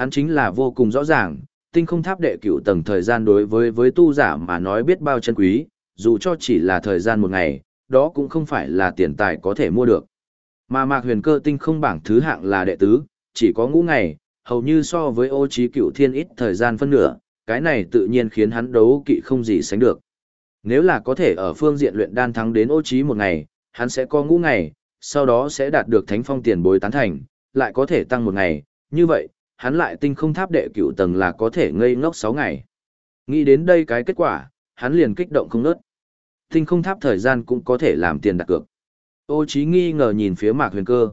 hắn chính là vô cùng rõ ràng, tinh không tháp đệ cửu tầng thời gian đối với với tu giả mà nói biết bao chân quý, dù cho chỉ là thời gian một ngày, đó cũng không phải là tiền tài có thể mua được. Mà mạc huyền cơ tinh không bảng thứ hạng là đệ tứ, chỉ có ngũ ngày, hầu như so với ô trí cửu thiên ít thời gian phân nửa, cái này tự nhiên khiến hắn đấu kỵ không gì sánh được. Nếu là có thể ở phương diện luyện đan thắng đến ô trí một ngày, hắn sẽ có ngũ ngày, sau đó sẽ đạt được thánh phong tiền bối tán thành, lại có thể tăng một ngày, như vậy, hắn lại tinh không tháp đệ cửu tầng là có thể ngây ngốc 6 ngày. Nghĩ đến đây cái kết quả, hắn liền kích động không nớt. Tinh không tháp thời gian cũng có thể làm tiền đặt cược. Ô trí nghi ngờ nhìn phía mạc huyền cơ.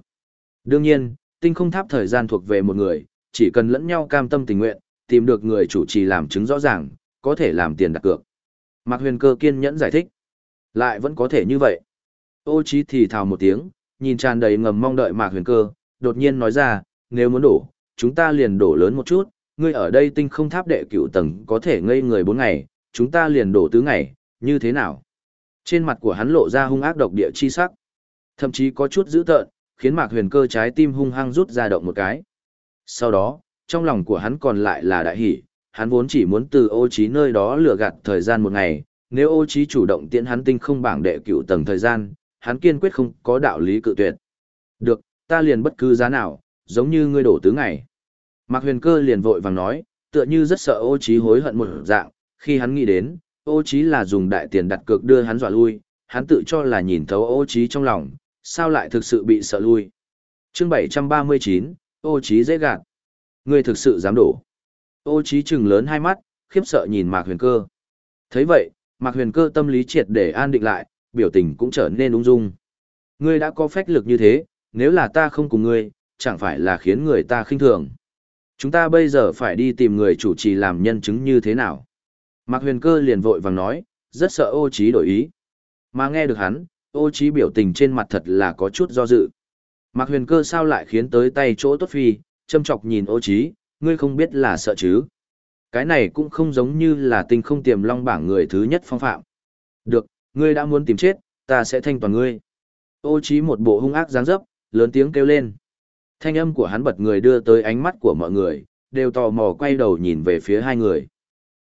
Đương nhiên, tinh không tháp thời gian thuộc về một người, chỉ cần lẫn nhau cam tâm tình nguyện, tìm được người chủ trì làm chứng rõ ràng, có thể làm tiền đặt cược. Mạc huyền cơ kiên nhẫn giải thích. Lại vẫn có thể như vậy. Ô trí thì thào một tiếng, nhìn tràn đầy ngầm mong đợi mạc huyền cơ, đột nhiên nói ra, nếu muốn đổ, chúng ta liền đổ lớn một chút, ngươi ở đây tinh không tháp đệ cửu tầng có thể ngây người bốn ngày, chúng ta liền đổ tứ ngày, như thế nào? Trên mặt của hắn lộ ra hung ác độc địa chi sắc, thậm chí có chút dữ tợn, khiến mạc huyền cơ trái tim hung hăng rút ra động một cái. Sau đó, trong lòng của hắn còn lại là đại hỉ, hắn vốn chỉ muốn từ ô trí nơi đó lừa gạt thời gian một ngày, nếu ô trí chủ động tiễn hắn tinh không bảng đệ cửu tầng thời gian, hắn kiên quyết không có đạo lý cự tuyệt. Được, ta liền bất cứ giá nào, giống như ngươi đổ tứ ngày. Mạc huyền cơ liền vội vàng nói, tựa như rất sợ ô Chí hối hận một dạng, khi hắn nghĩ đến, ô Chí là dùng đại tiền đặt cược đưa hắn dọa lui, hắn tự cho là nhìn thấu ô Chí trong lòng, sao lại thực sự bị sợ lui. Chương 739, ô Chí dễ gạt. Ngươi thực sự dám đổ. Ô Chí trừng lớn hai mắt, khiếp sợ nhìn Mạc huyền cơ. thấy vậy, Mạc huyền cơ tâm lý triệt để an định lại, biểu tình cũng trở nên ung dung. Ngươi đã có phách lực như thế, nếu là ta không cùng ngươi, chẳng phải là khiến người ta khinh thường. Chúng ta bây giờ phải đi tìm người chủ trì làm nhân chứng như thế nào? Mạc huyền cơ liền vội vàng nói, rất sợ ô trí đổi ý. Mà nghe được hắn, ô trí biểu tình trên mặt thật là có chút do dự. Mạc huyền cơ sao lại khiến tới tay chỗ tốt phi, châm chọc nhìn ô trí, ngươi không biết là sợ chứ. Cái này cũng không giống như là tình không tiềm long bảng người thứ nhất phong phạm. Được, ngươi đã muốn tìm chết, ta sẽ thanh toàn ngươi. Ô trí một bộ hung ác dáng dấp, lớn tiếng kêu lên. Thanh âm của hắn bật người đưa tới ánh mắt của mọi người, đều tò mò quay đầu nhìn về phía hai người.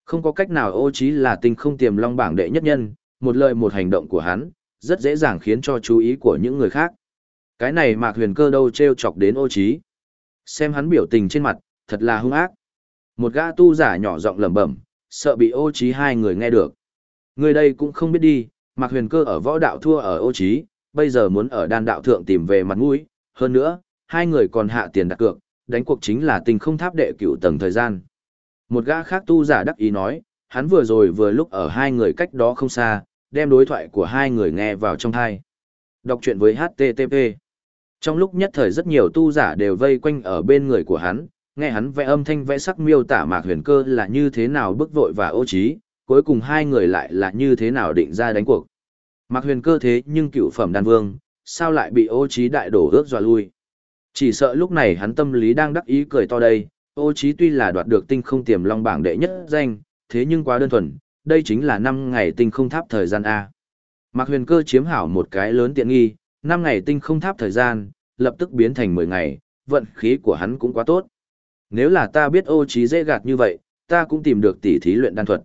Không có cách nào ô trí là tinh không tiềm long bảng đệ nhất nhân, một lời một hành động của hắn, rất dễ dàng khiến cho chú ý của những người khác. Cái này mạc huyền cơ đâu treo chọc đến ô trí. Xem hắn biểu tình trên mặt, thật là hung ác. Một gã tu giả nhỏ giọng lẩm bẩm, sợ bị ô trí hai người nghe được. Người đây cũng không biết đi, mạc huyền cơ ở võ đạo thua ở ô trí, bây giờ muốn ở đan đạo thượng tìm về mặt mũi, hơn nữa, hai người còn hạ tiền đặt cược, đánh cuộc chính là tình không tháp đệ cửu tầng thời gian. Một gã khác tu giả đắc ý nói, hắn vừa rồi vừa lúc ở hai người cách đó không xa, đem đối thoại của hai người nghe vào trong thai. Đọc chuyện với HTTP. Trong lúc nhất thời rất nhiều tu giả đều vây quanh ở bên người của hắn, nghe hắn vẽ âm thanh vẽ sắc miêu tả mạc huyền cơ là như thế nào bức vội và ô trí, cuối cùng hai người lại là như thế nào định ra đánh cuộc. Mạc huyền cơ thế nhưng cựu phẩm đan vương, sao lại bị ô trí đại đổ ước dọa lui. Chỉ sợ lúc này hắn tâm lý đang đắc ý cười to đây, ô trí tuy là đoạt được tinh không tiềm long bảng đệ nhất danh, thế nhưng quá đơn thuần, đây chính là 5 ngày tinh không tháp thời gian A. Mạc huyền cơ chiếm hảo một cái lớn tiện nghi, 5 ngày tinh không tháp thời gian, lập tức biến thành 10 ngày, vận khí của hắn cũng quá tốt. Nếu là ta biết ô trí dễ gạt như vậy, ta cũng tìm được tỷ thí luyện đan thuật.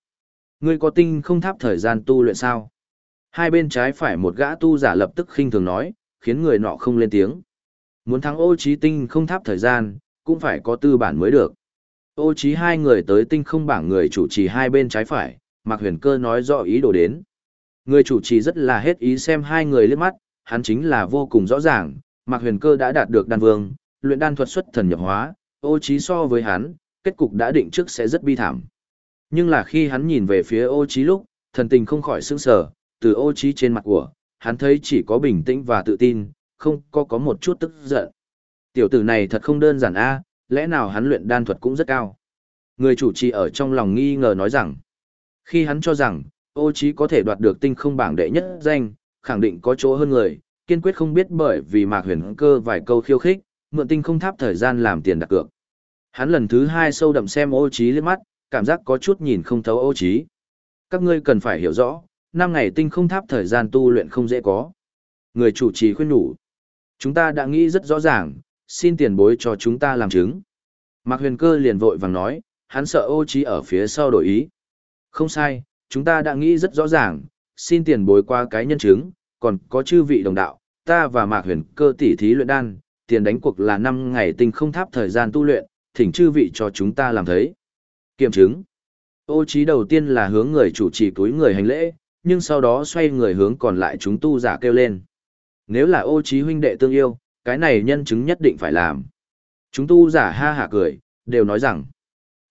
Ngươi có tinh không tháp thời gian tu luyện sao? Hai bên trái phải một gã tu giả lập tức khinh thường nói, khiến người nọ không lên tiếng. Muốn thắng ô trí tinh không tháp thời gian, cũng phải có tư bản mới được. Ô trí hai người tới tinh không bảng người chủ trì hai bên trái phải, Mạc Huyền Cơ nói rõ ý đồ đến. Người chủ trì rất là hết ý xem hai người liếc mắt, hắn chính là vô cùng rõ ràng, Mạc Huyền Cơ đã đạt được đan vương, luyện đan thuật xuất thần nhập hóa, ô trí so với hắn, kết cục đã định trước sẽ rất bi thảm. Nhưng là khi hắn nhìn về phía ô trí lúc, thần tình không khỏi sững sờ, từ ô trí trên mặt của, hắn thấy chỉ có bình tĩnh và tự tin, không có có một chút tức giận. Tiểu tử này thật không đơn giản a, lẽ nào hắn luyện đan thuật cũng rất cao. Người chủ trì ở trong lòng nghi ngờ nói rằng, khi hắn cho rằng, ô trí có thể đoạt được tinh không bảng đệ nhất danh, khẳng định có chỗ hơn người, kiên quyết không biết bởi vì mạc huyền cơ vài câu khiêu khích, mượn tinh không tháp thời gian làm tiền đặt cược. Hắn lần thứ hai sâu đậm xem ô trí lên mắt, cảm giác có chút nhìn không thấu ô trí. Các ngươi cần phải hiểu rõ, năm ngày tinh không tháp thời gian tu luyện không dễ có. Người chủ trì khuyên nhủ. Chúng ta đã nghĩ rất rõ ràng, xin tiền bối cho chúng ta làm chứng. Mạc huyền cơ liền vội vàng nói, hắn sợ ô trí ở phía sau đổi ý. Không sai, chúng ta đã nghĩ rất rõ ràng, xin tiền bối qua cái nhân chứng, còn có chư vị đồng đạo, ta và Mạc huyền cơ tỷ thí luyện đan, tiền đánh cuộc là 5 ngày tinh không tháp thời gian tu luyện, thỉnh chư vị cho chúng ta làm thấy. Kiểm chứng. Ô trí đầu tiên là hướng người chủ trì túi người hành lễ, nhưng sau đó xoay người hướng còn lại chúng tu giả kêu lên. Nếu là ô trí huynh đệ tương yêu, cái này nhân chứng nhất định phải làm. Chúng tu giả ha hả cười, đều nói rằng,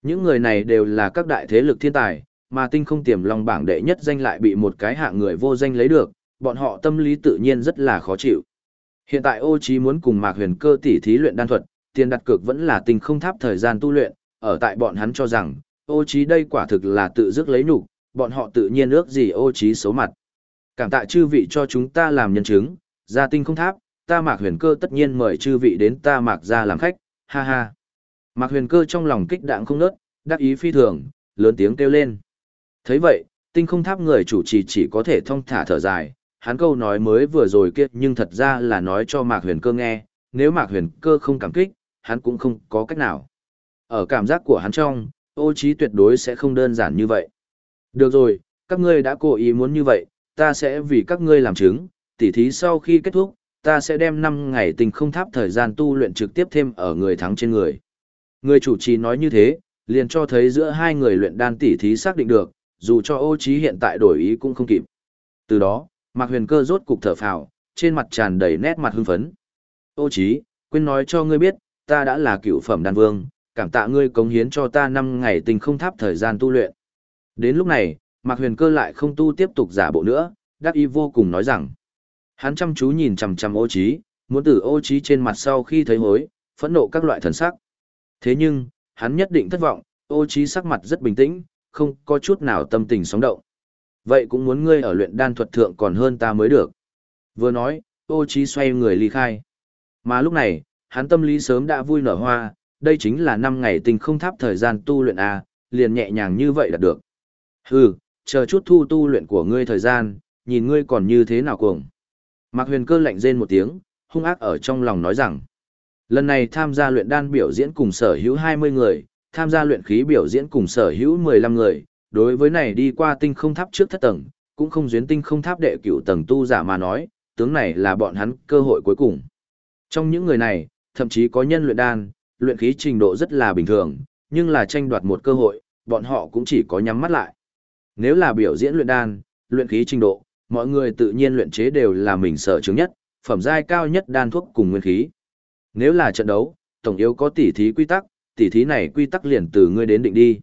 những người này đều là các đại thế lực thiên tài, mà tinh không tiềm long bảng đệ nhất danh lại bị một cái hạng người vô danh lấy được, bọn họ tâm lý tự nhiên rất là khó chịu. Hiện tại ô trí muốn cùng Mạc Huyền Cơ tỷ thí luyện đan thuật, tiền đặt cược vẫn là tinh không tháp thời gian tu luyện, ở tại bọn hắn cho rằng, ô trí đây quả thực là tự dứt lấy nhục, bọn họ tự nhiên ước gì ô trí xấu mặt. Cảm tạ chư vị cho chúng ta làm nhân chứng, gia tinh không tháp, ta Mạc Huyền Cơ tất nhiên mời chư vị đến ta Mạc ra làm khách, ha ha. Mạc Huyền Cơ trong lòng kích động không nớt, đắc ý phi thường, lớn tiếng kêu lên. thấy vậy, tinh không tháp người chủ trì chỉ có thể thông thả thở dài, hắn câu nói mới vừa rồi kia nhưng thật ra là nói cho Mạc Huyền Cơ nghe, nếu Mạc Huyền Cơ không cảm kích, hắn cũng không có cách nào. Ở cảm giác của hắn trong, ô trí tuyệt đối sẽ không đơn giản như vậy. Được rồi, các ngươi đã cố ý muốn như vậy, ta sẽ vì các ngươi làm chứng, tỉ thí sau khi kết thúc, ta sẽ đem 5 ngày tình không tháp thời gian tu luyện trực tiếp thêm ở người thắng trên người. Người chủ trì nói như thế, liền cho thấy giữa hai người luyện đan tỉ thí xác định được, dù cho ô trí hiện tại đổi ý cũng không kịp. Từ đó, Mạc Huyền Cơ rốt cục thở phào, trên mặt tràn đầy nét mặt hưng phấn. Ô Chí, quên nói cho ngươi biết, ta đã là cựu phẩm đan vương, cảm tạ ngươi cống hiến cho ta 5 ngày tình không tháp thời gian tu luyện. Đến lúc này, Mạc Huyền Cơ lại không tu tiếp tục giả bộ nữa, đắc ý vô cùng nói rằng. Hắn chăm chú nhìn chằm chằm ô Chí, muốn từ ô Chí trên mặt sau khi thấy hối, phẫn nộ các loại thần sắc. Thế nhưng, hắn nhất định thất vọng, ô Chí sắc mặt rất bình tĩnh, không có chút nào tâm tình sóng động. Vậy cũng muốn ngươi ở luyện đan thuật thượng còn hơn ta mới được. Vừa nói, ô trí xoay người ly khai. Mà lúc này, hắn tâm lý sớm đã vui nở hoa, đây chính là năm ngày tình không tháp thời gian tu luyện A, liền nhẹ nhàng như vậy là được. Hừ, chờ chút thu tu luyện của ngươi thời gian, nhìn ngươi còn như thế nào cuồng. Mạc huyền cơ lạnh rên một tiếng, hung ác ở trong lòng nói rằng. Lần này tham gia luyện đan biểu diễn cùng sở hữu 20 người, tham gia luyện khí biểu diễn cùng sở hữu 15 người, đối với này đi qua tinh không tháp trước thất tầng, cũng không duyến tinh không tháp đệ cửu tầng tu giả mà nói, tướng này là bọn hắn cơ hội cuối cùng. Trong những người này, thậm chí có nhân luyện đan, luyện khí trình độ rất là bình thường, nhưng là tranh đoạt một cơ hội, bọn họ cũng chỉ có nhắm mắt lại. Nếu là biểu diễn luyện đan, luyện khí trình độ, mọi người tự nhiên luyện chế đều là mình sở chứng nhất, phẩm giai cao nhất đan thuốc cùng nguyên khí. Nếu là trận đấu, tổng yếu có tỉ thí quy tắc, tỉ thí này quy tắc liền từ ngươi đến định đi.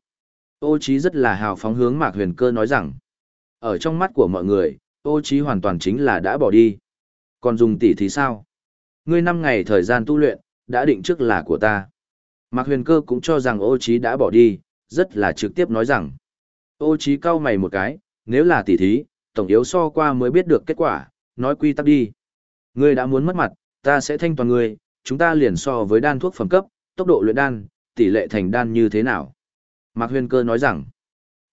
Ô Chí rất là hào phóng hướng Mạc Huyền Cơ nói rằng, ở trong mắt của mọi người, Ô Chí hoàn toàn chính là đã bỏ đi. Còn dùng tỷ thí sao? Ngươi năm ngày thời gian tu luyện, đã định trước là của ta. Mạc Huyền Cơ cũng cho rằng Ô Chí đã bỏ đi, rất là trực tiếp nói rằng, Ô Chí cau mày một cái, nếu là tỷ thí, tổng yếu so qua mới biết được kết quả, nói quy tắc đi. Ngươi đã muốn mất mặt, ta sẽ thanh toàn ngươi, chúng ta liền so với đan thuốc phẩm cấp, tốc độ luyện đan, tỷ lệ thành đan như thế nào. Mạc Huyền Cơ nói rằng,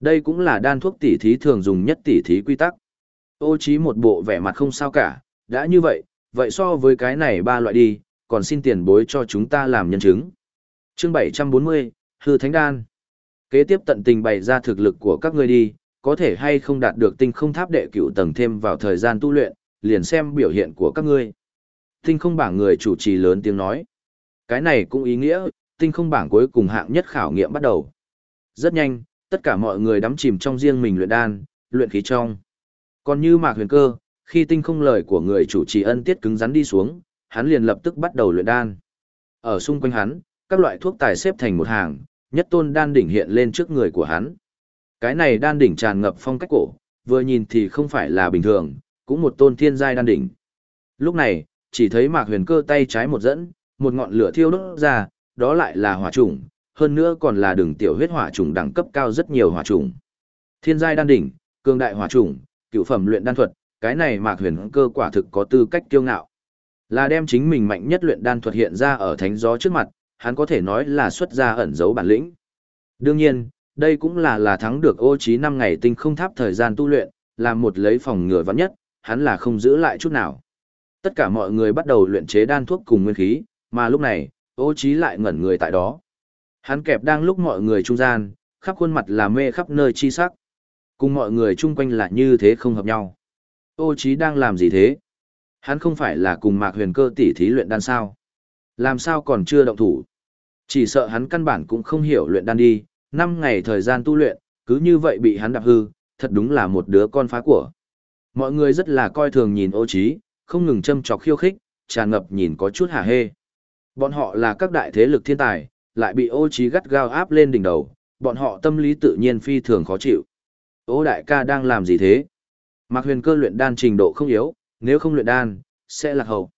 đây cũng là đan thuốc tỷ thí thường dùng nhất tỷ thí quy tắc. Ô trí một bộ vẻ mặt không sao cả, đã như vậy, vậy so với cái này ba loại đi, còn xin tiền bối cho chúng ta làm nhân chứng. Chương 740, Hư Thánh Đan. Kế tiếp tận tình bày ra thực lực của các ngươi đi, có thể hay không đạt được tinh không tháp đệ cửu tầng thêm vào thời gian tu luyện, liền xem biểu hiện của các ngươi. Tinh không bảng người chủ trì lớn tiếng nói. Cái này cũng ý nghĩa, tinh không bảng cuối cùng hạng nhất khảo nghiệm bắt đầu. Rất nhanh, tất cả mọi người đắm chìm trong riêng mình luyện đan, luyện khí trong. Còn như Mạc Huyền Cơ, khi tinh không lời của người chủ trì ân tiết cứng rắn đi xuống, hắn liền lập tức bắt đầu luyện đan. Ở xung quanh hắn, các loại thuốc tài xếp thành một hàng, nhất tôn đan đỉnh hiện lên trước người của hắn. Cái này đan đỉnh tràn ngập phong cách cổ, vừa nhìn thì không phải là bình thường, cũng một tôn thiên giai đan đỉnh. Lúc này, chỉ thấy Mạc Huyền Cơ tay trái một dẫn, một ngọn lửa thiêu đốt ra, đó lại là hỏa trùng, hơn nữa còn là đường tiểu huyết hỏa trùng đẳng cấp cao rất nhiều hỏa trùng. Thiên giai đan đỉnh, cường đại hỏa trùng, cựu phẩm luyện đan thuật, cái này Mạc Huyền cơ quả thực có tư cách kiêu ngạo. Là đem chính mình mạnh nhất luyện đan thuật hiện ra ở thánh gió trước mặt, hắn có thể nói là xuất ra ẩn giấu bản lĩnh. Đương nhiên, đây cũng là là thắng được ô trí năm ngày tinh không tháp thời gian tu luyện, làm một lấy phòng ngừa vắng nhất, hắn là không giữ lại chút nào. Tất cả mọi người bắt đầu luyện chế đan thuốc cùng nguyên khí, mà lúc này, ô trí lại ngẩn người tại đó. Hắn kẹp đang lúc mọi người trung gian, khắp khuôn mặt là mê khắp nơi chi sắc. Cùng mọi người chung quanh là như thế không hợp nhau. Ô Chí đang làm gì thế? Hắn không phải là cùng Mạc Huyền Cơ tỷ thí luyện đan sao? Làm sao còn chưa động thủ? Chỉ sợ hắn căn bản cũng không hiểu luyện đan đi, năm ngày thời gian tu luyện, cứ như vậy bị hắn đạp hư, thật đúng là một đứa con phá của. Mọi người rất là coi thường nhìn ô Chí, không ngừng châm chọc khiêu khích, tràn ngập nhìn có chút hả hê. Bọn họ là các đại thế lực thiên tài, lại bị ô Chí gắt gao áp lên đỉnh đầu, bọn họ tâm lý tự nhiên phi thường khó chịu. Ô đại ca đang làm gì thế? Mạc huyền cơ luyện đan trình độ không yếu, nếu không luyện đan, sẽ lạc hậu.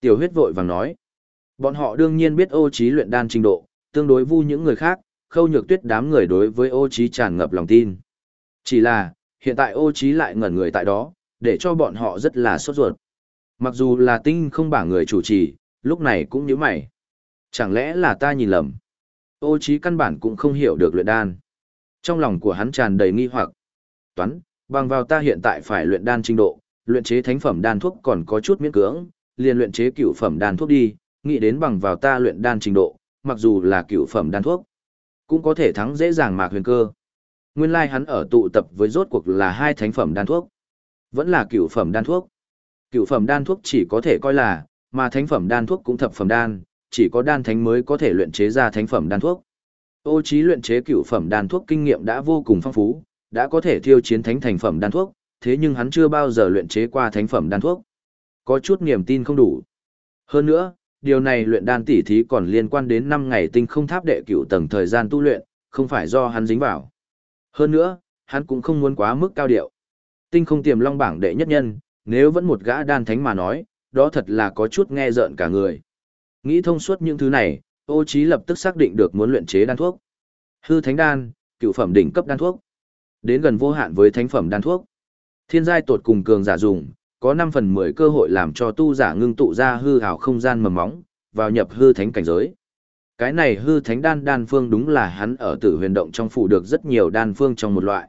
Tiểu huyết vội vàng nói. Bọn họ đương nhiên biết ô trí luyện đan trình độ, tương đối vu những người khác, khâu nhược tuyết đám người đối với ô trí tràn ngập lòng tin. Chỉ là, hiện tại ô trí lại ngẩn người tại đó, để cho bọn họ rất là sốt ruột. Mặc dù là tinh không bảng người chủ trì, lúc này cũng như mày. Chẳng lẽ là ta nhìn lầm? Ô trí căn bản cũng không hiểu được luyện đan. Trong lòng của hắn tràn đầy nghi hoặc. Toán, bằng vào ta hiện tại phải luyện đan trình độ, luyện chế thánh phẩm đan thuốc còn có chút miễn cưỡng, liền luyện chế cửu phẩm đan thuốc đi, nghĩ đến bằng vào ta luyện đan trình độ, mặc dù là cửu phẩm đan thuốc, cũng có thể thắng dễ dàng mạc huyền cơ. Nguyên lai like hắn ở tụ tập với rốt cuộc là hai thánh phẩm đan thuốc, vẫn là cửu phẩm đan thuốc. Cửu phẩm đan thuốc chỉ có thể coi là, mà thánh phẩm đan thuốc cũng thập phẩm đan, chỉ có đan thánh mới có thể luyện chế ra thánh phẩm đan thuốc. Ô trí luyện chế cửu phẩm đan thuốc kinh nghiệm đã vô cùng phong phú, đã có thể thiêu chiến thánh thành phẩm đan thuốc, thế nhưng hắn chưa bao giờ luyện chế qua thánh phẩm đan thuốc. Có chút niềm tin không đủ. Hơn nữa, điều này luyện đan tỉ thí còn liên quan đến 5 ngày tinh không tháp đệ cửu tầng thời gian tu luyện, không phải do hắn dính vào. Hơn nữa, hắn cũng không muốn quá mức cao điệu. Tinh không tiềm long bảng đệ nhất nhân, nếu vẫn một gã đan thánh mà nói, đó thật là có chút nghe rợn cả người. Nghĩ thông suốt những thứ này, ô trí lập tức xác định được muốn luyện chế đan thuốc. Hư thánh đan, cựu phẩm đỉnh cấp đan thuốc. Đến gần vô hạn với thánh phẩm đan thuốc. Thiên giai tột cùng cường giả dùng, có 5 phần 10 cơ hội làm cho tu giả ngưng tụ ra hư ảo không gian mầm móng, vào nhập hư thánh cảnh giới. Cái này hư thánh đan đan phương đúng là hắn ở tử huyền động trong phủ được rất nhiều đan phương trong một loại.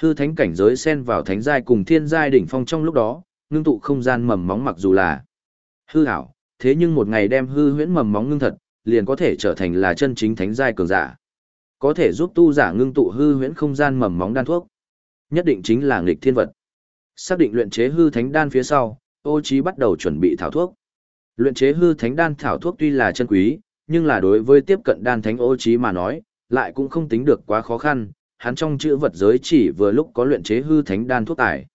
Hư thánh cảnh giới xen vào thánh giai cùng thiên giai đỉnh phong trong lúc đó, ngưng tụ không gian mầm móng mặc dù là hư ảo, thế nhưng một ngày đem hư huyễn mầm móng ngưng thật, liền có thể trở thành là chân chính thánh giai cường giả. Có thể giúp tu giả ngưng tụ hư huyễn không gian mầm móng đan thuốc. Nhất định chính là nghịch thiên vật. Xác định luyện chế hư thánh đan phía sau, Ô Chí bắt đầu chuẩn bị thảo thuốc. Luyện chế hư thánh đan thảo thuốc tuy là chân quý, nhưng là đối với tiếp cận đan thánh Ô Chí mà nói, lại cũng không tính được quá khó khăn, hắn trong chữ vật giới chỉ vừa lúc có luyện chế hư thánh đan thuốc tài.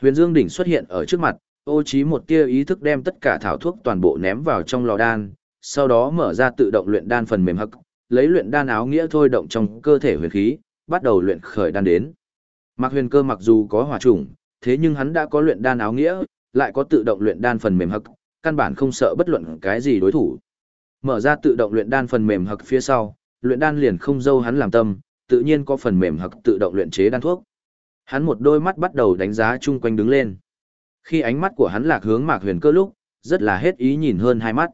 Huyền Dương đỉnh xuất hiện ở trước mặt, Ô Chí một tia ý thức đem tất cả thảo thuốc toàn bộ ném vào trong lò đan, sau đó mở ra tự động luyện đan phần mềm hắc, lấy luyện đan áo nghĩa thôi động trong cơ thể huyền khí, bắt đầu luyện khởi đan đến. Mạc Huyền Cơ mặc dù có hỏa chủng, thế nhưng hắn đã có luyện đan áo nghĩa, lại có tự động luyện đan phần mềm hực, căn bản không sợ bất luận cái gì đối thủ. Mở ra tự động luyện đan phần mềm hực phía sau, luyện đan liền không dâu hắn làm tâm, tự nhiên có phần mềm hực tự động luyện chế đan thuốc. Hắn một đôi mắt bắt đầu đánh giá chung quanh đứng lên. Khi ánh mắt của hắn lạc hướng Mạc Huyền Cơ lúc, rất là hết ý nhìn hơn hai mắt.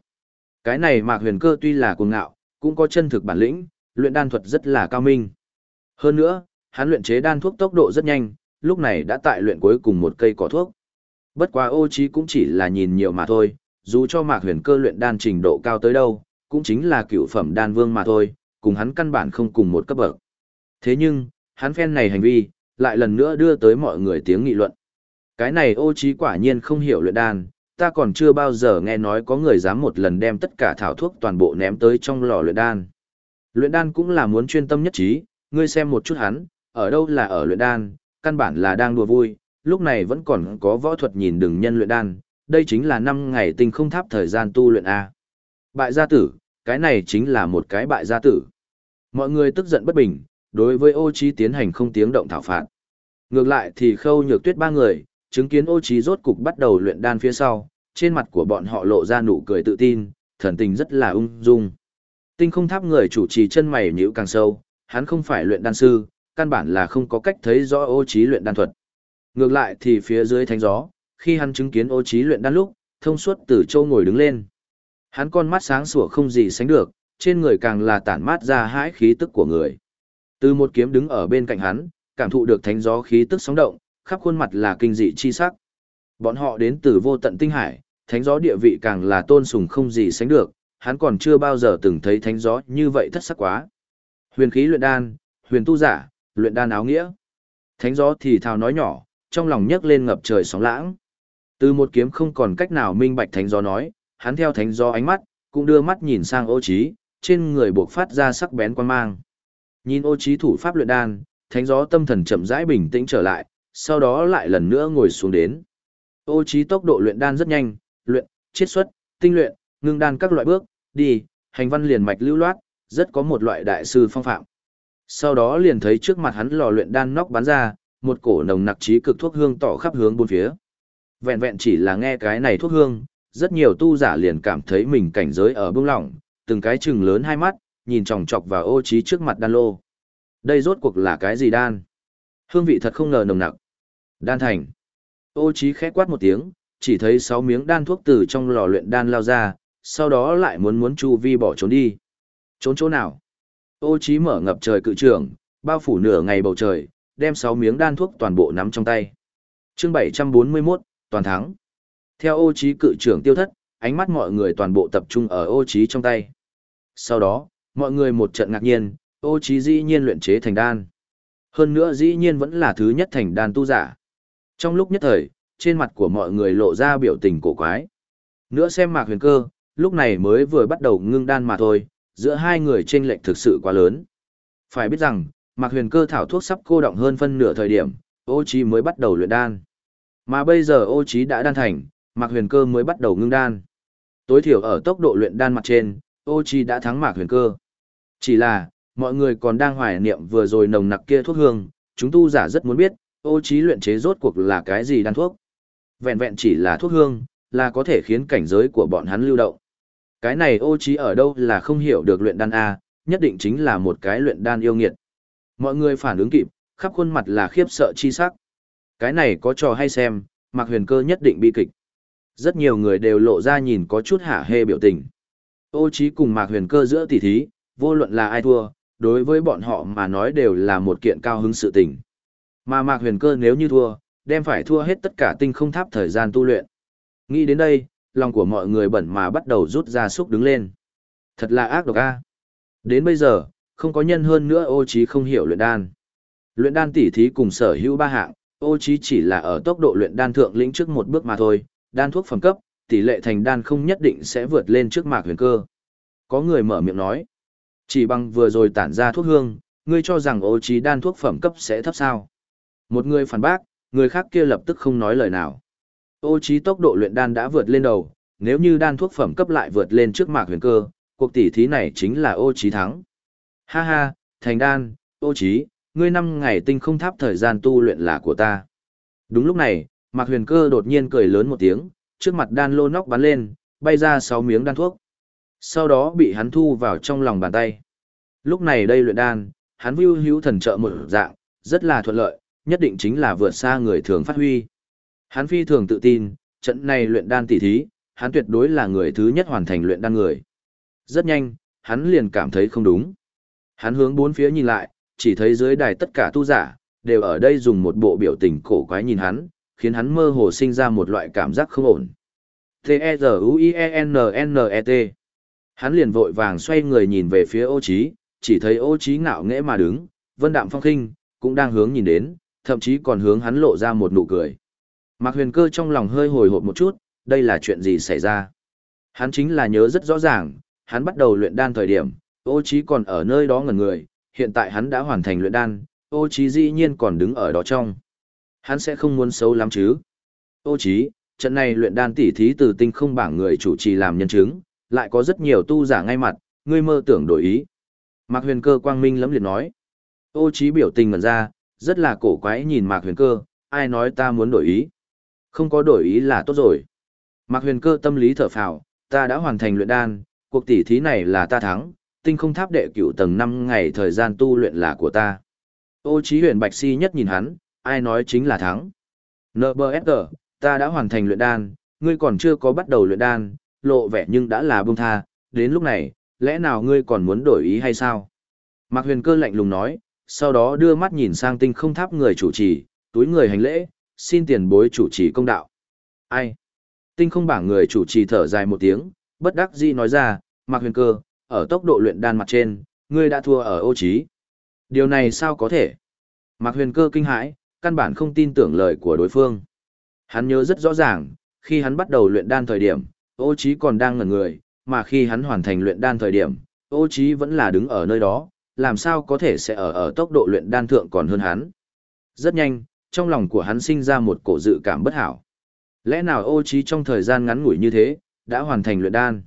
Cái này Mạc Huyền Cơ tuy là cuồng ngạo, cũng có chân thực bản lĩnh, luyện đan thuật rất là cao minh. Hơn nữa, hắn luyện chế đan thuốc tốc độ rất nhanh, lúc này đã tại luyện cuối cùng một cây cỏ thuốc. Bất quá ô trí cũng chỉ là nhìn nhiều mà thôi, dù cho mạc huyền cơ luyện đan trình độ cao tới đâu, cũng chính là cựu phẩm đan vương mà thôi, cùng hắn căn bản không cùng một cấp bậc. Thế nhưng, hắn phen này hành vi, lại lần nữa đưa tới mọi người tiếng nghị luận. Cái này ô trí quả nhiên không hiểu luyện đan, ta còn chưa bao giờ nghe nói có người dám một lần đem tất cả thảo thuốc toàn bộ ném tới trong lò luyện đan. Luyện đan cũng là muốn chuyên tâm nhất trí, ngươi xem một chút hắn, ở đâu là ở luyện đan, căn bản là đang đùa vui, lúc này vẫn còn có võ thuật nhìn đừng nhân luyện đan, đây chính là 5 ngày tinh không tháp thời gian tu luyện A. Bại gia tử, cái này chính là một cái bại gia tử. Mọi người tức giận bất bình, đối với ô trí tiến hành không tiếng động thảo phạt. Ngược lại thì khâu nhược tuyết ba người, chứng kiến ô trí rốt cục bắt đầu luyện đan phía sau, trên mặt của bọn họ lộ ra nụ cười tự tin, thần tình rất là ung dung. Tinh không tháp người chủ trì chân mày nhíu càng sâu, hắn không phải luyện đan sư, căn bản là không có cách thấy rõ ô trí luyện đan thuật. Ngược lại thì phía dưới thánh gió, khi hắn chứng kiến ô trí luyện đan lúc, thông suốt từ châu ngồi đứng lên. Hắn con mắt sáng sủa không gì sánh được, trên người càng là tản mát ra hãi khí tức của người. Từ một kiếm đứng ở bên cạnh hắn, cảm thụ được thánh gió khí tức sóng động, khắp khuôn mặt là kinh dị chi sắc. Bọn họ đến từ vô tận tinh hải, thánh gió địa vị càng là tôn sùng không gì sánh được, hắn còn chưa bao giờ từng thấy thánh gió như vậy thất sắc quá. Huyền khí luyện đan, huyền tu giả, luyện đan áo nghĩa. Thánh gió thì thào nói nhỏ, trong lòng nhấc lên ngập trời sóng lãng. Từ một kiếm không còn cách nào minh bạch thánh gió nói, hắn theo thánh gió ánh mắt, cũng đưa mắt nhìn sang ô trí, trên người buộc phát ra sắc bén quan mang. Nhìn ô trí thủ pháp luyện đan, thánh gió tâm thần chậm rãi bình tĩnh trở lại, sau đó lại lần nữa ngồi xuống đến. Ô trí tốc độ luyện đan rất nhanh, luyện, chiết xuất, tinh luyện, ngưng đan các loại bước, đi, hành văn liền mạch lưu loát, rất có một loại đại sư phong phạm. Sau đó liền thấy trước mặt hắn lò luyện đan nóc bắn ra, một cổ nồng nặc trí cực thuốc hương tỏ khắp hướng bốn phía. Vẹn vẹn chỉ là nghe cái này thuốc hương, rất nhiều tu giả liền cảm thấy mình cảnh giới ở bông lỏng, từng cái chừng lớn hai mắt, nhìn chòng chọc vào ô trí trước mặt đan lô. Đây rốt cuộc là cái gì đan? Hương vị thật không ngờ nồng nặc. Đan thành. Ô trí khẽ quát một tiếng, chỉ thấy sáu miếng đan thuốc từ trong lò luyện đan lao ra, sau đó lại muốn muốn chu vi bỏ trốn đi. Trốn chỗ nào? Ô Chí mở ngập trời cự trường, bao phủ nửa ngày bầu trời, đem sáu miếng đan thuốc toàn bộ nắm trong tay. Chương 741, toàn thắng. Theo ô Chí cự trưởng tiêu thất, ánh mắt mọi người toàn bộ tập trung ở ô Chí trong tay. Sau đó, mọi người một trận ngạc nhiên, ô Chí dĩ nhiên luyện chế thành đan. Hơn nữa dĩ nhiên vẫn là thứ nhất thành đan tu giả. Trong lúc nhất thời, trên mặt của mọi người lộ ra biểu tình cổ quái. Nữa xem mạc huyền cơ, lúc này mới vừa bắt đầu ngưng đan mà thôi, giữa hai người chênh lệch thực sự quá lớn. Phải biết rằng, mạc huyền cơ thảo thuốc sắp cô động hơn phân nửa thời điểm, ô trí mới bắt đầu luyện đan. Mà bây giờ ô trí đã đan thành, mạc huyền cơ mới bắt đầu ngưng đan. Tối thiểu ở tốc độ luyện đan mặt trên, ô trí đã thắng mạc huyền cơ. Chỉ là, mọi người còn đang hoài niệm vừa rồi nồng nặc kia thuốc hương, chúng tu giả rất muốn biết, ô trí luyện chế rốt cuộc là cái gì đan thuốc. Vẹn vẹn chỉ là thuốc hương, là có thể khiến cảnh giới của bọn hắn lưu động. Cái này ô trí ở đâu là không hiểu được luyện đan A, nhất định chính là một cái luyện đan yêu nghiệt. Mọi người phản ứng kịp, khắp khuôn mặt là khiếp sợ chi sắc. Cái này có trò hay xem, Mạc Huyền Cơ nhất định bi kịch. Rất nhiều người đều lộ ra nhìn có chút hả hê biểu tình. Ô trí cùng Mạc Huyền Cơ giữa tỷ thí, vô luận là ai thua, đối với bọn họ mà nói đều là một kiện cao hứng sự tình. Mà Mạc Huyền Cơ nếu như thua, đem phải thua hết tất cả tinh không tháp thời gian tu luyện. Nghĩ đến đây, lòng của mọi người bẩn mà bắt đầu rút ra xúc đứng lên. Thật là ác độc a. Đến bây giờ, không có nhân hơn nữa ô trí không hiểu luyện đan. Luyện đan tỉ thí cùng sở hữu ba hạng, ô trí chỉ là ở tốc độ luyện đan thượng lĩnh trước một bước mà thôi, đan thuốc phẩm cấp, tỷ lệ thành đan không nhất định sẽ vượt lên trước mạc huyền cơ. Có người mở miệng nói, chỉ bằng vừa rồi tản ra thuốc hương, ngươi cho rằng ô trí đan thuốc phẩm cấp sẽ thấp sao. Một người phản bác, người khác kia lập tức không nói lời nào. Ô trí tốc độ luyện đan đã vượt lên đầu, nếu như đan thuốc phẩm cấp lại vượt lên trước mạc huyền cơ, cuộc tỷ thí này chính là ô trí thắng. Ha ha, thành đan, ô trí, ngươi năm ngày tinh không tháp thời gian tu luyện là của ta. Đúng lúc này, mạc huyền cơ đột nhiên cười lớn một tiếng, trước mặt đan lô nóc bắn lên, bay ra sáu miếng đan thuốc. Sau đó bị hắn thu vào trong lòng bàn tay. Lúc này đây luyện đan, hắn view hữu thần trợ một dạng, rất là thuận lợi, nhất định chính là vượt xa người thường phát huy. Hắn phi thường tự tin, trận này luyện đan tỉ thí, hắn tuyệt đối là người thứ nhất hoàn thành luyện đan người. Rất nhanh, hắn liền cảm thấy không đúng. Hắn hướng bốn phía nhìn lại, chỉ thấy dưới đài tất cả tu giả, đều ở đây dùng một bộ biểu tình cổ quái nhìn hắn, khiến hắn mơ hồ sinh ra một loại cảm giác không ổn. T-E-Z-U-I-E-N-N-E-T Hắn liền vội vàng xoay người nhìn về phía ô Chí, chỉ thấy ô Chí ngạo nghễ mà đứng, vân đạm phong khinh, cũng đang hướng nhìn đến, thậm chí còn hướng hắn lộ ra một nụ cười. Mạc huyền cơ trong lòng hơi hồi hộp một chút, đây là chuyện gì xảy ra. Hắn chính là nhớ rất rõ ràng, hắn bắt đầu luyện đan thời điểm, ô trí còn ở nơi đó ngẩn người, hiện tại hắn đã hoàn thành luyện đan, ô trí dĩ nhiên còn đứng ở đó trong. Hắn sẽ không muốn xấu lắm chứ. Ô trí, trận này luyện đan tỉ thí từ tinh không bảng người chủ trì làm nhân chứng, lại có rất nhiều tu giả ngay mặt, ngươi mơ tưởng đổi ý. Mạc huyền cơ quang minh lắm liệt nói. Ô trí biểu tình ngẩn ra, rất là cổ quái nhìn Mạc huyền cơ, ai nói ta muốn đổi ý. Không có đổi ý là tốt rồi. Mạc huyền cơ tâm lý thở phào, ta đã hoàn thành luyện đan, cuộc tỉ thí này là ta thắng, tinh không tháp đệ cửu tầng 5 ngày thời gian tu luyện là của ta. Ô trí huyền bạch si nhất nhìn hắn, ai nói chính là thắng. NBSG, ta đã hoàn thành luyện đan, ngươi còn chưa có bắt đầu luyện đan, lộ vẻ nhưng đã là buông tha, đến lúc này, lẽ nào ngươi còn muốn đổi ý hay sao? Mạc huyền cơ lạnh lùng nói, sau đó đưa mắt nhìn sang tinh không tháp người chủ trì, túi người hành lễ, xin tiền bối chủ trì công đạo. Ai? Tinh không bảng người chủ trì thở dài một tiếng, bất đắc dĩ nói ra, Mạc Huyền Cơ, ở tốc độ luyện đan mặt trên, ngươi đã thua ở ô trí. Điều này sao có thể? Mạc Huyền Cơ kinh hãi, căn bản không tin tưởng lời của đối phương. Hắn nhớ rất rõ ràng, khi hắn bắt đầu luyện đan thời điểm, ô trí còn đang ngẩn người, mà khi hắn hoàn thành luyện đan thời điểm, ô trí vẫn là đứng ở nơi đó, làm sao có thể sẽ ở ở tốc độ luyện đan thượng còn hơn hắn. Rất nhanh, trong lòng của hắn sinh ra một cổ dự cảm bất hảo. Lẽ nào ô trí trong thời gian ngắn ngủi như thế, đã hoàn thành luyện đan?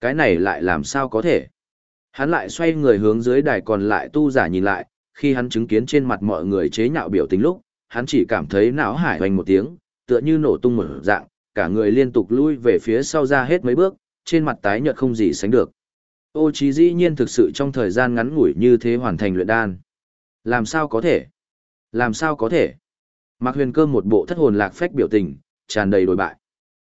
Cái này lại làm sao có thể? Hắn lại xoay người hướng dưới đài còn lại tu giả nhìn lại, khi hắn chứng kiến trên mặt mọi người chế nhạo biểu tình lúc, hắn chỉ cảm thấy não hải hoành một tiếng, tựa như nổ tung một dạng, cả người liên tục lui về phía sau ra hết mấy bước, trên mặt tái nhợt không gì sánh được. Ô trí dĩ nhiên thực sự trong thời gian ngắn ngủi như thế hoàn thành luyện đan. Làm sao có thể? Làm sao có thể? Mạc huyền cơ một bộ thất hồn lạc phách biểu tình, tràn đầy đổi bại.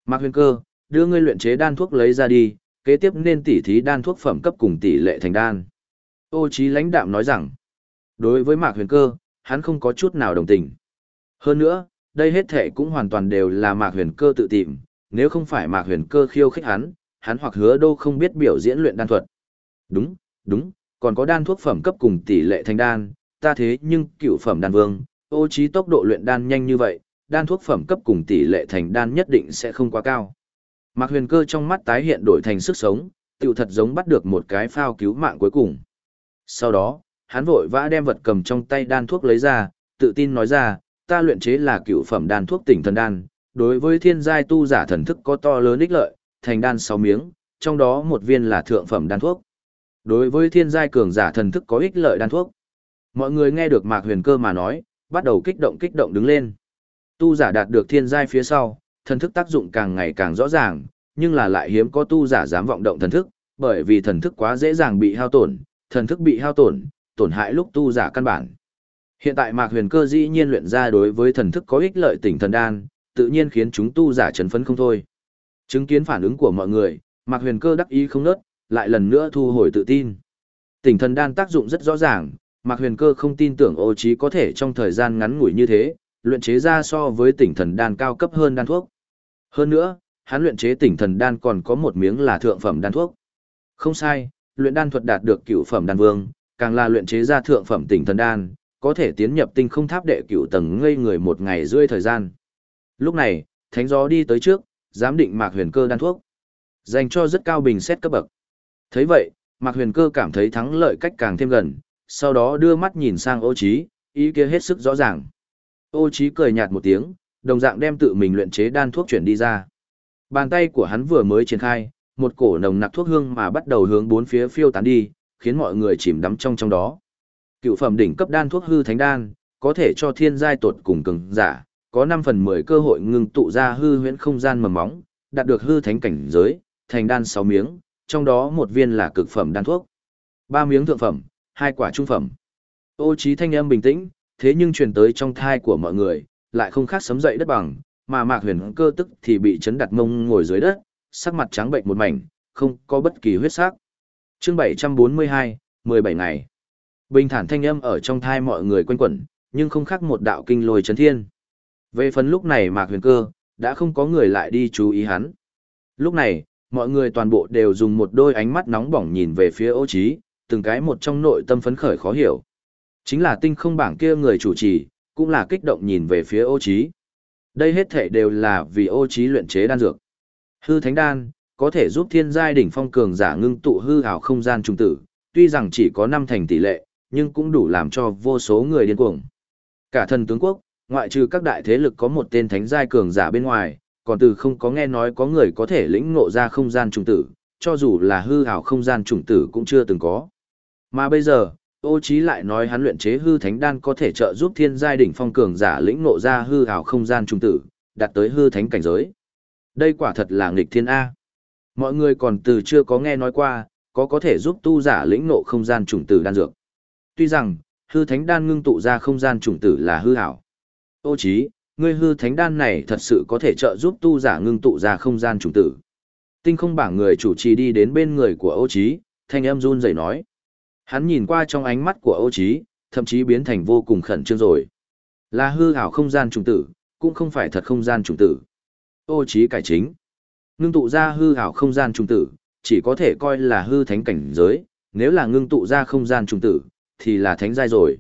Mạc huyền cơ, đưa ngươi luyện chế đan thuốc lấy ra đi, kế tiếp nên tỉ thí đan thuốc phẩm cấp cùng tỷ lệ thành đan. Ô Chí lãnh đạm nói rằng, đối với Mạc huyền cơ, hắn không có chút nào đồng tình. Hơn nữa, đây hết thể cũng hoàn toàn đều là Mạc huyền cơ tự tìm, nếu không phải Mạc huyền cơ khiêu khích hắn, hắn hoặc hứa đô không biết biểu diễn luyện đan thuật. Đúng, đúng, còn có đan thuốc phẩm cấp cùng tỷ lệ thành đan, ta thế nhưng cựu phẩm đan vương, ô trí tốc độ luyện đan nhanh như vậy, đan thuốc phẩm cấp cùng tỷ lệ thành đan nhất định sẽ không quá cao. Mạc huyền cơ trong mắt tái hiện đổi thành sức sống, tiểu thật giống bắt được một cái phao cứu mạng cuối cùng. Sau đó, hắn vội vã đem vật cầm trong tay đan thuốc lấy ra, tự tin nói ra, ta luyện chế là cựu phẩm đan thuốc tỉnh thần đan, đối với thiên giai tu giả thần thức có to lớn ích lợi, thành đan 6 miếng, trong đó một viên là thượng phẩm đan thuốc. Đối với thiên giai cường giả thần thức có ích lợi đan thuốc. Mọi người nghe được Mạc Huyền Cơ mà nói, bắt đầu kích động kích động đứng lên. Tu giả đạt được thiên giai phía sau, thần thức tác dụng càng ngày càng rõ ràng, nhưng là lại hiếm có tu giả dám vọng động thần thức, bởi vì thần thức quá dễ dàng bị hao tổn, thần thức bị hao tổn, tổn hại lúc tu giả căn bản. Hiện tại Mạc Huyền Cơ dĩ nhiên luyện ra đối với thần thức có ích lợi tỉnh thần đan, tự nhiên khiến chúng tu giả chấn phấn không thôi. Chứng kiến phản ứng của mọi người, Mạc Huyền Cơ đắc ý không nớt, lại lần nữa thu hồi tự tin. Tỉnh thần đan tác dụng rất rõ ràng, Mạc Huyền Cơ không tin tưởng ô Chí có thể trong thời gian ngắn ngủi như thế, luyện chế ra so với tỉnh thần đan cao cấp hơn đan thuốc. Hơn nữa, hắn luyện chế tỉnh thần đan còn có một miếng là thượng phẩm đan thuốc. Không sai, luyện đan thuật đạt được cửu phẩm đan vương, càng là luyện chế ra thượng phẩm tỉnh thần đan, có thể tiến nhập tinh không tháp đệ cửu tầng ngây người một ngày rưỡi thời gian. Lúc này, thánh gió đi tới trước, giám định Mạc Huyền Cơ đan thuốc, dành cho rất cao bình xét cấp bậc. Thấy vậy, Mạc Huyền Cơ cảm thấy thắng lợi cách càng thêm gần, sau đó đưa mắt nhìn sang Ô Chí, ý kia hết sức rõ ràng. Ô Chí cười nhạt một tiếng, đồng dạng đem tự mình luyện chế đan thuốc chuyển đi ra. Bàn tay của hắn vừa mới triển khai, một cổ nồng nặc thuốc hương mà bắt đầu hướng bốn phía phiêu tán đi, khiến mọi người chìm đắm trong trong đó. Cựu phẩm đỉnh cấp đan thuốc hư thánh đan, có thể cho thiên giai tột cùng cường giả, có 5 phần 10 cơ hội ngưng tụ ra hư huyễn không gian mầm móng, đạt được hư thánh cảnh giới, thành đan 6 miếng, trong đó một viên là cực phẩm đan thuốc. ba miếng thượng phẩm, hai quả trung phẩm. Ô trí thanh âm bình tĩnh, thế nhưng truyền tới trong thai của mọi người, lại không khác sấm dậy đất bằng, mà Mạc Huyền cơ tức thì bị chấn đặt mông ngồi dưới đất, sắc mặt trắng bệnh một mảnh, không có bất kỳ huyết sắc. Chương 742, 17 ngày. Bình thản thanh âm ở trong thai mọi người quanh quẩn, nhưng không khác một đạo kinh lôi chấn thiên. Về phần lúc này Mạc Huyền Cơ, đã không có người lại đi chú ý hắn. Lúc này, mọi người toàn bộ đều dùng một đôi ánh mắt nóng bỏng nhìn về phía ô trí, từng cái một trong nội tâm phấn khởi khó hiểu. Chính là tinh không bảng kia người chủ trì, cũng là kích động nhìn về phía ô Chí. Đây hết thể đều là vì ô Chí luyện chế đan dược. Hư thánh đan, có thể giúp thiên giai đỉnh phong cường giả ngưng tụ hư ảo không gian trung tử, tuy rằng chỉ có 5 thành tỷ lệ, nhưng cũng đủ làm cho vô số người điên cuồng. Cả thần tướng quốc, ngoại trừ các đại thế lực có một tên thánh giai cường giả bên ngoài, còn từ không có nghe nói có người có thể lĩnh ngộ ra không gian trùng tử, cho dù là hư ảo không gian trùng tử cũng chưa từng có. Mà bây giờ, ô trí lại nói hắn luyện chế hư thánh đan có thể trợ giúp thiên giai đỉnh phong cường giả lĩnh ngộ ra hư ảo không gian trùng tử, đạt tới hư thánh cảnh giới. Đây quả thật là nghịch thiên A. Mọi người còn từ chưa có nghe nói qua, có có thể giúp tu giả lĩnh ngộ không gian trùng tử đan dược. Tuy rằng, hư thánh đan ngưng tụ ra không gian trùng tử là hư ảo. Ô chí, ngươi hư thánh đan này thật sự có thể trợ giúp tu giả ngưng tụ ra không gian trùng tử. Tinh không bảng người chủ trì đi đến bên người của ô chí, thanh âm run rẩy nói. Hắn nhìn qua trong ánh mắt của Âu chí, thậm chí biến thành vô cùng khẩn trương rồi. Là hư ảo không gian trùng tử, cũng không phải thật không gian trùng tử. Ô chí cải chính. Ngưng tụ ra hư ảo không gian trùng tử, chỉ có thể coi là hư thánh cảnh giới, nếu là ngưng tụ ra không gian trùng tử, thì là thánh giai rồi.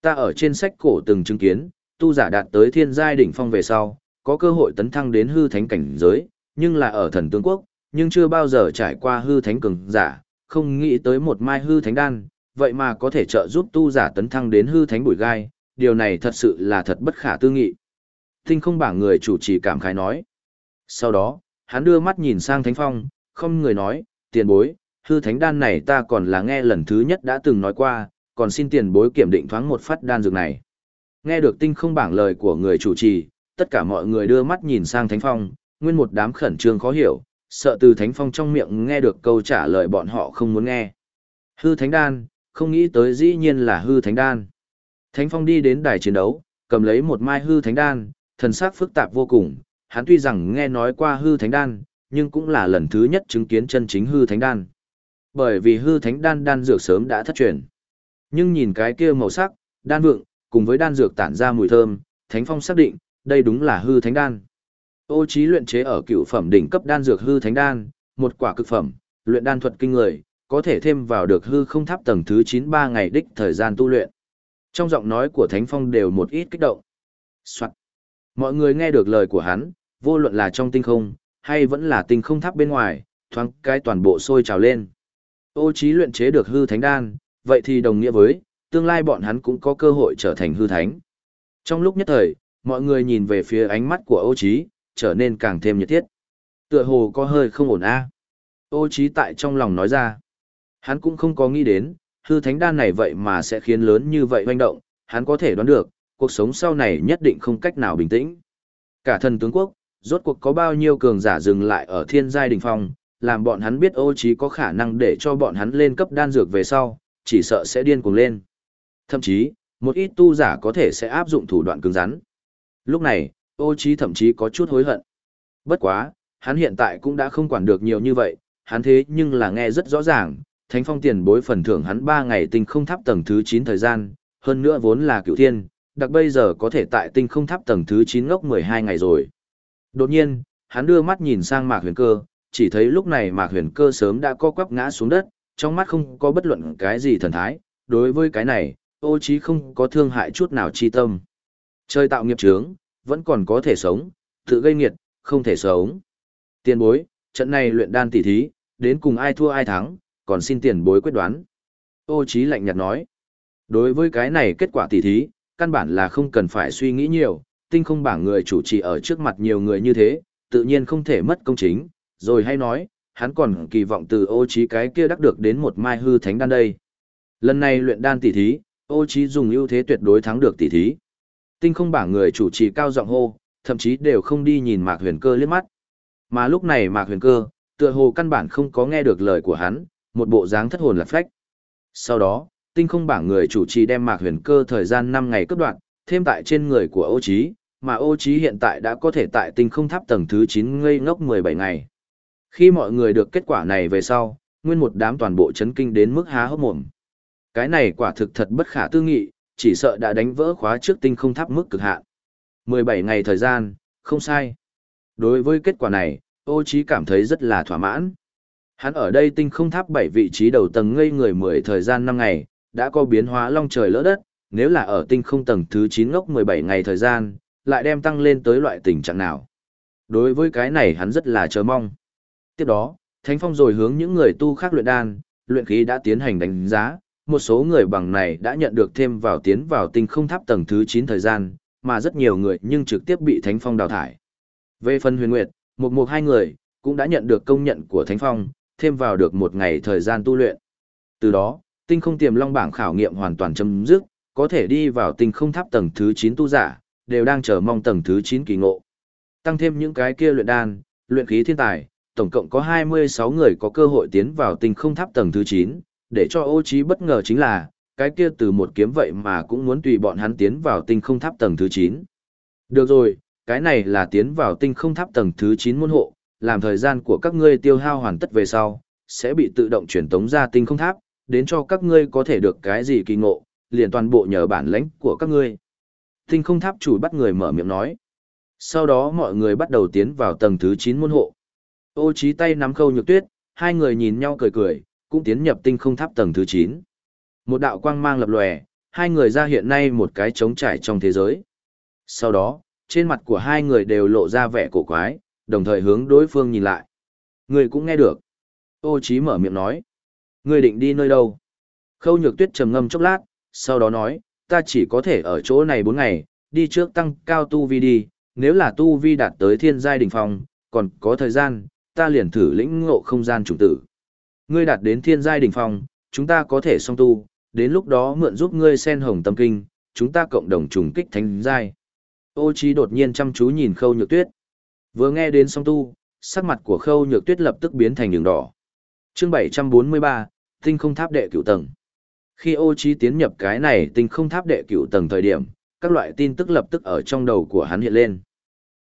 Ta ở trên sách cổ từng chứng kiến, tu giả đạt tới thiên giai đỉnh phong về sau, có cơ hội tấn thăng đến hư thánh cảnh giới, nhưng là ở thần tướng quốc, nhưng chưa bao giờ trải qua hư thánh cường giả, không nghĩ tới một mai hư thánh đan, vậy mà có thể trợ giúp tu giả tấn thăng đến hư thánh bụi gai, điều này thật sự là thật bất khả tư nghị. Tinh không bảng người chủ trì cảm khái nói. Sau đó, hắn đưa mắt nhìn sang Thánh Phong, không người nói, tiền bối, hư thánh đan này ta còn là nghe lần thứ nhất đã từng nói qua, còn xin tiền bối kiểm định thoáng một phát đan dược này. Nghe được tinh không bảng lời của người chủ trì, tất cả mọi người đưa mắt nhìn sang Thánh Phong, nguyên một đám khẩn trương khó hiểu, sợ từ Thánh Phong trong miệng nghe được câu trả lời bọn họ không muốn nghe. Hư thánh đan, không nghĩ tới dĩ nhiên là hư thánh đan. Thánh Phong đi đến đài chiến đấu, cầm lấy một mai hư thánh đan, thần sắc phức tạp vô cùng, hắn tuy rằng nghe nói qua hư thánh đan, nhưng cũng là lần thứ nhất chứng kiến chân chính hư thánh đan. Bởi vì hư thánh đan đan dược sớm đã thất truyền. Nhưng nhìn cái kia màu sắc, đan vượng, cùng với đan dược tản ra mùi thơm, Thánh Phong xác định, đây đúng là hư thánh đan. Ô trí luyện chế ở cựu phẩm đỉnh cấp đan dược hư thánh đan, một quả cực phẩm, luyện đan thuật kinh người, có thể thêm vào được hư không tháp tầng thứ 93 ngày đích thời gian tu luyện. Trong giọng nói của Thánh Phong đều một ít kích động. Soạn. Mọi người nghe được lời của hắn, vô luận là trong tinh không, hay vẫn là tinh không tháp bên ngoài, thoáng cái toàn bộ sôi trào lên. Ô trí luyện chế được hư thánh đan, vậy thì đồng nghĩa với, tương lai bọn hắn cũng có cơ hội trở thành hư thánh. Trong lúc nhất thời, mọi người nhìn về phía ánh mắt của ô trí, trở nên càng thêm nhiệt thiết. Tựa hồ có hơi không ổn a. Ô trí tại trong lòng nói ra. Hắn cũng không có nghĩ đến, hư thánh đan này vậy mà sẽ khiến lớn như vậy hoành động, hắn có thể đoán được, cuộc sống sau này nhất định không cách nào bình tĩnh. Cả thần tướng quốc, rốt cuộc có bao nhiêu cường giả dừng lại ở thiên giai đỉnh phong, làm bọn hắn biết ô trí có khả năng để cho bọn hắn lên cấp đan dược về sau, chỉ sợ sẽ điên cuồng lên. Thậm chí, một ít tu giả có thể sẽ áp dụng thủ đoạn cứng rắn. Lúc này, ô trí thậm chí có chút hối hận. Bất quá, hắn hiện tại cũng đã không quản được nhiều như vậy, hắn thế nhưng là nghe rất rõ ràng, Thánh Phong tiền bối phần thưởng hắn 3 ngày tinh không tháp tầng thứ 9 thời gian, hơn nữa vốn là cửu thiên, đặc bây giờ có thể tại tinh không tháp tầng thứ 9 ngốc 12 ngày rồi. Đột nhiên, hắn đưa mắt nhìn sang Mạc Huyền Cơ, chỉ thấy lúc này Mạc Huyền Cơ sớm đã co quắp ngã xuống đất, trong mắt không có bất luận cái gì thần thái, đối với cái này, ô trí không có thương hại chút nào chi tâm. Chơi tạo nghiệp chướng, vẫn còn có thể sống, tự gây nghiệt, không thể sống. Tiền bối, trận này luyện đan tỉ thí, đến cùng ai thua ai thắng, còn xin tiền bối quyết đoán. Ô trí lạnh nhạt nói. Đối với cái này kết quả tỉ thí, căn bản là không cần phải suy nghĩ nhiều, tinh không bảng người chủ trì ở trước mặt nhiều người như thế, tự nhiên không thể mất công chính, rồi hay nói, hắn còn kỳ vọng từ ô trí cái kia đắc được đến một mai hư thánh đan đây. Lần này luyện đan tỷ thí, ô trí dùng ưu thế tuyệt đối thắng được tỷ thí. Tinh không bảng người chủ trì cao giọng hô, thậm chí đều không đi nhìn Mạc Huyền Cơ liếc mắt. Mà lúc này Mạc Huyền Cơ, tựa hồ căn bản không có nghe được lời của hắn, một bộ dáng thất hồn lạc phách. Sau đó, tinh không bảng người chủ trì đem Mạc Huyền Cơ thời gian 5 ngày cấp đoạn, thêm tại trên người của ô Chí, mà ô Chí hiện tại đã có thể tại tinh không tháp tầng thứ 9 ngây ngốc 17 ngày. Khi mọi người được kết quả này về sau, nguyên một đám toàn bộ chấn kinh đến mức há hốc mồm. Cái này quả thực thật bất khả tư nghị, chỉ sợ đã đánh vỡ khóa trước tinh không tháp mức cực hạn. 17 ngày thời gian, không sai. Đối với kết quả này, ô trí cảm thấy rất là thỏa mãn. Hắn ở đây tinh không tháp 7 vị trí đầu tầng ngây người 10 thời gian 5 ngày, đã có biến hóa long trời lỡ đất, nếu là ở tinh không tầng thứ 9 ngốc 17 ngày thời gian, lại đem tăng lên tới loại tình trạng nào. Đối với cái này hắn rất là chờ mong. Tiếp đó, Thánh Phong rồi hướng những người tu khác luyện đan, luyện khí đã tiến hành đánh giá, một số người bằng này đã nhận được thêm vào tiến vào tinh không tháp tầng thứ 9 thời gian, mà rất nhiều người nhưng trực tiếp bị Thánh Phong đào thải. Về phần huyền nguyệt, một một hai người, cũng đã nhận được công nhận của Thánh Phong, thêm vào được một ngày thời gian tu luyện. Từ đó, tinh không tiềm long bảng khảo nghiệm hoàn toàn chấm dứt, có thể đi vào tinh không tháp tầng thứ 9 tu giả, đều đang chờ mong tầng thứ 9 kỳ ngộ. Tăng thêm những cái kia luyện đan, luyện khí thiên tài, tổng cộng có 26 người có cơ hội tiến vào tinh không tháp tầng thứ 9, để cho ô trí bất ngờ chính là, cái kia từ một kiếm vậy mà cũng muốn tùy bọn hắn tiến vào tinh không tháp tầng thứ 9. Được rồi, cái này là tiến vào tinh không tháp tầng thứ 9 môn hộ, làm thời gian của các ngươi tiêu hao hoàn tất về sau, sẽ bị tự động chuyển tống ra tinh không tháp, đến cho các ngươi có thể được cái gì kỳ ngộ, liền toàn bộ nhờ bản lãnh của các ngươi. Tinh không tháp chủ bắt người mở miệng nói. Sau đó mọi người bắt đầu tiến vào tầng thứ 9 môn hộ. Ô trí tay nắm khâu nhược tuyết, hai người nhìn nhau cười cười, cũng tiến nhập tinh không tháp tầng thứ 9. Một đạo quang mang lập lòe, hai người ra hiện nay một cái trống trải trong thế giới. Sau đó, trên mặt của hai người đều lộ ra vẻ cổ quái, đồng thời hướng đối phương nhìn lại. Người cũng nghe được. Ô Chí mở miệng nói. Người định đi nơi đâu? Khâu nhược tuyết trầm ngâm chốc lát, sau đó nói, ta chỉ có thể ở chỗ này 4 ngày, đi trước tăng cao tu vi đi, nếu là tu vi đạt tới thiên giai đỉnh phong, còn có thời gian, ta liền thử lĩnh ngộ không gian trùng tử. Ngươi đạt đến thiên giai đỉnh phong, chúng ta có thể song tu, đến lúc đó mượn giúp ngươi sen hồng tâm kinh, chúng ta cộng đồng trùng kích thánh giai. Ô Chí đột nhiên chăm chú nhìn Khâu Nhược Tuyết. Vừa nghe đến song tu, sắc mặt của Khâu Nhược Tuyết lập tức biến thành đường đỏ. Chương 743, Tinh không tháp đệ cửu tầng. Khi Ô Chí tiến nhập cái này Tinh không tháp đệ cửu tầng thời điểm, các loại tin tức lập tức ở trong đầu của hắn hiện lên.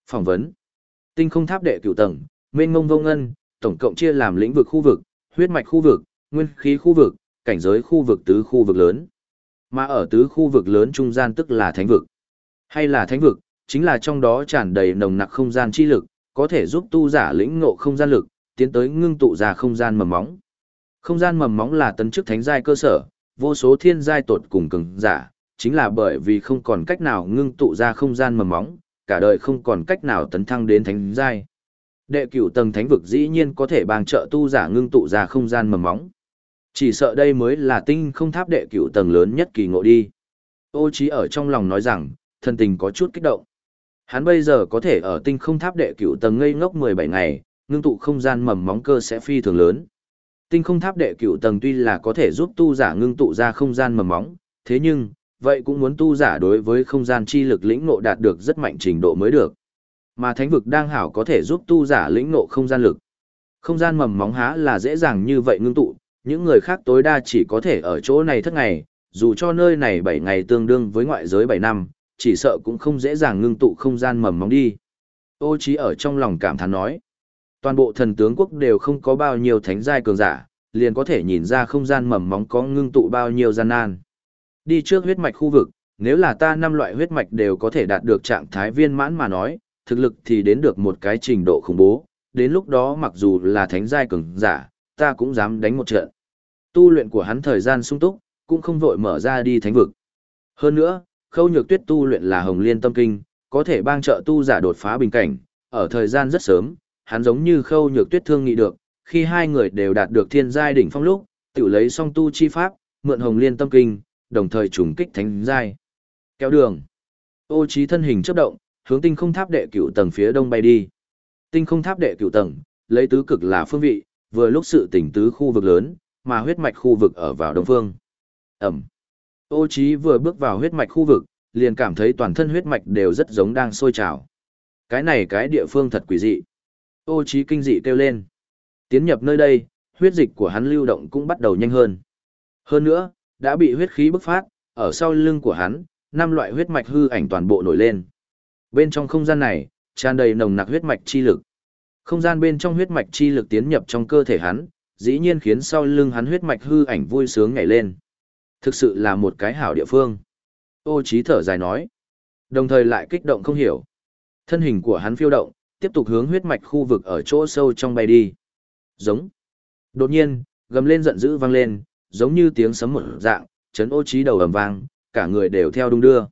Phỏng vấn. Tinh không tháp đệ cửu tầng, mênh mông vô ngân, tổng cộng chia làm lĩnh vực khu vực, huyết mạch khu vực, nguyên khí khu vực, cảnh giới khu vực tứ khu vực lớn. Mà ở tứ khu vực lớn trung gian tức là thánh vực. Hay là thánh vực, chính là trong đó tràn đầy nồng nặc không gian chi lực, có thể giúp tu giả lĩnh ngộ không gian lực, tiến tới ngưng tụ ra không gian mầm móng. Không gian mầm móng là tấn chức thánh giai cơ sở, vô số thiên giai tột cùng cường giả, chính là bởi vì không còn cách nào ngưng tụ ra không gian mầm móng, cả đời không còn cách nào tấn thăng đến thánh giai. Đệ cửu tầng thánh vực dĩ nhiên có thể bằng trợ tu giả ngưng tụ ra không gian mầm móng. Chỉ sợ đây mới là tinh không tháp đệ cửu tầng lớn nhất kỳ ngộ đi. Ô trí ở trong lòng nói rằng, thân tình có chút kích động. Hắn bây giờ có thể ở tinh không tháp đệ cửu tầng ngây ngốc 17 ngày, ngưng tụ không gian mầm móng cơ sẽ phi thường lớn. Tinh không tháp đệ cửu tầng tuy là có thể giúp tu giả ngưng tụ ra không gian mầm móng, thế nhưng, vậy cũng muốn tu giả đối với không gian chi lực lĩnh ngộ đạt được rất mạnh trình độ mới được. Mà thánh vực đang hảo có thể giúp tu giả lĩnh ngộ không gian lực. Không gian mầm móng há là dễ dàng như vậy ngưng tụ, những người khác tối đa chỉ có thể ở chỗ này thất ngày, dù cho nơi này 7 ngày tương đương với ngoại giới 7 năm, chỉ sợ cũng không dễ dàng ngưng tụ không gian mầm móng đi. Ô trí ở trong lòng cảm thán nói, toàn bộ thần tướng quốc đều không có bao nhiêu thánh giai cường giả, liền có thể nhìn ra không gian mầm móng có ngưng tụ bao nhiêu gian nan. Đi trước huyết mạch khu vực, nếu là ta năm loại huyết mạch đều có thể đạt được trạng thái viên mãn mà nói, thực lực thì đến được một cái trình độ khủng bố, đến lúc đó mặc dù là thánh giai cường giả, ta cũng dám đánh một trận. Tu luyện của hắn thời gian sung túc, cũng không vội mở ra đi thánh vực. Hơn nữa, khâu nhược tuyết tu luyện là hồng liên tâm kinh, có thể bang trợ tu giả đột phá bình cảnh, ở thời gian rất sớm, hắn giống như khâu nhược tuyết thương nghị được, khi hai người đều đạt được thiên giai đỉnh phong lúc, tự lấy song tu chi pháp, mượn hồng liên tâm kinh, đồng thời trùng kích thánh giai. Kéo đường. Ô trí thân hình chớp động, hướng tinh không tháp đệ cửu tầng phía đông bay đi. Tinh không tháp đệ cửu tầng, lấy tứ cực là phương vị, vừa lúc sự tỉnh tứ khu vực lớn, mà huyết mạch khu vực ở vào đông phương. Ẩm. Ô Chí vừa bước vào huyết mạch khu vực, liền cảm thấy toàn thân huyết mạch đều rất giống đang sôi trào. Cái này cái địa phương thật quỷ dị. Ô Chí kinh dị kêu lên. Tiến nhập nơi đây, huyết dịch của hắn lưu động cũng bắt đầu nhanh hơn. Hơn nữa, đã bị huyết khí bức phát, ở sau lưng của hắn, năm loại huyết mạch hư ảnh toàn bộ nổi lên. Bên trong không gian này, tràn đầy nồng nặc huyết mạch chi lực. Không gian bên trong huyết mạch chi lực tiến nhập trong cơ thể hắn, dĩ nhiên khiến sau lưng hắn huyết mạch hư ảnh vui sướng nhảy lên. Thực sự là một cái hảo địa phương. Ô trí thở dài nói. Đồng thời lại kích động không hiểu. Thân hình của hắn phiêu động, tiếp tục hướng huyết mạch khu vực ở chỗ sâu trong bay đi. Giống. Đột nhiên, gầm lên giận dữ vang lên, giống như tiếng sấm một dạng, chấn ô trí đầu ầm vang, cả người đều theo đung đưa.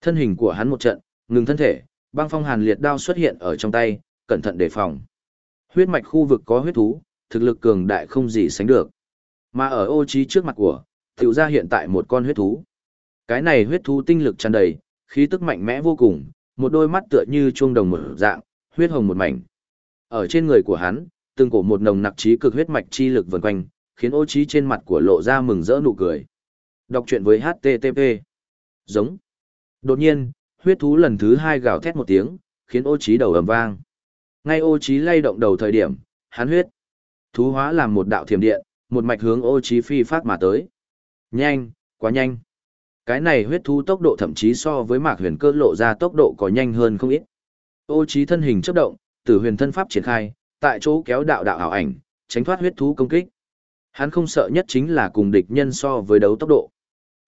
Thân hình của hắn một trận, ngừng thân thể, băng phong hàn liệt đao xuất hiện ở trong tay, cẩn thận đề phòng. Huyết mạch khu vực có huyết thú, thực lực cường đại không gì sánh được. Mà ở ô trí trước mặt của, tiểu ra hiện tại một con huyết thú. Cái này huyết thú tinh lực tràn đầy, khí tức mạnh mẽ vô cùng, một đôi mắt tựa như chuông đồng mở dạng, huyết hồng một mảnh. Ở trên người của hắn, từng cổ một nồng nặc trí cực huyết mạch chi lực vần quanh, khiến ô trí trên mặt của lộ ra mừng rỡ nụ cười. Đọc truyện với HTTP. Giống. Đột nhiên, huyết thú lần thứ hai gào thét một tiếng, khiến ô trí đầu ầm vang. Ngay ô trí lay động đầu thời điểm, hắn huyết. Thú hóa làm một đạo thiểm điện, một mạch hướng ô trí phi phát mà tới. Nhanh, quá nhanh. Cái này huyết thú tốc độ thậm chí so với mạc huyền cơ lộ ra tốc độ có nhanh hơn không ít. Ô trí thân hình chấp động, tử huyền thân pháp triển khai, tại chỗ kéo đạo đạo ảo ảnh, tránh thoát huyết thú công kích. Hắn không sợ nhất chính là cùng địch nhân so với đấu tốc độ.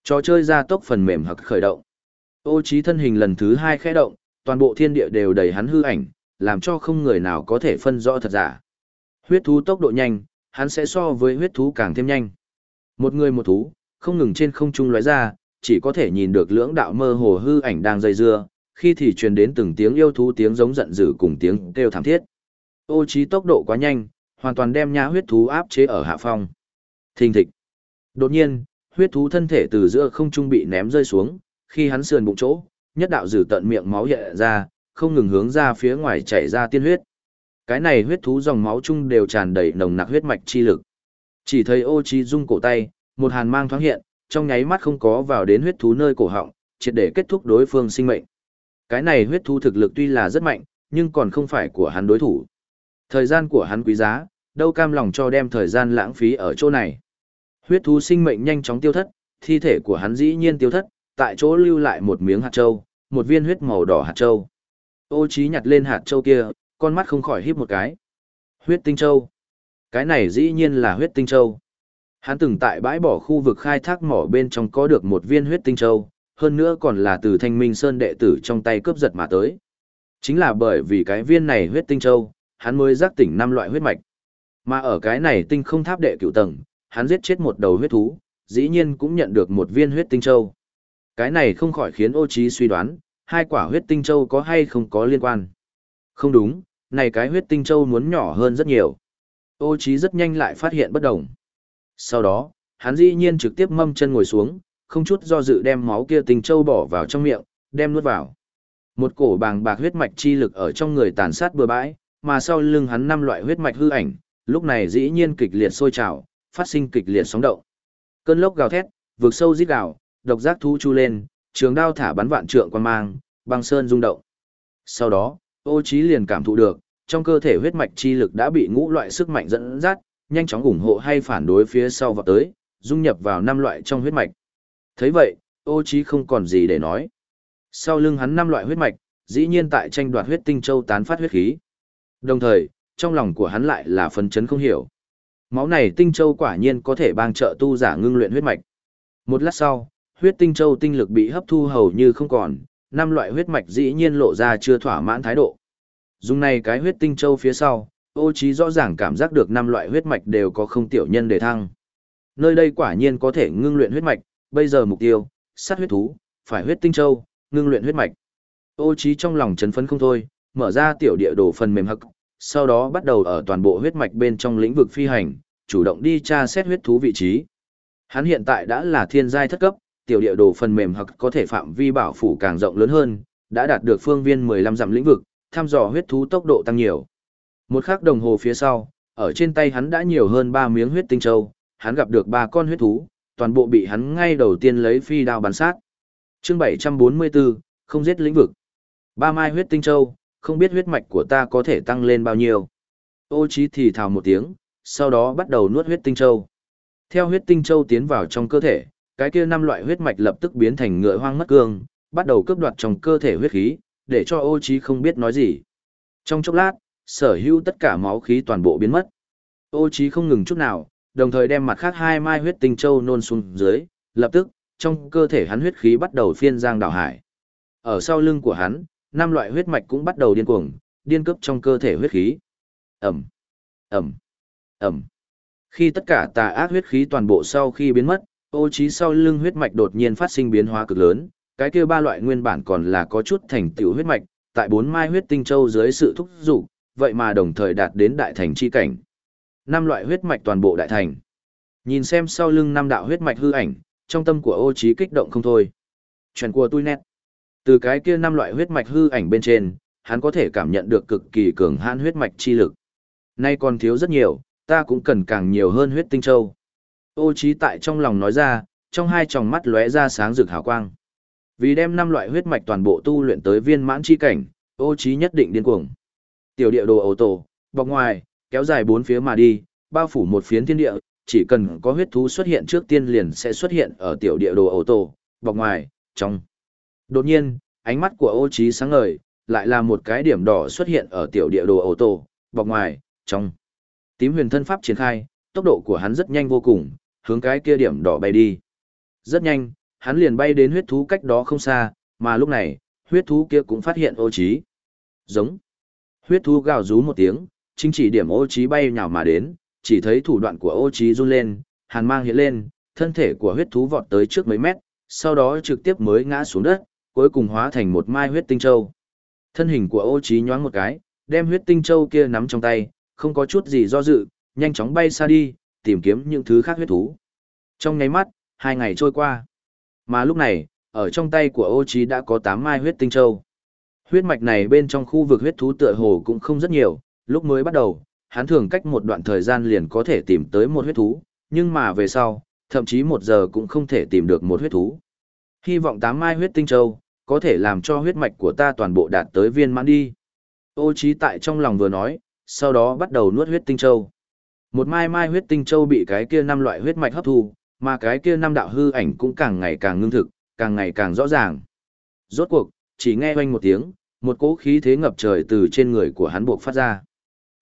Trò chơi ra tốc phần mềm hoặc khởi động. Ô trí thân hình lần thứ hai khẽ động, toàn bộ thiên địa đều đầy hắn hư ảnh, làm cho không người nào có thể phân rõ thật giả. Huyết thú tốc độ nhanh, hắn sẽ so với huyết thú càng thêm nhanh. Một người một thú, không ngừng trên không trung lóe ra, chỉ có thể nhìn được lưỡng đạo mơ hồ hư ảnh đang dây dưa, khi thì truyền đến từng tiếng yêu thú tiếng giống giận dữ cùng tiếng kêu thảm thiết. Ô trí tốc độ quá nhanh, hoàn toàn đem nhã huyết thú áp chế ở hạ phong. Thình thịch. Đột nhiên, huyết thú thân thể từ giữa không trung bị ném rơi xuống, khi hắn sườn bụng chỗ, nhất đạo dử tận miệng máu hiện ra, không ngừng hướng ra phía ngoài chảy ra tiên huyết. Cái này huyết thú dòng máu chung đều tràn đầy nồng nặc huyết mạch chi lực. Chỉ thấy ô trí rung cổ tay, một hàn mang thoáng hiện, trong nháy mắt không có vào đến huyết thú nơi cổ họng, triệt để kết thúc đối phương sinh mệnh. Cái này huyết thú thực lực tuy là rất mạnh, nhưng còn không phải của hắn đối thủ. Thời gian của hắn quý giá, đâu cam lòng cho đem thời gian lãng phí ở chỗ này. Huyết thú sinh mệnh nhanh chóng tiêu thất, thi thể của hắn dĩ nhiên tiêu thất, tại chỗ lưu lại một miếng hạt châu, một viên huyết màu đỏ hạt châu. Ô Chí nhặt lên hạt châu kia, con mắt không khỏi híp một cái. Huyết tinh châu. Cái này dĩ nhiên là huyết tinh châu. Hắn từng tại bãi bỏ khu vực khai thác mỏ bên trong có được một viên huyết tinh châu, hơn nữa còn là từ thanh minh sơn đệ tử trong tay cướp giật mà tới. Chính là bởi vì cái viên này huyết tinh châu, hắn mới giác tỉnh năm loại huyết mạch. Mà ở cái này tinh không tháp đệ cửu tầng, hắn giết chết một đầu huyết thú, dĩ nhiên cũng nhận được một viên huyết tinh châu. Cái này không khỏi khiến ô trí suy đoán, hai quả huyết tinh châu có hay không có liên quan. Không đúng, này cái huyết tinh châu muốn nhỏ hơn rất nhiều. Ô trí rất nhanh lại phát hiện bất đồng. Sau đó, hắn dĩ nhiên trực tiếp mâm chân ngồi xuống, không chút do dự đem máu kia tinh châu bỏ vào trong miệng, đem nuốt vào. Một cổ bàng bạc huyết mạch chi lực ở trong người tàn sát bừa bãi, mà sau lưng hắn năm loại huyết mạch hư ảnh, lúc này dĩ nhiên kịch liệt sôi trào, phát sinh kịch liệt sóng động. Cơn lốc gào thét, vượt sâu rít gào, độc giác thú chu lên, trường đao thả bắn vạn trượng quan mang, băng sơn rung động. Sau đó, ô trí liền cảm thụ được, trong cơ thể huyết mạch chi lực đã bị ngũ loại sức mạnh dẫn dắt, nhanh chóng ủng hộ hay phản đối phía sau vào tới, dung nhập vào năm loại trong huyết mạch. Thấy vậy, ô trí không còn gì để nói. Sau lưng hắn năm loại huyết mạch, dĩ nhiên tại tranh đoạt huyết tinh châu tán phát huyết khí. Đồng thời, trong lòng của hắn lại là phấn chấn không hiểu. Máu này tinh châu quả nhiên có thể bang trợ tu giả ngưng luyện huyết mạch. Một lát sau, huyết tinh châu tinh lực bị hấp thu hầu như không còn, năm loại huyết mạch dĩ nhiên lộ ra chưa thỏa mãn thái độ. Dùng này cái huyết tinh châu phía sau, ô Chí rõ ràng cảm giác được năm loại huyết mạch đều có không tiểu nhân để thăng. Nơi đây quả nhiên có thể ngưng luyện huyết mạch, bây giờ mục tiêu, sát huyết thú, phải huyết tinh châu, ngưng luyện huyết mạch. Ô Chí trong lòng chấn phấn không thôi, mở ra tiểu địa đồ phần mềm hắc, sau đó bắt đầu ở toàn bộ huyết mạch bên trong lĩnh vực phi hành, chủ động đi tra xét huyết thú vị trí. Hắn hiện tại đã là thiên giai thất cấp, tiểu địa đồ phần mềm hoặc có thể phạm vi bảo phủ càng rộng lớn hơn, đã đạt được phương viên 15 dặm lĩnh vực, thăm dò huyết thú tốc độ tăng nhiều. Một khắc đồng hồ phía sau, ở trên tay hắn đã nhiều hơn 3 miếng huyết tinh châu, hắn gặp được 3 con huyết thú, toàn bộ bị hắn ngay đầu tiên lấy phi đao bắn sát. Chương 744, không giết lĩnh vực. Ba mai huyết tinh châu, không biết huyết mạch của ta có thể tăng lên bao nhiêu. Ô chí thì thào một tiếng, sau đó bắt đầu nuốt huyết tinh châu. Theo huyết tinh châu tiến vào trong cơ thể, cái kia năm loại huyết mạch lập tức biến thành ngựa hoang mất cương, bắt đầu cướp đoạt trong cơ thể huyết khí, để cho ô Chí không biết nói gì. Trong chốc lát, sở hữu tất cả máu khí toàn bộ biến mất. Ô Chí không ngừng chút nào, đồng thời đem mặt khác hai mai huyết tinh châu nôn xuống dưới, lập tức, trong cơ thể hắn huyết khí bắt đầu phiên giang đảo hải. Ở sau lưng của hắn, năm loại huyết mạch cũng bắt đầu điên cuồng, điên cướp trong cơ thể huyết khí. Ầm, Ầm, Ầm. Khi tất cả tà ác huyết khí toàn bộ sau khi biến mất, ô trí sau lưng huyết mạch đột nhiên phát sinh biến hóa cực lớn, cái kia ba loại nguyên bản còn là có chút thành tựu huyết mạch, tại bốn mai huyết tinh châu dưới sự thúc giục, vậy mà đồng thời đạt đến đại thành chi cảnh. Năm loại huyết mạch toàn bộ đại thành. Nhìn xem sau lưng năm đạo huyết mạch hư ảnh, trong tâm của ô trí kích động không thôi. Chuyện của tôi nét. Từ cái kia năm loại huyết mạch hư ảnh bên trên, hắn có thể cảm nhận được cực kỳ cường hãn huyết mạch chi lực. Nay còn thiếu rất nhiều, ta cũng cần càng nhiều hơn huyết tinh châu. Ô trí tại trong lòng nói ra, trong hai tròng mắt lóe ra sáng rực hào quang. Vì đem năm loại huyết mạch toàn bộ tu luyện tới viên mãn chi cảnh, ô trí nhất định điên cuồng. Tiểu địa đồ ô tô, bọc ngoài, kéo dài bốn phía mà đi, bao phủ một phiến thiên địa, chỉ cần có huyết thú xuất hiện trước tiên liền sẽ xuất hiện ở tiểu địa đồ ô tô, bọc ngoài, trong. Đột nhiên, ánh mắt của ô trí sáng ngời, lại là một cái điểm đỏ xuất hiện ở tiểu địa đồ ô tô, bọc ngoài, trong. Tím huyền thân pháp triển khai, tốc độ của hắn rất nhanh vô cùng, hướng cái kia điểm đỏ bay đi. Rất nhanh, hắn liền bay đến huyết thú cách đó không xa, mà lúc này, huyết thú kia cũng phát hiện ô trí. Giống. Huyết thú gào rú một tiếng, chính chỉ điểm ô trí bay nhào mà đến, chỉ thấy thủ đoạn của ô trí run lên, hàn mang hiện lên, thân thể của huyết thú vọt tới trước mấy mét, sau đó trực tiếp mới ngã xuống đất, cuối cùng hóa thành một mai huyết tinh châu. Thân hình của ô trí nhoáng một cái, đem huyết tinh châu kia nắm trong tay, không có chút gì do dự, nhanh chóng bay xa đi, tìm kiếm những thứ khác huyết thú. Trong nháy mắt, hai ngày trôi qua. Mà lúc này, ở trong tay của ô trí đã có 8 mai huyết tinh châu. Huyết mạch này bên trong khu vực huyết thú tựa hồ cũng không rất nhiều, lúc mới bắt đầu, hắn thường cách một đoạn thời gian liền có thể tìm tới một huyết thú, nhưng mà về sau, thậm chí một giờ cũng không thể tìm được một huyết thú. Hy vọng 8 mai huyết tinh châu, có thể làm cho huyết mạch của ta toàn bộ đạt tới viên mãn đi. Ô trí tại trong lòng vừa nói, sau đó bắt đầu nuốt huyết tinh châu. Một mai mai huyết tinh châu bị cái kia năm loại huyết mạch hấp thu, mà cái kia năm đạo hư ảnh cũng càng ngày càng ngưng thực, càng ngày càng rõ ràng. Rốt cuộc, chỉ nghe oanh một tiếng, một cỗ khí thế ngập trời từ trên người của hắn buộc phát ra.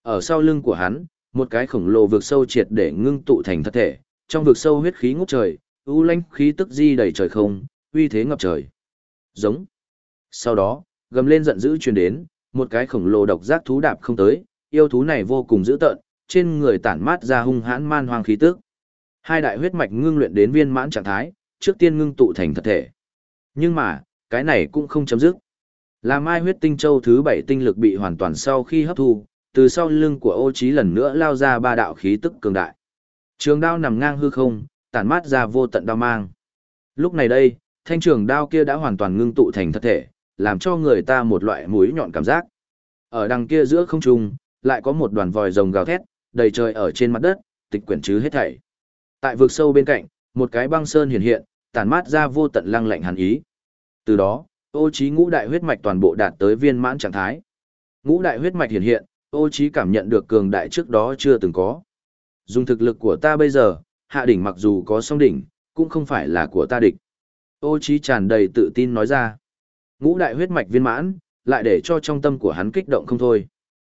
Ở sau lưng của hắn, một cái khổng lồ vực sâu triệt để ngưng tụ thành thật thể, trong vực sâu huyết khí ngút trời, u lãnh khí tức di đầy trời không, uy thế ngập trời. Giống. Sau đó, gầm lên giận dữ truyền đến, một cái khổng lồ độc giác thú đạp không tới, yêu thú này vô cùng dữ tợn, trên người tản mát ra hung hãn man hoang khí tức. Hai đại huyết mạch ngưng luyện đến viên mãn trạng thái, trước tiên ngưng tụ thành thật thể. Nhưng mà, cái này cũng không chấm dứt. Là mai huyết tinh châu thứ bảy tinh lực bị hoàn toàn sau khi hấp thu, từ sau lưng của ô trí lần nữa lao ra ba đạo khí tức cường đại. Trường đao nằm ngang hư không, tản mát ra vô tận đao mang. Lúc này đây, thanh trường đao kia đã hoàn toàn ngưng tụ thành thật thể, làm cho người ta một loại mũi nhọn cảm giác. Ở đằng kia giữa không trung, lại có một đoàn vòi rồng gào thét, đầy trời ở trên mặt đất, tịch quyển chứ hết thảy. Tại vực sâu bên cạnh, một cái băng sơn hiện hiện, tản mát ra vô tận lăng lạnh hàn ý. Từ đó, ô trí ngũ đại huyết mạch toàn bộ đạt tới viên mãn trạng thái. Ngũ đại huyết mạch hiện hiện, ô trí cảm nhận được cường đại trước đó chưa từng có. Dùng thực lực của ta bây giờ, hạ đỉnh mặc dù có song đỉnh, cũng không phải là của ta địch. Ô trí tràn đầy tự tin nói ra. Ngũ đại huyết mạch viên mãn, lại để cho trong tâm của hắn kích động không thôi.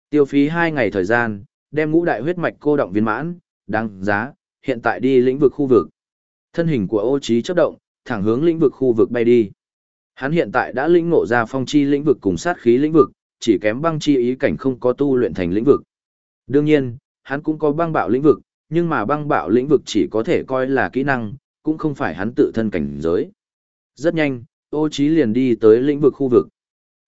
Tiêu phí hai ngày thời gian, đem ngũ đại huyết mạch cô động viên mãn, đáng giá, hiện tại đi lĩnh vực khu vực. Thân hình của ô trí chấp động, thẳng hướng lĩnh vực khu vực bay đi. Hắn hiện tại đã lĩnh ngộ ra phong chi lĩnh vực cùng sát khí lĩnh vực, chỉ kém băng chi ý cảnh không có tu luyện thành lĩnh vực. Đương nhiên, hắn cũng có băng bạo lĩnh vực, nhưng mà băng bạo lĩnh vực chỉ có thể coi là kỹ năng, cũng không phải hắn tự thân cảnh giới. Rất nhanh, ô trí liền đi tới lĩnh vực khu vực.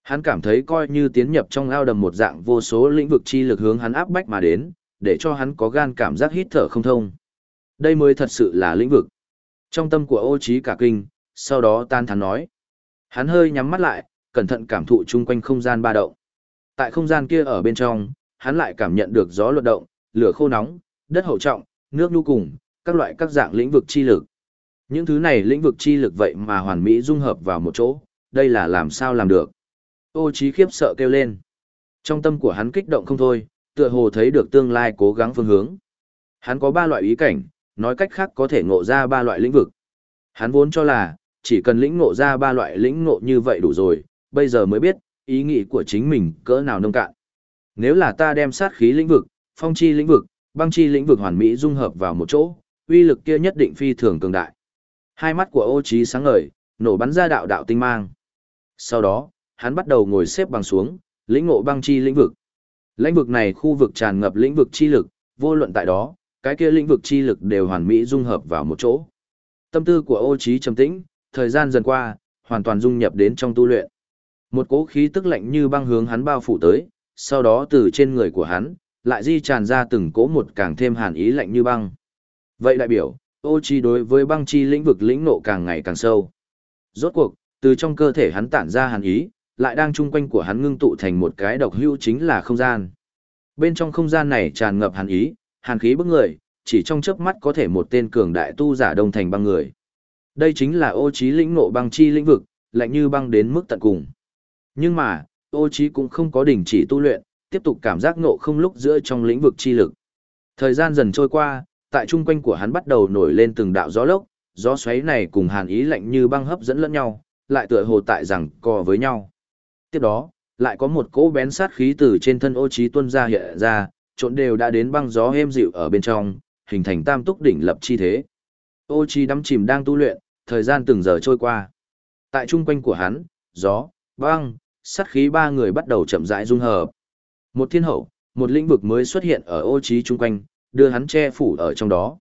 Hắn cảm thấy coi như tiến nhập trong ao đầm một dạng vô số lĩnh vực chi lực hướng hắn áp bách mà đến, để cho hắn có gan cảm giác hít thở không thông. Đây mới thật sự là lĩnh vực. Trong tâm của ô trí cả kinh, sau đó tan thắn nói. Hắn hơi nhắm mắt lại, cẩn thận cảm thụ chung quanh không gian ba động. Tại không gian kia ở bên trong, hắn lại cảm nhận được gió luật động, lửa khô nóng, đất hậu trọng, nước nhu cùng, các loại các dạng lĩnh vực chi lực. Những thứ này lĩnh vực chi lực vậy mà hoàn mỹ dung hợp vào một chỗ, đây là làm sao làm được. Ô trí khiếp sợ kêu lên. Trong tâm của hắn kích động không thôi, tựa hồ thấy được tương lai cố gắng phương hướng. Hắn có ba loại ý cảnh, nói cách khác có thể ngộ ra ba loại lĩnh vực. Hắn vốn cho là, chỉ cần lĩnh ngộ ra ba loại lĩnh ngộ như vậy đủ rồi, bây giờ mới biết, ý nghĩ của chính mình cỡ nào nông cạn. Nếu là ta đem sát khí lĩnh vực, phong chi lĩnh vực, băng chi lĩnh vực hoàn mỹ dung hợp vào một chỗ, uy lực kia nhất định phi thường cường đại. Hai mắt của ô trí sáng ngời, nổ bắn ra đạo đạo tinh mang. Sau đó, hắn bắt đầu ngồi xếp bằng xuống, lĩnh ngộ băng chi lĩnh vực. Lĩnh vực này khu vực tràn ngập lĩnh vực chi lực, vô luận tại đó, cái kia lĩnh vực chi lực đều hoàn mỹ dung hợp vào một chỗ. Tâm tư của ô Chí trầm tĩnh, thời gian dần qua, hoàn toàn dung nhập đến trong tu luyện. Một cỗ khí tức lạnh như băng hướng hắn bao phủ tới, sau đó từ trên người của hắn, lại di tràn ra từng cỗ một càng thêm hàn ý lạnh như băng. Vậy đại biểu, ô chi đối với băng chi lĩnh vực lĩnh ngộ càng ngày càng sâu. Rốt cuộc, từ trong cơ thể hắn tản ra hàn ý, lại đang chung quanh của hắn ngưng tụ thành một cái độc hữu chính là không gian. Bên trong không gian này tràn ngập hàn ý, hàn khí bức người, chỉ trong chớp mắt có thể một tên cường đại tu giả đông thành băng người. Đây chính là ô trí lĩnh ngộ băng chi lĩnh vực, lạnh như băng đến mức tận cùng. Nhưng mà, ô trí cũng không có đình chỉ tu luyện, tiếp tục cảm giác ngộ không lúc giữa trong lĩnh vực chi lực. Thời gian dần trôi qua, tại trung quanh của hắn bắt đầu nổi lên từng đạo gió lốc, gió xoáy này cùng hàn ý lạnh như băng hấp dẫn lẫn nhau, lại tựa hồ tại rằng co với nhau. Tiếp đó, lại có một cỗ bén sát khí từ trên thân ô trí Tuân ra hiện ra, trộn đều đã đến băng gió êm dịu ở bên trong, hình thành tam túc đỉnh lập chi thế. Ô trí đắm chìm đang tu luyện, thời gian từng giờ trôi qua. Tại trung quanh của hắn, gió, băng, sát khí ba người bắt đầu chậm rãi dung hợp. Một thiên hậu, một lĩnh vực mới xuất hiện ở ô trí trung quanh, đưa hắn che phủ ở trong đó.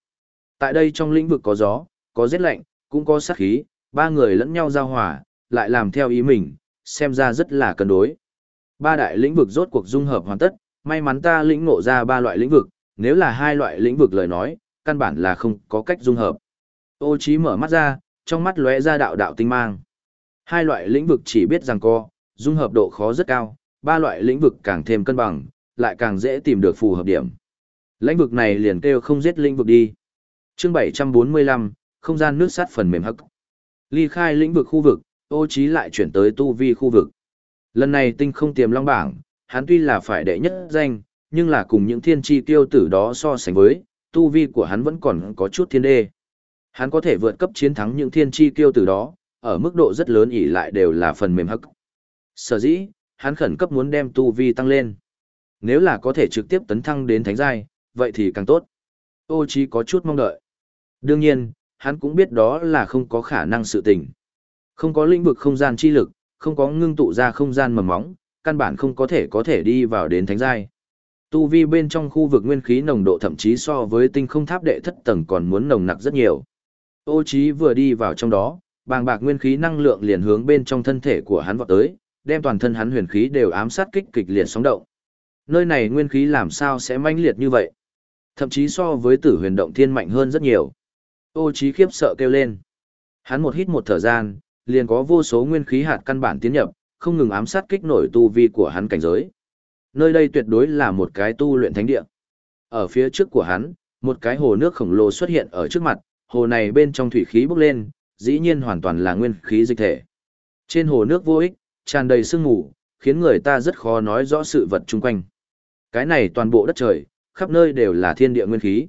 Tại đây trong lĩnh vực có gió, có rét lạnh, cũng có sát khí, ba người lẫn nhau giao hòa, lại làm theo ý mình, xem ra rất là cân đối. Ba đại lĩnh vực rốt cuộc dung hợp hoàn tất, may mắn ta lĩnh ngộ ra ba loại lĩnh vực, nếu là hai loại lĩnh vực lời nói, căn bản là không có cách dung hợp. Ô Chí mở mắt ra, trong mắt lóe ra đạo đạo tinh mang. Hai loại lĩnh vực chỉ biết rằng co, dung hợp độ khó rất cao, ba loại lĩnh vực càng thêm cân bằng, lại càng dễ tìm được phù hợp điểm. Lĩnh vực này liền kêu không giết lĩnh vực đi. Chương 745, không gian nước sắt phần mềm hắc. Ly khai lĩnh vực khu vực, Ô Chí lại chuyển tới tu vi khu vực. Lần này tinh không tiềm long bảng, hắn tuy là phải đệ nhất danh, nhưng là cùng những thiên tri tiêu tử đó so sánh với, tu vi của hắn vẫn còn có chút thiên đê. Hắn có thể vượt cấp chiến thắng những thiên tri tiêu tử đó, ở mức độ rất lớn ỉ lại đều là phần mềm hắc. Sở dĩ, hắn khẩn cấp muốn đem tu vi tăng lên. Nếu là có thể trực tiếp tấn thăng đến thánh giai, vậy thì càng tốt. Ô Chí có chút mong đợi. Đương nhiên, hắn cũng biết đó là không có khả năng sự tình. Không có lĩnh vực không gian chi lực, không có ngưng tụ ra không gian mầm móng, căn bản không có thể có thể đi vào đến thánh giai. Tu vi bên trong khu vực nguyên khí nồng độ thậm chí so với tinh không tháp đệ thất tầng còn muốn nồng nặc rất nhiều. Ô Chí vừa đi vào trong đó, bàng bạc nguyên khí năng lượng liền hướng bên trong thân thể của hắn vọt tới, đem toàn thân hắn huyền khí đều ám sát kích kịch liệt sóng động. Nơi này nguyên khí làm sao sẽ mãnh liệt như vậy? Thậm chí so với Tử Huyền động thiên mạnh hơn rất nhiều. Ô Chí khiếp sợ kêu lên. Hắn một hít một thở gian, liền có vô số nguyên khí hạt căn bản tiến nhập, không ngừng ám sát kích nổi tu vi của hắn cảnh giới. Nơi đây tuyệt đối là một cái tu luyện thánh địa. Ở phía trước của hắn, một cái hồ nước khổng lồ xuất hiện ở trước mặt, hồ này bên trong thủy khí bốc lên, dĩ nhiên hoàn toàn là nguyên khí dịch thể. Trên hồ nước vô ích, tràn đầy sương mù, khiến người ta rất khó nói rõ sự vật chung quanh. Cái này toàn bộ đất trời, khắp nơi đều là thiên địa nguyên khí.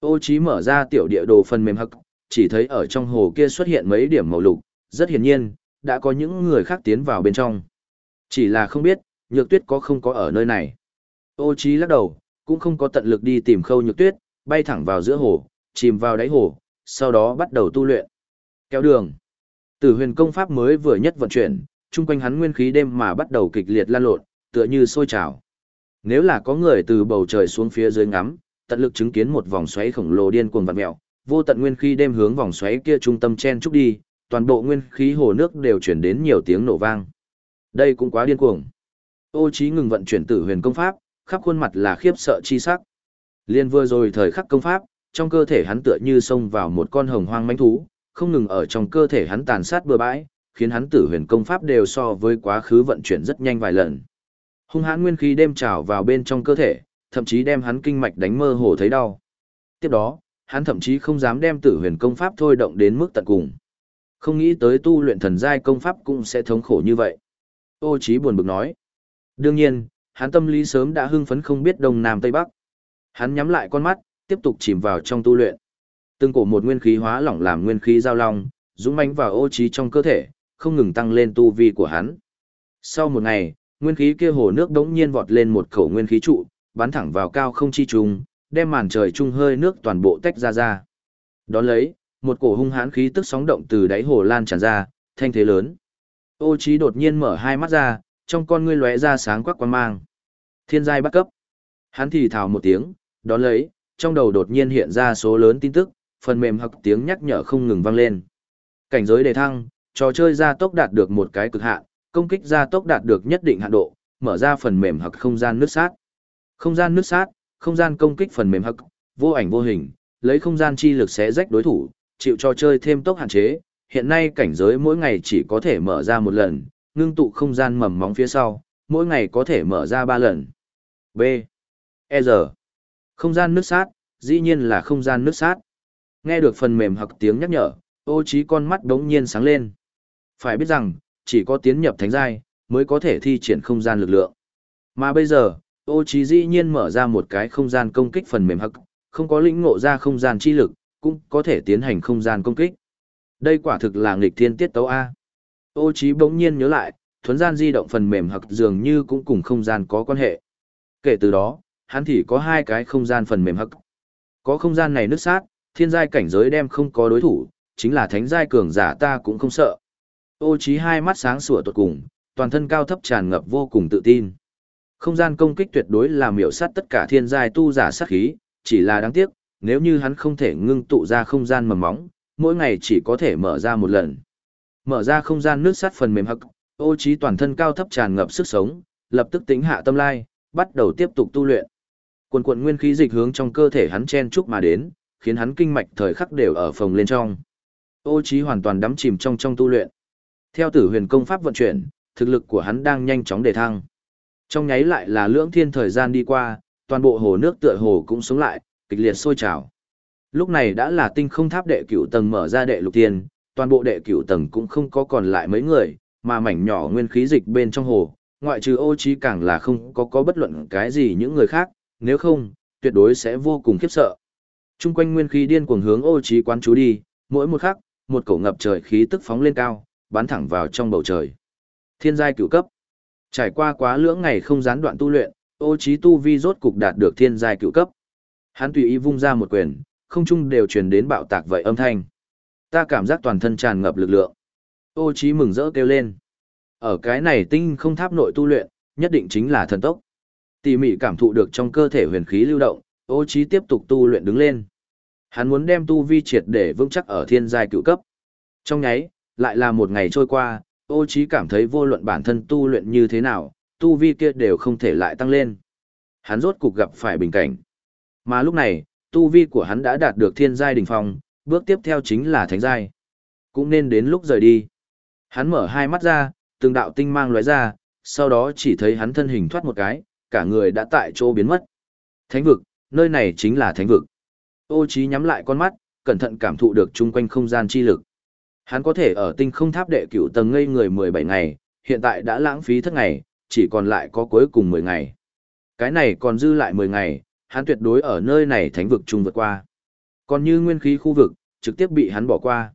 Ô Chí mở ra tiểu địa đồ phần mềm hắc, chỉ thấy ở trong hồ kia xuất hiện mấy điểm màu lục, rất hiển nhiên, đã có những người khác tiến vào bên trong. Chỉ là không biết, nhược tuyết có không có ở nơi này. Ô trí lắc đầu, cũng không có tận lực đi tìm khâu nhược tuyết, bay thẳng vào giữa hồ, chìm vào đáy hồ, sau đó bắt đầu tu luyện. Kéo đường. Tử huyền công pháp mới vừa nhất vận chuyển, chung quanh hắn nguyên khí đêm mà bắt đầu kịch liệt lan lộn, tựa như sôi trào. Nếu là có người từ bầu trời xuống phía dưới ngắm, tận lực chứng kiến một vòng xoáy khổng lồ điên cuồng vặn mèo, vô tận nguyên khí đêm hướng vòng xoáy kia trung tâm chen chúc đi, toàn bộ nguyên khí hồ nước đều chuyển đến nhiều tiếng nổ vang. Đây cũng quá điên cuồng. Ô Chí ngừng vận chuyển Tử Huyền công pháp, khắp khuôn mặt là khiếp sợ chi sắc. Liên vừa rồi thời khắc công pháp, trong cơ thể hắn tựa như xông vào một con hồng hoang mãnh thú, không ngừng ở trong cơ thể hắn tàn sát bừa bãi, khiến hắn Tử Huyền công pháp đều so với quá khứ vận chuyển rất nhanh vài lần. Hung hãn nguyên khí đêm trào vào bên trong cơ thể, thậm chí đem hắn kinh mạch đánh mơ hồ thấy đau. Tiếp đó, hắn thậm chí không dám đem Tử Huyền công pháp thôi động đến mức tận cùng. Không nghĩ tới tu luyện thần giai công pháp cũng sẽ thống khổ như vậy. Ô Chí buồn bực nói. Đương nhiên, hắn tâm lý sớm đã hưng phấn không biết đông nam tây bắc. Hắn nhắm lại con mắt, tiếp tục chìm vào trong tu luyện. Từng cổ một nguyên khí hóa lỏng làm nguyên khí giao long, dũng mãnh vào ô trí trong cơ thể, không ngừng tăng lên tu vi của hắn. Sau một ngày, nguyên khí kia hồ nước đống nhiên vọt lên một khẩu nguyên khí trụ, bắn thẳng vào cao không chi trùng, đem màn trời trung hơi nước toàn bộ tách ra ra. Đón lấy, một cổ hung hãn khí tức sóng động từ đáy hồ lan tràn ra, thanh thế lớn. Ô Chí đột nhiên mở hai mắt ra, trong con ngươi lóe ra sáng quắc quan mang. Thiên giai bắt cấp. Hắn thì thào một tiếng, đón lấy, trong đầu đột nhiên hiện ra số lớn tin tức, phần mềm hoặc tiếng nhắc nhở không ngừng vang lên. Cảnh giới đề thăng, trò chơi gia tốc đạt được một cái cực hạn, công kích gia tốc đạt được nhất định hạn độ, mở ra phần mềm hoặc không gian nước sát. Không gian nước sát, không gian công kích phần mềm hoặc vô ảnh vô hình, lấy không gian chi lực xé rách đối thủ, chịu cho chơi thêm tốc hạn chế, hiện nay cảnh giới mỗi ngày chỉ có thể mở ra một lần, ngưng tụ không gian mầm móng phía sau, mỗi ngày có thể mở ra ba lần. B. E R. Không gian nước sát, dĩ nhiên là không gian nước sát. Nghe được phần mềm hoặc tiếng nhắc nhở, ô trí con mắt đống nhiên sáng lên. Phải biết rằng, chỉ có tiến nhập thánh giai, mới có thể thi triển không gian lực lượng. Mà bây giờ, ô trí dĩ nhiên mở ra một cái không gian công kích phần mềm hắc, không có lĩnh ngộ ra không gian chi lực, cũng có thể tiến hành không gian công kích. Đây quả thực là nghịch thiên tiết tấu A. Ô Chí bỗng nhiên nhớ lại, thuấn gian di động phần mềm hoặc dường như cũng cùng không gian có quan hệ. Kể từ đó, hắn thì có hai cái không gian phần mềm hắc. Có không gian này nứt sát, thiên giai cảnh giới đem không có đối thủ, chính là thánh giai cường giả ta cũng không sợ. Ô Chí hai mắt sáng sủa tuột cùng, toàn thân cao thấp tràn ngập vô cùng tự tin. Không gian công kích tuyệt đối là miểu sát tất cả thiên giai tu giả sát khí, chỉ là đáng tiếc, nếu như hắn không thể ngưng tụ ra không gian mầm móng, mỗi ngày chỉ có thể mở ra một lần. Mở ra không gian nước sắt phần mềm hắc, ô trí toàn thân cao thấp tràn ngập sức sống, lập tức tính hạ tâm lai, bắt đầu tiếp tục tu luyện. Quần quần nguyên khí dịch hướng trong cơ thể hắn chen chúc mà đến, khiến hắn kinh mạch thời khắc đều ở phòng lên trong. Ô trí hoàn toàn đắm chìm trong trong tu luyện. Theo tử huyền công pháp vận chuyển, thực lực của hắn đang nhanh chóng đề thăng. Trong nháy lại là lưỡng thiên thời gian đi qua, toàn bộ hồ nước tựa hồ cũng sống lại, kịch liệt sôi trào. Lúc này đã là tinh không tháp đệ cửu tầng mở ra đệ lục tiên, toàn bộ đệ cửu tầng cũng không có còn lại mấy người, mà mảnh nhỏ nguyên khí dịch bên trong hồ, ngoại trừ ô trí càng là không có có bất luận cái gì những người khác, nếu không, tuyệt đối sẽ vô cùng khiếp sợ. Trung quanh nguyên khí điên cuồng hướng ô trí quán chú đi, mỗi một khắc, một cổ ngập trời khí tức phóng lên cao, bắn thẳng vào trong bầu trời. Thiên giai cửu cấp. Trải qua quá lưỡng ngày không gián đoạn tu luyện, ô trí tu vi rốt cục đạt được thiên giai cửu cấp. Hắn tùy ý vung ra một quyền, không trung đều truyền đến bạo tạc vậy âm thanh. Ta cảm giác toàn thân tràn ngập lực lượng. Ô trí mừng rỡ kêu lên. Ở cái này tinh không tháp nội tu luyện, nhất định chính là thần tốc. Tỉ mỉ cảm thụ được trong cơ thể huyền khí lưu động, ô trí tiếp tục tu luyện đứng lên. Hắn muốn đem tu vi triệt để vững chắc ở thiên giai cựu cấp. Trong nháy, lại là một ngày trôi qua, ô trí cảm thấy vô luận bản thân tu luyện như thế nào, tu vi kia đều không thể lại tăng lên. Hắn rốt cục gặp phải bình cảnh. Mà lúc này, tu vi của hắn đã đạt được thiên giai đỉnh phong, bước tiếp theo chính là thánh giai. Cũng nên đến lúc rời đi. Hắn mở hai mắt ra, từng đạo tinh mang lóe ra, sau đó chỉ thấy hắn thân hình thoát một cái, cả người đã tại chỗ biến mất. Thánh vực, nơi này chính là thánh vực. Ô trí nhắm lại con mắt, cẩn thận cảm thụ được chung quanh không gian chi lực. Hắn có thể ở tinh không tháp đệ cửu tầng ngây người 17 ngày, hiện tại đã lãng phí thất ngày, chỉ còn lại có cuối cùng 10 ngày. Cái này còn dư lại 10 ngày, hắn tuyệt đối ở nơi này thánh vực chung vượt qua. Còn như nguyên khí khu vực, trực tiếp bị hắn bỏ qua.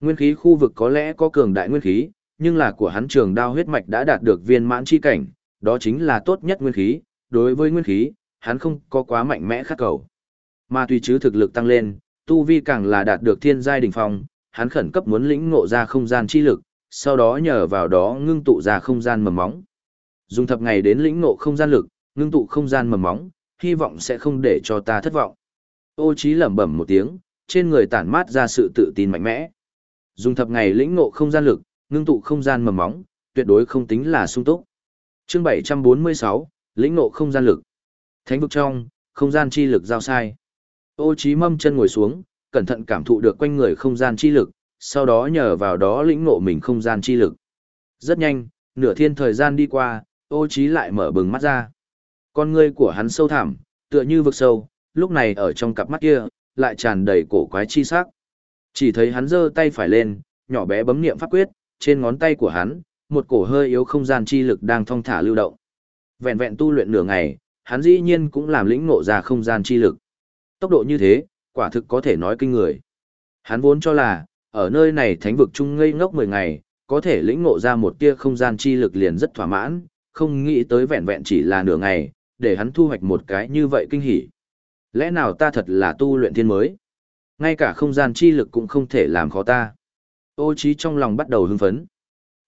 Nguyên khí khu vực có lẽ có cường đại nguyên khí, nhưng là của hắn trường đao huyết mạch đã đạt được viên mãn chi cảnh, đó chính là tốt nhất nguyên khí, đối với nguyên khí, hắn không có quá mạnh mẽ khát cầu. Mà tùy chứ thực lực tăng lên, tu vi càng là đạt được thiên giai đỉnh phong, hắn khẩn cấp muốn lĩnh ngộ ra không gian chi lực, sau đó nhờ vào đó ngưng tụ ra không gian mầm móng. Dùng thập ngày đến lĩnh ngộ không gian lực, ngưng tụ không gian mầm móng, hy vọng sẽ không để cho ta thất vọng. Ô Chí lẩm bẩm một tiếng, trên người tản mát ra sự tự tin mạnh mẽ. Dùng thập ngày lĩnh ngộ không gian lực, ngưng tụ không gian mầm móng, tuyệt đối không tính là sung túc. Chương 746, lĩnh ngộ không gian lực. Thánh vực trong, không gian chi lực giao sai. Ô Chí mâm chân ngồi xuống, cẩn thận cảm thụ được quanh người không gian chi lực, sau đó nhờ vào đó lĩnh ngộ mình không gian chi lực. Rất nhanh, nửa thiên thời gian đi qua, ô Chí lại mở bừng mắt ra. Con ngươi của hắn sâu thẳm, tựa như vực sâu, lúc này ở trong cặp mắt kia, lại tràn đầy cổ quái chi sắc. Chỉ thấy hắn giơ tay phải lên, nhỏ bé bấm niệm pháp quyết, trên ngón tay của hắn, một cổ hơi yếu không gian chi lực đang thong thả lưu động. Vẹn vẹn tu luyện nửa ngày, hắn dĩ nhiên cũng làm lĩnh ngộ ra không gian chi lực. Tốc độ như thế, quả thực có thể nói kinh người. Hắn vốn cho là, ở nơi này thánh vực chung ngây ngốc 10 ngày, có thể lĩnh ngộ ra một tia không gian chi lực liền rất thỏa mãn, không nghĩ tới vẹn vẹn chỉ là nửa ngày, để hắn thu hoạch một cái như vậy kinh hỉ. Lẽ nào ta thật là tu luyện thiên mới? Ngay cả không gian chi lực cũng không thể làm khó ta. Ô trí trong lòng bắt đầu hưng phấn.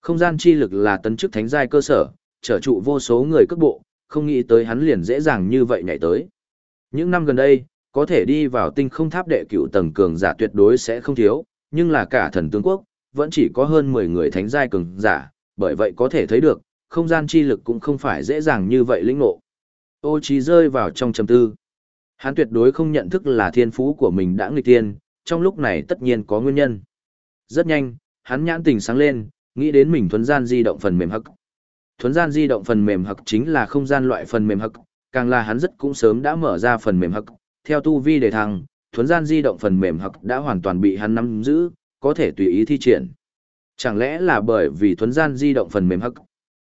Không gian chi lực là tấn chức thánh giai cơ sở, trở trụ vô số người cước bộ, không nghĩ tới hắn liền dễ dàng như vậy nhảy tới. Những năm gần đây, có thể đi vào tinh không tháp đệ cửu tầng cường giả tuyệt đối sẽ không thiếu, nhưng là cả thần tướng quốc, vẫn chỉ có hơn 10 người thánh giai cường giả, bởi vậy có thể thấy được, không gian chi lực cũng không phải dễ dàng như vậy lĩnh ngộ. Ô trí rơi vào trong trầm tư. Hắn tuyệt đối không nhận thức là thiên phú của mình đã nghịch tiên, trong lúc này tất nhiên có nguyên nhân. Rất nhanh, hắn nhãn tình sáng lên, nghĩ đến mình thuấn gian di động phần mềm hắc. Thuấn gian di động phần mềm hắc chính là không gian loại phần mềm hắc, càng là hắn rất cũng sớm đã mở ra phần mềm hắc. Theo tu vi đề thăng, thuấn gian di động phần mềm hắc đã hoàn toàn bị hắn nắm giữ, có thể tùy ý thi triển. Chẳng lẽ là bởi vì thuấn gian di động phần mềm hắc?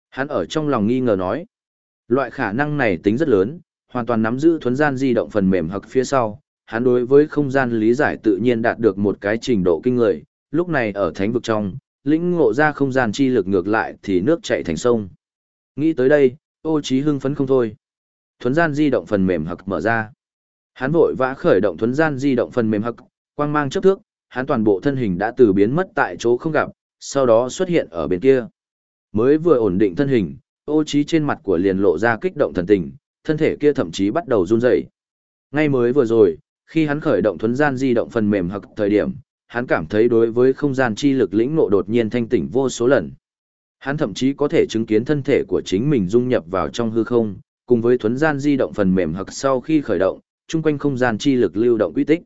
Hắn ở trong lòng nghi ngờ nói. Loại khả năng này tính rất lớn, hoàn toàn nắm giữ thuấn gian di động phần mềm hoặc phía sau, hắn đối với không gian lý giải tự nhiên đạt được một cái trình độ kinh người, lúc này ở thánh vực trong, lĩnh ngộ ra không gian chi lực ngược lại thì nước chảy thành sông. Nghĩ tới đây, ô trí hưng phấn không thôi. Thuấn gian di động phần mềm hặc mở ra. Hắn vội vã khởi động thuấn gian di động phần mềm hặc, quang mang chớp thước, hắn toàn bộ thân hình đã từ biến mất tại chỗ không gặp, sau đó xuất hiện ở bên kia. Mới vừa ổn định thân hình, ô trí trên mặt của liền lộ ra kích động thần tình, thân thể kia thậm chí bắt đầu run rẩy. Ngay mới vừa rồi, khi hắn khởi động thuấn gian di động phần mềm hoặc thời điểm, hắn cảm thấy đối với không gian chi lực lĩnh ngộ đột nhiên thanh tỉnh vô số lần. Hắn thậm chí có thể chứng kiến thân thể của chính mình dung nhập vào trong hư không, cùng với thuấn gian di động phần mềm hoặc sau khi khởi động, chung quanh không gian chi lực lưu động quy tích.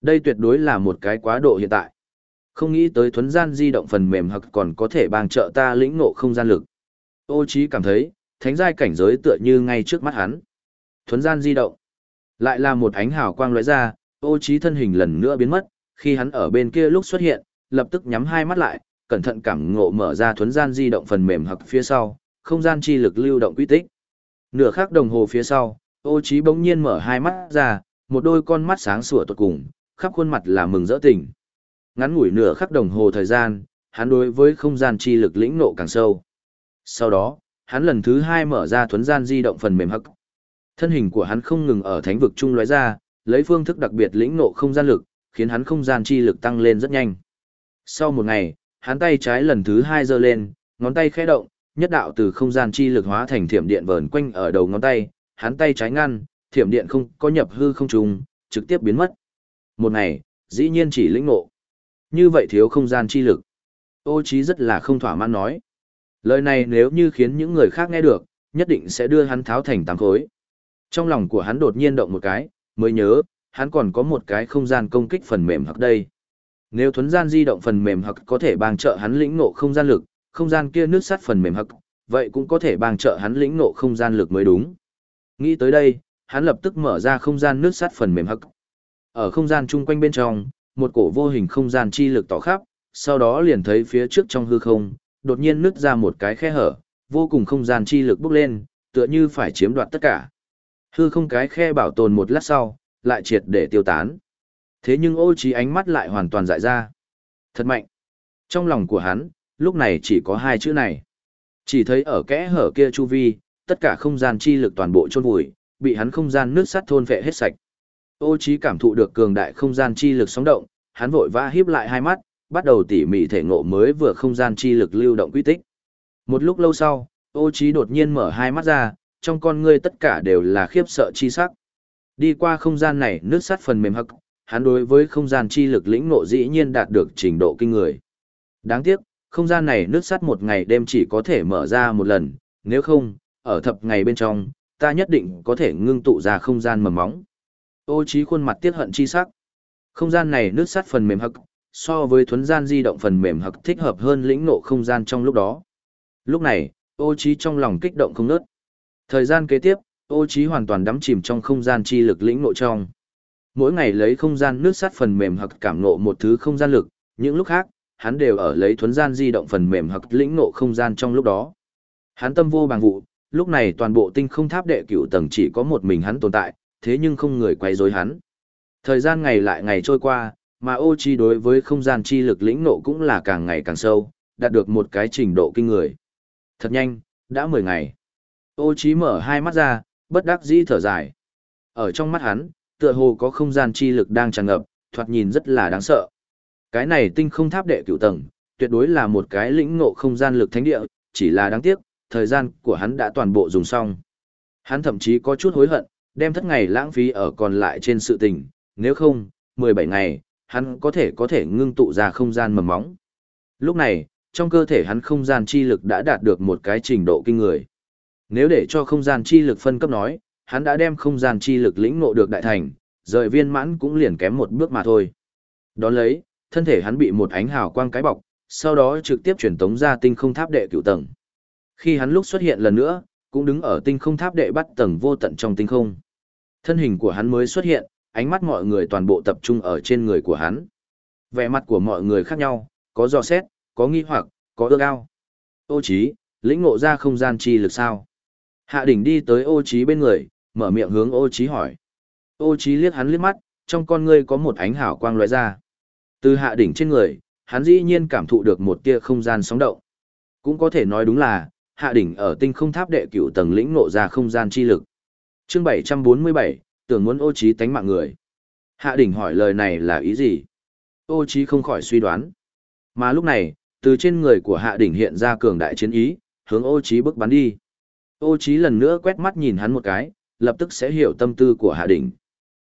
Đây tuyệt đối là một cái quá độ hiện tại. Không nghĩ tới thuấn gian di động phần mềm hoặc còn có thể bằng trợ ta lĩnh ngộ không gian lực. Ô Chí cảm thấy, thánh giai cảnh giới tựa như ngay trước mắt hắn. Thuấn gian di động. Lại là một ánh hào quang lóe ra, ô Chí thân hình lần nữa biến mất, khi hắn ở bên kia lúc xuất hiện, lập tức nhắm hai mắt lại, cẩn thận cảm ngộ mở ra thuấn gian di động phần mềm hoặc phía sau, không gian chi lực lưu động quy tích. Nửa khắc đồng hồ phía sau, ô Chí bỗng nhiên mở hai mắt ra, một đôi con mắt sáng sủa tuột cùng, khắp khuôn mặt là mừng rỡ tỉnh. Ngắn ngủi nửa khắc đồng hồ thời gian, hắn đối với không gian chi lực lĩnh ngộ càng sâu. Sau đó, hắn lần thứ hai mở ra thuấn gian di động phần mềm hắc. Thân hình của hắn không ngừng ở thánh vực trung lóe ra, lấy phương thức đặc biệt lĩnh nộ không gian lực, khiến hắn không gian chi lực tăng lên rất nhanh. Sau một ngày, hắn tay trái lần thứ hai giơ lên, ngón tay khẽ động, nhất đạo từ không gian chi lực hóa thành thiểm điện vờn quanh ở đầu ngón tay, hắn tay trái ngăn, thiểm điện không có nhập hư không trùng, trực tiếp biến mất. Một ngày, dĩ nhiên chỉ lĩnh ngộ. Như vậy thiếu không gian chi lực. Ô Chí rất là không thỏa mãn nói. Lời này nếu như khiến những người khác nghe được, nhất định sẽ đưa hắn tháo thành tám khối. Trong lòng của hắn đột nhiên động một cái, mới nhớ, hắn còn có một cái không gian công kích phần mềm hoặc đây. Nếu thuấn gian di động phần mềm hoặc có thể bằng trợ hắn lĩnh ngộ không gian lực, không gian kia nước sắt phần mềm hoặc, vậy cũng có thể bằng trợ hắn lĩnh ngộ không gian lực mới đúng. Nghĩ tới đây, hắn lập tức mở ra không gian nước sắt phần mềm hoặc. Ở không gian chung quanh bên trong, một cổ vô hình không gian chi lực tỏ khắp, sau đó liền thấy phía trước trong hư không, đột nhiên nứt ra một cái khe hở, vô cùng không gian chi lực bốc lên, tựa như phải chiếm đoạt tất cả. Hư không cái khe bảo tồn một lát sau, lại triệt để tiêu tán. Thế nhưng ô trí ánh mắt lại hoàn toàn dại ra. Thật mạnh. Trong lòng của hắn, lúc này chỉ có hai chữ này. Chỉ thấy ở kẽ hở kia chu vi, tất cả không gian chi lực toàn bộ trôn vùi, bị hắn không gian nước sắt thôn vệ hết sạch. Ô trí cảm thụ được cường đại không gian chi lực sóng động, hắn vội vã híp lại hai mắt, bắt đầu tỉ mỉ thể ngộ mới vừa không gian chi lực lưu động quy tích. Một lúc lâu sau, ô trí đột nhiên mở hai mắt ra, trong con ngươi tất cả đều là khiếp sợ chi sắc. Đi qua không gian này nước sắt phần mềm hậc, hắn đối với không gian chi lực lĩnh ngộ dĩ nhiên đạt được trình độ kinh người. Đáng tiếc, không gian này nước sắt một ngày đêm chỉ có thể mở ra một lần, nếu không, ở thập ngày bên trong, ta nhất định có thể ngưng tụ ra không gian mầm móng. Ô trí khuôn mặt tiết hận chi sắc. Không gian này nước sắt phần mềm hậc, so với thuấn gian di động phần mềm hoặc thích hợp hơn lĩnh ngộ không gian trong lúc đó. Lúc này, ô trí trong lòng kích động không ngớt. Thời gian kế tiếp, ô trí hoàn toàn đắm chìm trong không gian chi lực lĩnh ngộ trong. Mỗi ngày lấy không gian nước sắt phần mềm hoặc cảm ngộ một thứ không gian lực, những lúc khác, hắn đều ở lấy thuấn gian di động phần mềm hoặc lĩnh ngộ không gian trong lúc đó. Hắn tâm vô bằng vụ, lúc này toàn bộ tinh không tháp đệ cửu tầng chỉ có một mình hắn tồn tại, thế nhưng không người quay rối hắn. Thời gian ngày lại ngày trôi qua, mà ô chi đối với không gian chi lực lĩnh nộ cũng là càng ngày càng sâu, đạt được một cái trình độ kinh người. Thật nhanh, đã 10 ngày. Ô chi mở hai mắt ra, bất đắc dĩ thở dài. Ở trong mắt hắn, tựa hồ có không gian chi lực đang tràn ngập, thoạt nhìn rất là đáng sợ. Cái này tinh không tháp đệ cửu tầng, tuyệt đối là một cái lĩnh ngộ không gian lực thánh địa, chỉ là đáng tiếc, thời gian của hắn đã toàn bộ dùng xong. Hắn thậm chí có chút hối hận, đem thất ngày lãng phí ở còn lại trên sự tình, nếu không, 17 ngày, hắn có thể có thể ngưng tụ ra không gian mầm móng. Lúc này, trong cơ thể hắn không gian chi lực đã đạt được một cái trình độ kinh người. Nếu để cho không gian chi lực phân cấp nói, hắn đã đem không gian chi lực lĩnh ngộ được đại thành, rời viên mãn cũng liền kém một bước mà thôi. Đón lấy, thân thể hắn bị một ánh hào quang cái bọc, sau đó trực tiếp chuyển tống ra tinh không tháp đệ cửu tầng. Khi hắn lúc xuất hiện lần nữa, cũng đứng ở tinh không tháp đệ bắt tầng vô tận trong tinh không. Thân hình của hắn mới xuất hiện, ánh mắt mọi người toàn bộ tập trung ở trên người của hắn. Vẻ mặt của mọi người khác nhau, có dò xét, có nghi hoặc, có ước ao. Ô Chí, lĩnh ngộ ra không gian chi lực sao? Hạ đỉnh đi tới ô Chí bên người, mở miệng hướng ô Chí hỏi. Ô Chí liếc hắn liếc mắt, trong con ngươi có một ánh hào quang lóe ra. Từ hạ đỉnh trên người, hắn dĩ nhiên cảm thụ được một tia không gian sóng động. Cũng có thể nói đúng là, hạ đỉnh ở tinh không tháp đệ cửu tầng lĩnh ngộ ra không gian chi lực. Chương 747, tưởng muốn ô trí tánh mạng người. Hạ đỉnh hỏi lời này là ý gì? Ô trí không khỏi suy đoán. Mà lúc này, từ trên người của hạ đỉnh hiện ra cường đại chiến ý, hướng ô trí bước bắn đi. Ô trí lần nữa quét mắt nhìn hắn một cái, lập tức sẽ hiểu tâm tư của hạ đỉnh.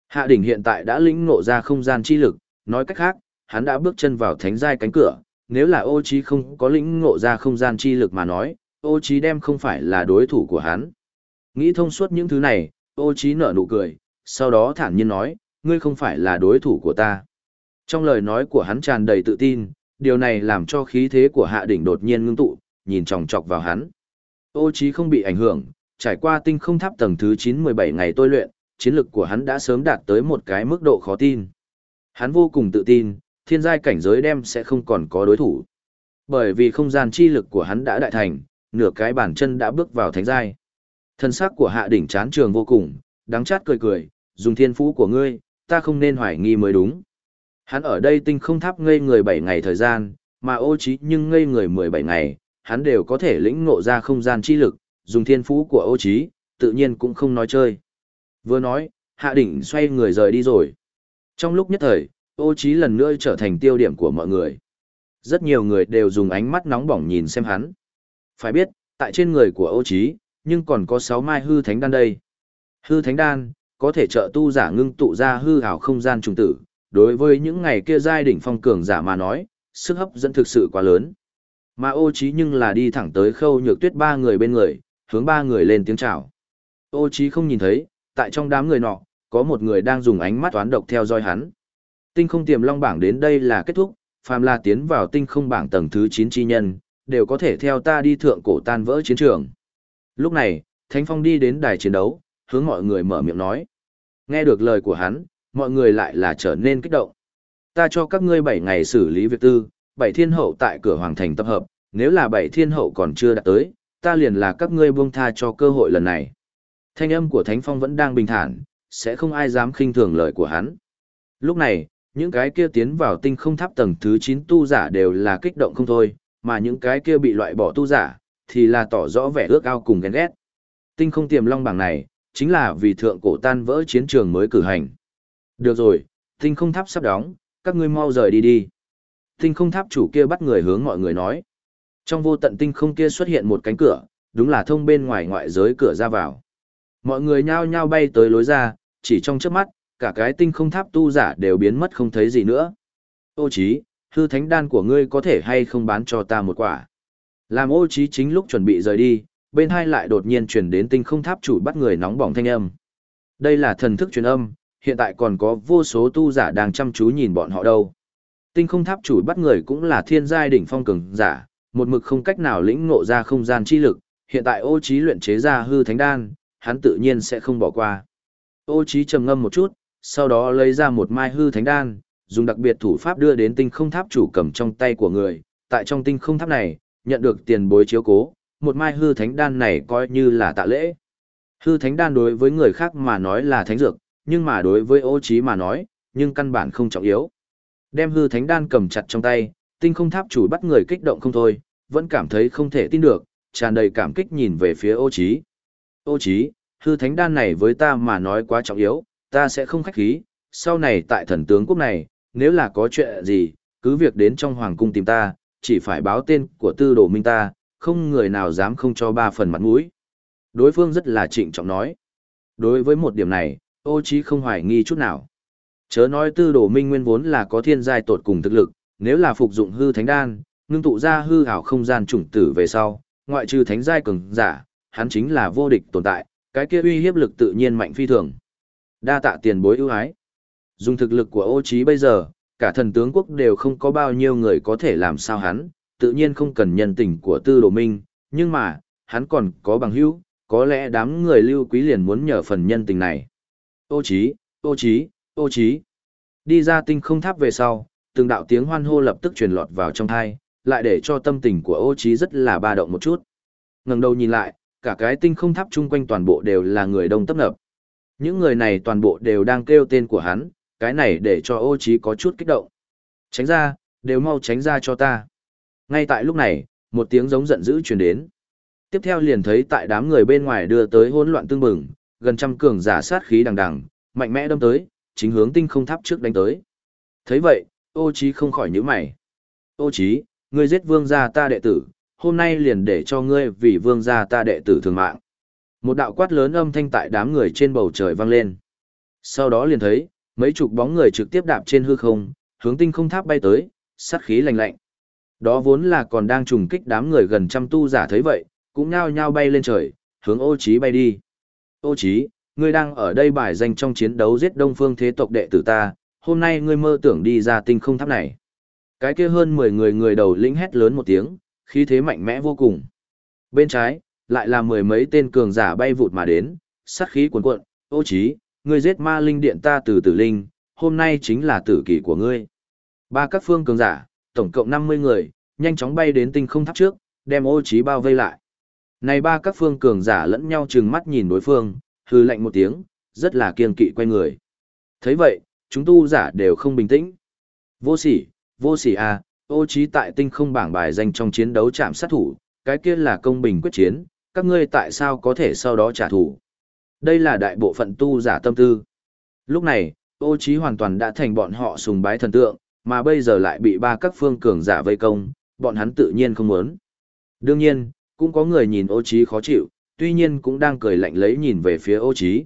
Hạ đỉnh hiện tại đã lĩnh ngộ ra không gian chi lực, nói cách khác, hắn đã bước chân vào thánh giai cánh cửa, nếu là ô trí không có lĩnh ngộ ra không gian chi lực mà nói, ô trí đem không phải là đối thủ của hắn. Nghĩ thông suốt những thứ này, ô trí nở nụ cười, sau đó thản nhiên nói, ngươi không phải là đối thủ của ta. Trong lời nói của hắn tràn đầy tự tin, điều này làm cho khí thế của hạ đỉnh đột nhiên ngưng tụ, nhìn chòng chọc vào hắn. Ô trí không bị ảnh hưởng, trải qua tinh không tháp tầng thứ 9-17 ngày tôi luyện, chiến lực của hắn đã sớm đạt tới một cái mức độ khó tin. Hắn vô cùng tự tin, thiên giai cảnh giới đem sẽ không còn có đối thủ. Bởi vì không gian chi lực của hắn đã đại thành, nửa cái bàn chân đã bước vào thánh giai. Thân xác của hạ đỉnh chán trường vô cùng, đắng chát cười cười, dùng thiên phú của ngươi, ta không nên hoài nghi mới đúng. Hắn ở đây tinh không tháp ngây người 7 ngày thời gian, mà ô trí nhưng ngây người 17 ngày, hắn đều có thể lĩnh ngộ ra không gian chi lực, dùng thiên phú của ô trí, tự nhiên cũng không nói chơi. Vừa nói, hạ đỉnh xoay người rời đi rồi. Trong lúc nhất thời, ô trí lần nữa trở thành tiêu điểm của mọi người. Rất nhiều người đều dùng ánh mắt nóng bỏng nhìn xem hắn. Phải biết, tại trên người của ô trí, nhưng còn có 6 mai hư thánh đan đây. Hư thánh đan, có thể trợ tu giả ngưng tụ ra hư ảo không gian trùng tử. Đối với những ngày kia giai đỉnh phong cường giả mà nói, sức hấp dẫn thực sự quá lớn. Mà ô trí nhưng là đi thẳng tới khâu nhược tuyết ba người bên người, hướng ba người lên tiếng chào. Ô trí không nhìn thấy, tại trong đám người nọ, có một người đang dùng ánh mắt toán độc theo dõi hắn. Tinh không tiềm long bảng đến đây là kết thúc, phàm là tiến vào tinh không bảng tầng thứ 9 chi nhân, đều có thể theo ta đi thượng cổ tan vỡ chiến trường. Lúc này, Thánh Phong đi đến đài chiến đấu, hướng mọi người mở miệng nói. Nghe được lời của hắn, mọi người lại là trở nên kích động. Ta cho các ngươi 7 ngày xử lý việc tư, bảy thiên hậu tại cửa hoàng thành tập hợp, nếu là bảy thiên hậu còn chưa đạt tới, ta liền là các ngươi buông tha cho cơ hội lần này. Thanh âm của Thánh Phong vẫn đang bình thản, sẽ không ai dám khinh thường lời của hắn. Lúc này, những cái kia tiến vào tinh không tháp tầng thứ 9 tu giả đều là kích động không thôi, mà những cái kia bị loại bỏ tu giả, thì là tỏ rõ vẻ ước ao cùng ghen ghét. Tinh không tiềm long bảng này, chính là vì thượng cổ tan vỡ chiến trường mới cử hành. Được rồi, tinh không tháp sắp đóng, các ngươi mau rời đi đi. Tinh không tháp chủ kia bắt người hướng mọi người nói. Trong vô tận tinh không kia xuất hiện một cánh cửa, đúng là thông bên ngoài ngoại giới cửa ra vào. Mọi người nhao nhao bay tới lối ra, chỉ trong chớp mắt, cả cái tinh không tháp tu giả đều biến mất không thấy gì nữa. Ô chí, hư thánh đan của ngươi có thể hay không bán cho ta một quả. Làm ô chí chính lúc chuẩn bị rời đi, bên hai lại đột nhiên truyền đến tinh không tháp chủ bắt người nóng bỏng thanh âm. Đây là thần thức truyền âm, hiện tại còn có vô số tu giả đang chăm chú nhìn bọn họ đâu. Tinh không tháp chủ bắt người cũng là thiên giai đỉnh phong cường giả, một mực không cách nào lĩnh ngộ ra không gian chi lực, hiện tại ô trí luyện chế ra hư thánh đan, hắn tự nhiên sẽ không bỏ qua. Ô trí trầm ngâm một chút, sau đó lấy ra một mai hư thánh đan, dùng đặc biệt thủ pháp đưa đến tinh không tháp chủ cầm trong tay của người, tại trong tinh không tháp này, nhận được tiền bối chiếu cố, một mai hư thánh đan này coi như là tạ lễ. Hư thánh đan đối với người khác mà nói là thánh dược, nhưng mà đối với ô trí mà nói, nhưng căn bản không trọng yếu. Đem hư thánh đan cầm chặt trong tay, tinh không tháp chủ bắt người kích động không thôi, vẫn cảm thấy không thể tin được, tràn đầy cảm kích nhìn về phía ô trí. Ô trí, hư thánh đan này với ta mà nói quá trọng yếu, ta sẽ không khách khí, sau này tại thần tướng quốc này, nếu là có chuyện gì, cứ việc đến trong hoàng cung tìm ta, chỉ phải báo tên của tư đồ minh ta, không người nào dám không cho ba phần mặt mũi. Đối phương rất là trịnh trọng nói. Đối với một điểm này, ô chí không hoài nghi chút nào. Chớ nói tư đồ minh nguyên vốn là có thiên giai tột cùng thực lực, nếu là phục dụng hư thánh đan, ngưng tụ ra hư ảo không gian trùng tử về sau, ngoại trừ thánh giai cường giả, hắn chính là vô địch tồn tại, cái kia uy hiếp lực tự nhiên mạnh phi thường. Đa tạ tiền bối ưu ái. Dùng thực lực của ô trí bây giờ, cả thần tướng quốc đều không có bao nhiêu người có thể làm sao hắn, tự nhiên không cần nhân tình của tư đồ minh, nhưng mà, hắn còn có bằng hữu, có lẽ đám người lưu quý liền muốn nhờ phần nhân tình này. Ô Chí, ô Chí, ô Chí, Đi ra tinh không tháp về sau, từng đạo tiếng hoan hô lập tức truyền lọt vào trong thai, lại để cho tâm tình của ô Chí rất là ba động một chút. ngẩng đầu nhìn lại, cả cái tinh không tháp chung quanh toàn bộ đều là người đông tấp nập. Những người này toàn bộ đều đang kêu tên của hắn, cái này để cho ô Chí có chút kích động. Tránh ra, đều mau tránh ra cho ta. Ngay tại lúc này, một tiếng giống giận dữ truyền đến. Tiếp theo liền thấy tại đám người bên ngoài đưa tới hỗn loạn tương bừng, gần trăm cường giả sát khí đằng đằng, mạnh mẽ đâm tới, chính hướng tinh không tháp trước đánh tới. thấy vậy, ô trí không khỏi nhíu mày. Ô trí, ngươi giết vương gia ta đệ tử, hôm nay liền để cho ngươi vì vương gia ta đệ tử thường mạng. Một đạo quát lớn âm thanh tại đám người trên bầu trời vang lên. Sau đó liền thấy, mấy chục bóng người trực tiếp đạp trên hư không, hướng tinh không tháp bay tới, sát khí lạnh lạnh. Đó vốn là còn đang trùng kích đám người gần trăm tu giả thấy vậy, cũng nhao nhao bay lên trời, hướng ô Chí bay đi. Ô Chí ngươi đang ở đây bài danh trong chiến đấu giết đông phương thế tộc đệ tử ta, hôm nay ngươi mơ tưởng đi ra tinh không tháp này. Cái kia hơn 10 người người đầu lĩnh hét lớn một tiếng, khí thế mạnh mẽ vô cùng. Bên trái, lại là mười mấy tên cường giả bay vụt mà đến, sát khí cuồn cuộn, ô Chí ngươi giết ma linh điện ta từ tử linh, hôm nay chính là tử kỳ của ngươi. Ba các phương cường giả, tổng cộng 50 người, nhanh chóng bay đến tinh không tháp trước, đem ô trí bao vây lại. Này ba các phương cường giả lẫn nhau trừng mắt nhìn đối phương, hừ lạnh một tiếng, rất là kiên kỵ quay người. thấy vậy, chúng tu giả đều không bình tĩnh. Vô sỉ, vô sỉ à, ô trí tại tinh không bảng bài danh trong chiến đấu chạm sát thủ, cái kia là công bình quyết chiến, các ngươi tại sao có thể sau đó trả thù. Đây là đại bộ phận tu giả tâm tư. Lúc này, ô trí hoàn toàn đã thành bọn họ sùng bái thần tượng, mà bây giờ lại bị ba các phương cường giả vây công, bọn hắn tự nhiên không muốn. Đương nhiên, cũng có người nhìn ô trí khó chịu, tuy nhiên cũng đang cười lạnh lấy nhìn về phía ô trí.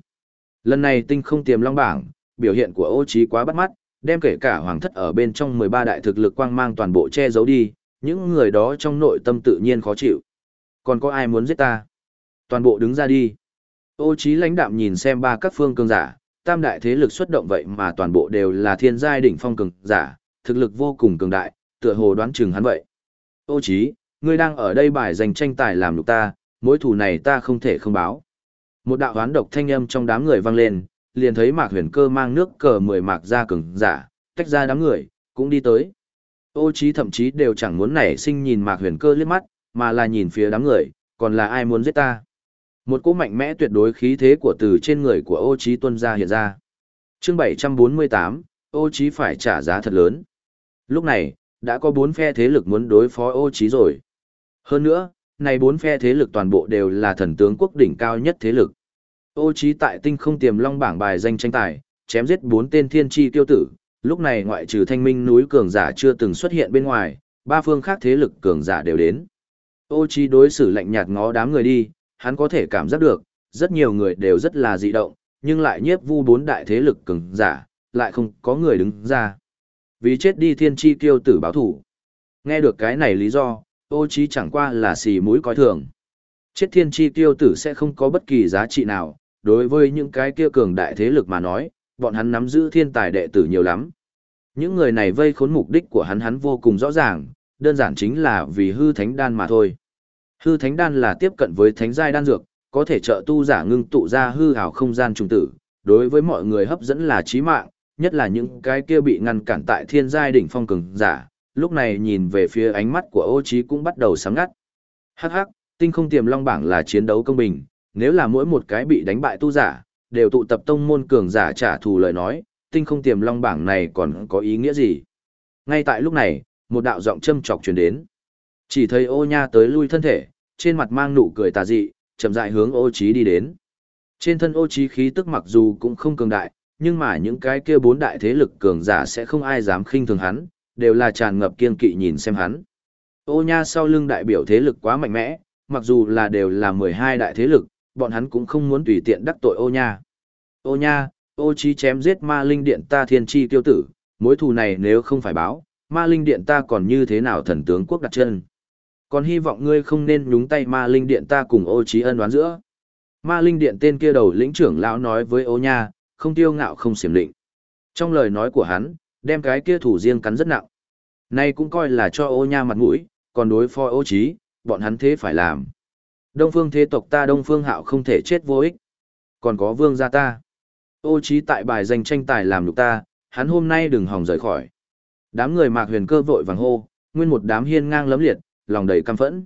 Lần này tinh không tiềm long bảng, biểu hiện của ô trí quá bắt mắt, đem kể cả hoàng thất ở bên trong 13 đại thực lực quang mang toàn bộ che giấu đi, những người đó trong nội tâm tự nhiên khó chịu. Còn có ai muốn giết ta? Toàn bộ đứng ra đi. Ô trí lãnh đạm nhìn xem ba các phương cường giả, tam đại thế lực xuất động vậy mà toàn bộ đều là thiên giai đỉnh phong cường giả, thực lực vô cùng cường đại, tựa hồ đoán chừng hắn vậy. Ô Chí, ngươi đang ở đây bài giành tranh tài làm lục ta, mối thù này ta không thể không báo. Một đạo hoán độc thanh âm trong đám người vang lên, liền thấy mạc huyền cơ mang nước cờ mười mạc ra cường giả, tách ra đám người, cũng đi tới. Ô Chí thậm chí đều chẳng muốn nảy sinh nhìn mạc huyền cơ liếc mắt, mà là nhìn phía đám người, còn là ai muốn giết ta. Một cỗ mạnh mẽ tuyệt đối khí thế của từ trên người của ô Chí tuân ra hiện ra. Chương 748, ô Chí phải trả giá thật lớn. Lúc này, đã có bốn phe thế lực muốn đối phó ô trí rồi. Hơn nữa, này bốn phe thế lực toàn bộ đều là thần tướng quốc đỉnh cao nhất thế lực. Ô trí tại tinh không tiềm long bảng bài danh tranh tài, chém giết bốn tên thiên chi tiêu tử, lúc này ngoại trừ thanh minh núi cường giả chưa từng xuất hiện bên ngoài, ba phương khác thế lực cường giả đều đến. Ô trí đối xử lạnh nhạt ngó đám người đi, hắn có thể cảm giác được, rất nhiều người đều rất là dị động, nhưng lại nhiếp vu bốn đại thế lực cường giả, lại không có người đứng ra. Vì chết đi thiên chi tiêu tử báo thủ. Nghe được cái này lý do, ô trí chẳng qua là xì mũi coi thường. Chết thiên chi tiêu tử sẽ không có bất kỳ giá trị nào, đối với những cái kia cường đại thế lực mà nói, bọn hắn nắm giữ thiên tài đệ tử nhiều lắm. Những người này vây khốn mục đích của hắn hắn vô cùng rõ ràng, đơn giản chính là vì hư thánh đan mà thôi. Hư thánh đan là tiếp cận với thánh giai đan dược, có thể trợ tu giả ngưng tụ ra hư ảo không gian trùng tử, đối với mọi người hấp dẫn là chí mạng, nhất là những cái kia bị ngăn cản tại thiên giai đỉnh phong cường giả, lúc này nhìn về phía ánh mắt của ô trí cũng bắt đầu sáng ngắt. Hắc hắc, tinh không tiềm long bảng là chiến đấu công bình, nếu là mỗi một cái bị đánh bại tu giả, đều tụ tập tông môn cường giả trả thù lời nói, tinh không tiềm long bảng này còn có ý nghĩa gì? Ngay tại lúc này, một đạo giọng châm chọc truyền đến. Chỉ thấy ô nha tới lui thân thể, trên mặt mang nụ cười tà dị, chậm rãi hướng ô trí đi đến. Trên thân ô trí khí tức mặc dù cũng không cường đại, nhưng mà những cái kia bốn đại thế lực cường giả sẽ không ai dám khinh thường hắn, đều là tràn ngập kiên kỵ nhìn xem hắn. Ô nha sau lưng đại biểu thế lực quá mạnh mẽ, mặc dù là đều là 12 đại thế lực, bọn hắn cũng không muốn tùy tiện đắc tội ô nha. Ô nha, ô Chi chém giết ma linh điện ta thiên chi tiêu tử, mối thù này nếu không phải báo, ma linh điện ta còn như thế nào thần tướng quốc đặt chân. Còn hy vọng ngươi không nên nhúng tay ma linh điện ta cùng ô Chi ân đoán giữa. Ma linh điện tên kia đầu lĩnh trưởng lão nói với ô nha, không tiêu ngạo không xiểm định. Trong lời nói của hắn, đem cái kia thủ riêng cắn rất nặng. Nay cũng coi là cho ô nha mặt mũi, còn đối phó ô trí, bọn hắn thế phải làm. Đông phương thế tộc ta đông phương hạo không thể chết vô ích. Còn có vương gia ta. Ô trí tại bài danh tranh tài làm lục ta, hắn hôm nay đừng hòng rời khỏi. Đám người mạc huyền cơ vội vàng hô, nguyên một đám hiên ngang lấm liệt, lòng đầy căm phẫn.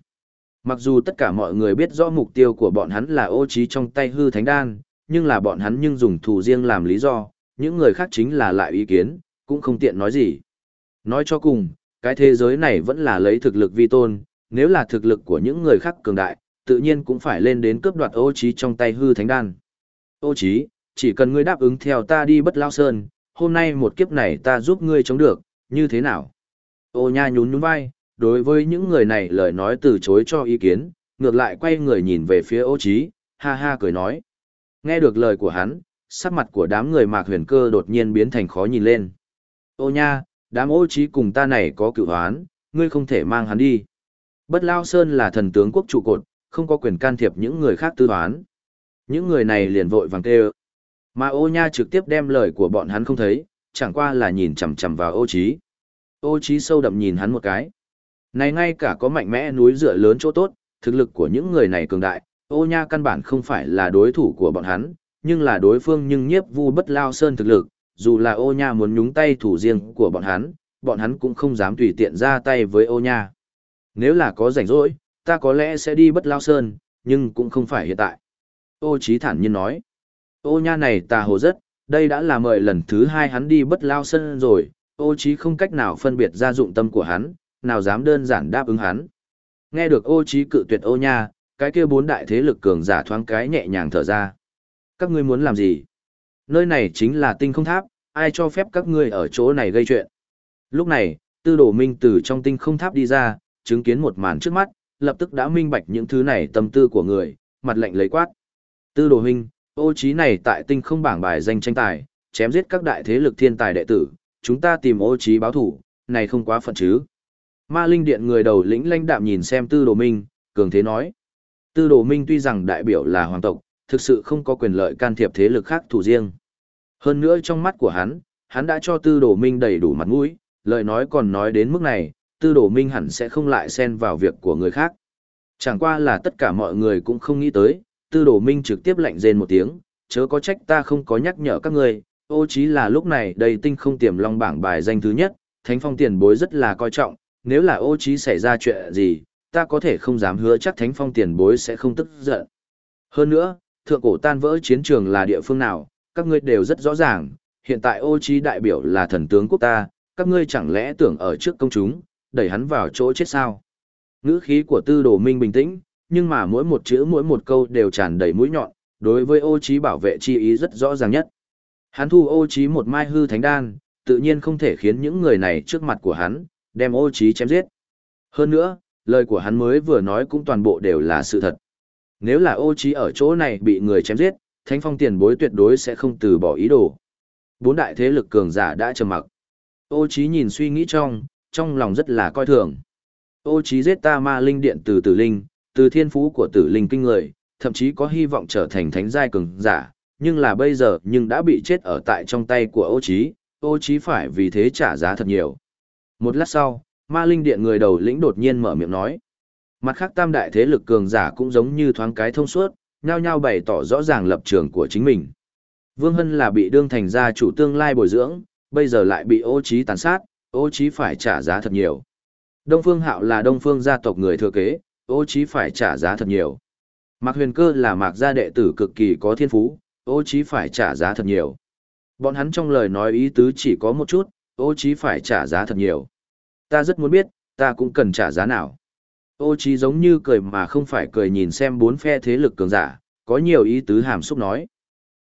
Mặc dù tất cả mọi người biết rõ mục tiêu của bọn hắn là ô trí trong tay hư thánh đan, nhưng là bọn hắn nhưng dùng thù riêng làm lý do, những người khác chính là lại ý kiến, cũng không tiện nói gì. Nói cho cùng, cái thế giới này vẫn là lấy thực lực vi tôn, nếu là thực lực của những người khác cường đại, tự nhiên cũng phải lên đến cướp đoạt ô trí trong tay hư thánh đan. Ô trí, chỉ cần ngươi đáp ứng theo ta đi bất lao sơn, hôm nay một kiếp này ta giúp ngươi chống được, như thế nào? Ô nha nhún nhún vai, đối với những người này lời nói từ chối cho ý kiến, ngược lại quay người nhìn về phía ô trí, ha ha cười nói. Nghe được lời của hắn, sắc mặt của đám người mạc huyền cơ đột nhiên biến thành khó nhìn lên. Ô nha, đám ô trí cùng ta này có cựu hoán, ngươi không thể mang hắn đi. Bất Lao Sơn là thần tướng quốc trụ cột, không có quyền can thiệp những người khác tư hoán. Những người này liền vội vàng kêu. Mà ô nha trực tiếp đem lời của bọn hắn không thấy, chẳng qua là nhìn chằm chằm vào ô trí. Ô trí sâu đậm nhìn hắn một cái. Này ngay cả có mạnh mẽ núi rửa lớn chỗ tốt, thực lực của những người này cường đại, ô nha căn bản không phải là đối thủ của bọn hắn, nhưng là đối phương nhưng nhiếp vu bất lao sơn thực lực, dù là ô nha muốn nhúng tay thủ riêng của bọn hắn, bọn hắn cũng không dám tùy tiện ra tay với ô nha. Nếu là có rảnh rỗi, ta có lẽ sẽ đi bất lao sơn, nhưng cũng không phải hiện tại. Ô trí thản nhiên nói. Ô nha này ta hồ rất, đây đã là mời lần thứ hai hắn đi bất lao sơn rồi, ô trí không cách nào phân biệt ra dụng tâm của hắn, nào dám đơn giản đáp ứng hắn. Nghe được ô trí cự tuyệt ô nha, cái kia bốn đại thế lực cường giả thoáng cái nhẹ nhàng thở ra. Các ngươi muốn làm gì? Nơi này chính là tinh không tháp, ai cho phép các ngươi ở chỗ này gây chuyện? Lúc này, tư đồ minh từ trong tinh không tháp đi ra, chứng kiến một màn trước mắt, lập tức đã minh bạch những thứ này tâm tư của người, mặt lạnh lấy quát. Tư đồ huynh, ô trí này tại tinh không bảng bài danh tranh tài, chém giết các đại thế lực thiên tài đệ tử, chúng ta tìm ô trí báo thủ, này không quá phận chứ. Ma linh điện người đầu lĩnh lãnh đạm nhìn xem tư đồ minh, cường thế nói. Tư đồ minh tuy rằng đại biểu là hoàng tộc, thực sự không có quyền lợi can thiệp thế lực khác thủ riêng. Hơn nữa trong mắt của hắn, hắn đã cho tư đồ minh đầy đủ mặt mũi, lời nói còn nói đến mức này, tư đồ minh hẳn sẽ không lại xen vào việc của người khác. Chẳng qua là tất cả mọi người cũng không nghĩ tới, tư đồ minh trực tiếp lạnh rên một tiếng, chớ có trách ta không có nhắc nhở các người, ô chí là lúc này đầy tinh không tiềm long bảng bài danh thứ nhất, thánh phong tiền bối rất là coi trọng, nếu là ô chí xảy ra chuyện gì, ta có thể không dám hứa chắc thánh phong tiền bối sẽ không tức giận. Hơn nữa, thượng cổ tan vỡ chiến trường là địa phương nào, các ngươi đều rất rõ ràng, hiện tại ô trí đại biểu là thần tướng quốc ta, các ngươi chẳng lẽ tưởng ở trước công chúng, đẩy hắn vào chỗ chết sao? Ngữ khí của tư đồ minh bình tĩnh, nhưng mà mỗi một chữ mỗi một câu đều tràn đầy mũi nhọn, đối với ô trí bảo vệ chi ý rất rõ ràng nhất. Hắn thu ô trí một mai hư thánh đan, tự nhiên không thể khiến những người này trước mặt của hắn, đem ô trí chém giết. Hơn nữa, lời của hắn mới vừa nói cũng toàn bộ đều là sự thật. Nếu là ô trí ở chỗ này bị người chém giết, thánh phong tiền bối tuyệt đối sẽ không từ bỏ ý đồ. Bốn đại thế lực cường giả đã trầm mặc. Ô trí nhìn suy nghĩ trong, trong lòng rất là coi thường. Ô trí giết ta ma linh điện từ tử linh, từ thiên phú của tử linh kinh người, thậm chí có hy vọng trở thành thánh giai cường giả, nhưng là bây giờ nhưng đã bị chết ở tại trong tay của ô trí, ô trí phải vì thế trả giá thật nhiều. Một lát sau, ma linh điện người đầu lĩnh đột nhiên mở miệng nói. Mặt khác tam đại thế lực cường giả cũng giống như thoáng cái thông suốt, nhao nhao bày tỏ rõ ràng lập trường của chính mình. Vương Hân là bị đương thành gia chủ tương lai bồi dưỡng, bây giờ lại bị ô trí tàn sát, ô trí phải trả giá thật nhiều. Đông Phương Hạo là Đông Phương gia tộc người thừa kế, ô trí phải trả giá thật nhiều. Mạc Huyền Cơ là Mạc gia đệ tử cực kỳ có thiên phú, ô trí phải trả giá thật nhiều. Bọn hắn trong lời nói ý tứ chỉ có một chút, ô trí phải trả giá thật nhiều. Ta rất muốn biết, ta cũng cần trả giá nào. Ô trí giống như cười mà không phải cười nhìn xem bốn phe thế lực cường giả, có nhiều ý tứ hàm xúc nói.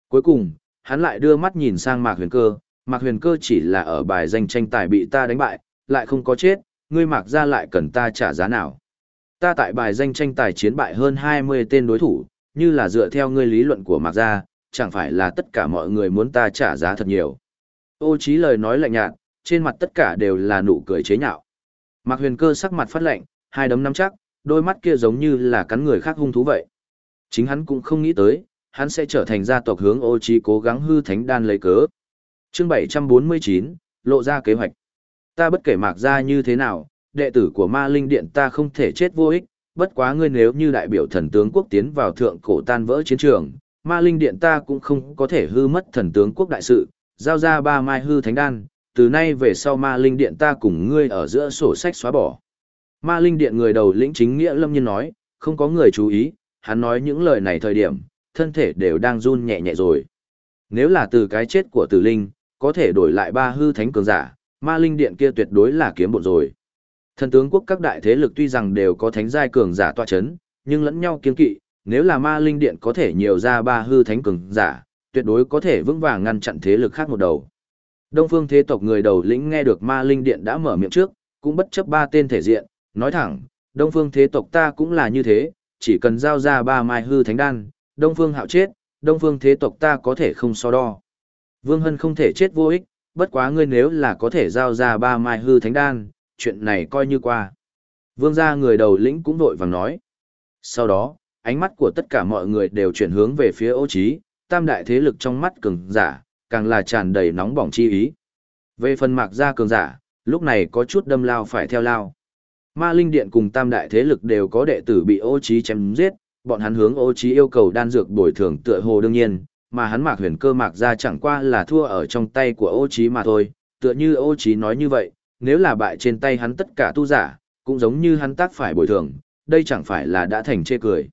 Cuối cùng, hắn lại đưa mắt nhìn sang Mạc Huyền Cơ, Mạc Huyền Cơ chỉ là ở bài danh tranh tài bị ta đánh bại, lại không có chết, ngươi Mạc gia lại cần ta trả giá nào. Ta tại bài danh tranh tài chiến bại hơn 20 tên đối thủ, như là dựa theo ngươi lý luận của Mạc gia, chẳng phải là tất cả mọi người muốn ta trả giá thật nhiều. Ô trí lời nói lạnh nhạt, trên mặt tất cả đều là nụ cười chế nhạo. Mạc Huyền Cơ sắc mặt phát lạnh, hai đấm nắm chắc, đôi mắt kia giống như là cắn người khác hung thú vậy. Chính hắn cũng không nghĩ tới, hắn sẽ trở thành gia tộc hướng ô trí cố gắng hư thánh đan lấy cớ. Chương 749, lộ ra kế hoạch. Ta bất kể mạc ra như thế nào, đệ tử của ma linh điện ta không thể chết vô ích, bất quá ngươi nếu như đại biểu thần tướng quốc tiến vào thượng cổ tan vỡ chiến trường, ma linh điện ta cũng không có thể hư mất thần tướng quốc đại sự, giao ra ba mai hư thánh đan, từ nay về sau ma linh điện ta cùng ngươi ở giữa sổ sách xóa bỏ. Ma linh điện người đầu lĩnh chính nghĩa lâm nhiên nói, không có người chú ý, hắn nói những lời này thời điểm, thân thể đều đang run nhẹ nhẹ rồi. Nếu là từ cái chết của tử linh, có thể đổi lại ba hư thánh cường giả, ma linh điện kia tuyệt đối là kiếm bộ rồi. Thần tướng quốc các đại thế lực tuy rằng đều có thánh giai cường giả tọa chấn, nhưng lẫn nhau kiên kỵ, nếu là ma linh điện có thể nhiều ra ba hư thánh cường giả, tuyệt đối có thể vững vàng ngăn chặn thế lực khác một đầu. Đông phương thế tộc người đầu lĩnh nghe được ma linh điện đã mở miệng trước, cũng bất chấp ba tên thể diện, nói thẳng, đông phương thế tộc ta cũng là như thế, chỉ cần giao ra ba mai hư thánh đan, đông phương hạo chết, Đông phương thế tộc ta có thể không so đo. Vương Hân không thể chết vô ích, bất quá ngươi nếu là có thể giao ra ba mai hư thánh đan, chuyện này coi như qua. Vương gia người đầu lĩnh cũng vội vàng nói. Sau đó, ánh mắt của tất cả mọi người đều chuyển hướng về phía ô Chí, tam đại thế lực trong mắt cường giả, càng là tràn đầy nóng bỏng chi ý. Về phần mạc gia cường giả, lúc này có chút đâm lao phải theo lao. Ma Linh Điện cùng tam đại thế lực đều có đệ tử bị ô trí chém giết, bọn hắn hướng ô trí yêu cầu đan dược bồi thường tựa hồ đương nhiên, mà hắn mạc huyền cơ mạc gia chẳng qua là thua ở trong tay của ô trí mà thôi, tựa như ô trí nói như vậy, nếu là bại trên tay hắn tất cả tu giả, cũng giống như hắn tác phải bồi thường, đây chẳng phải là đã thành chê cười.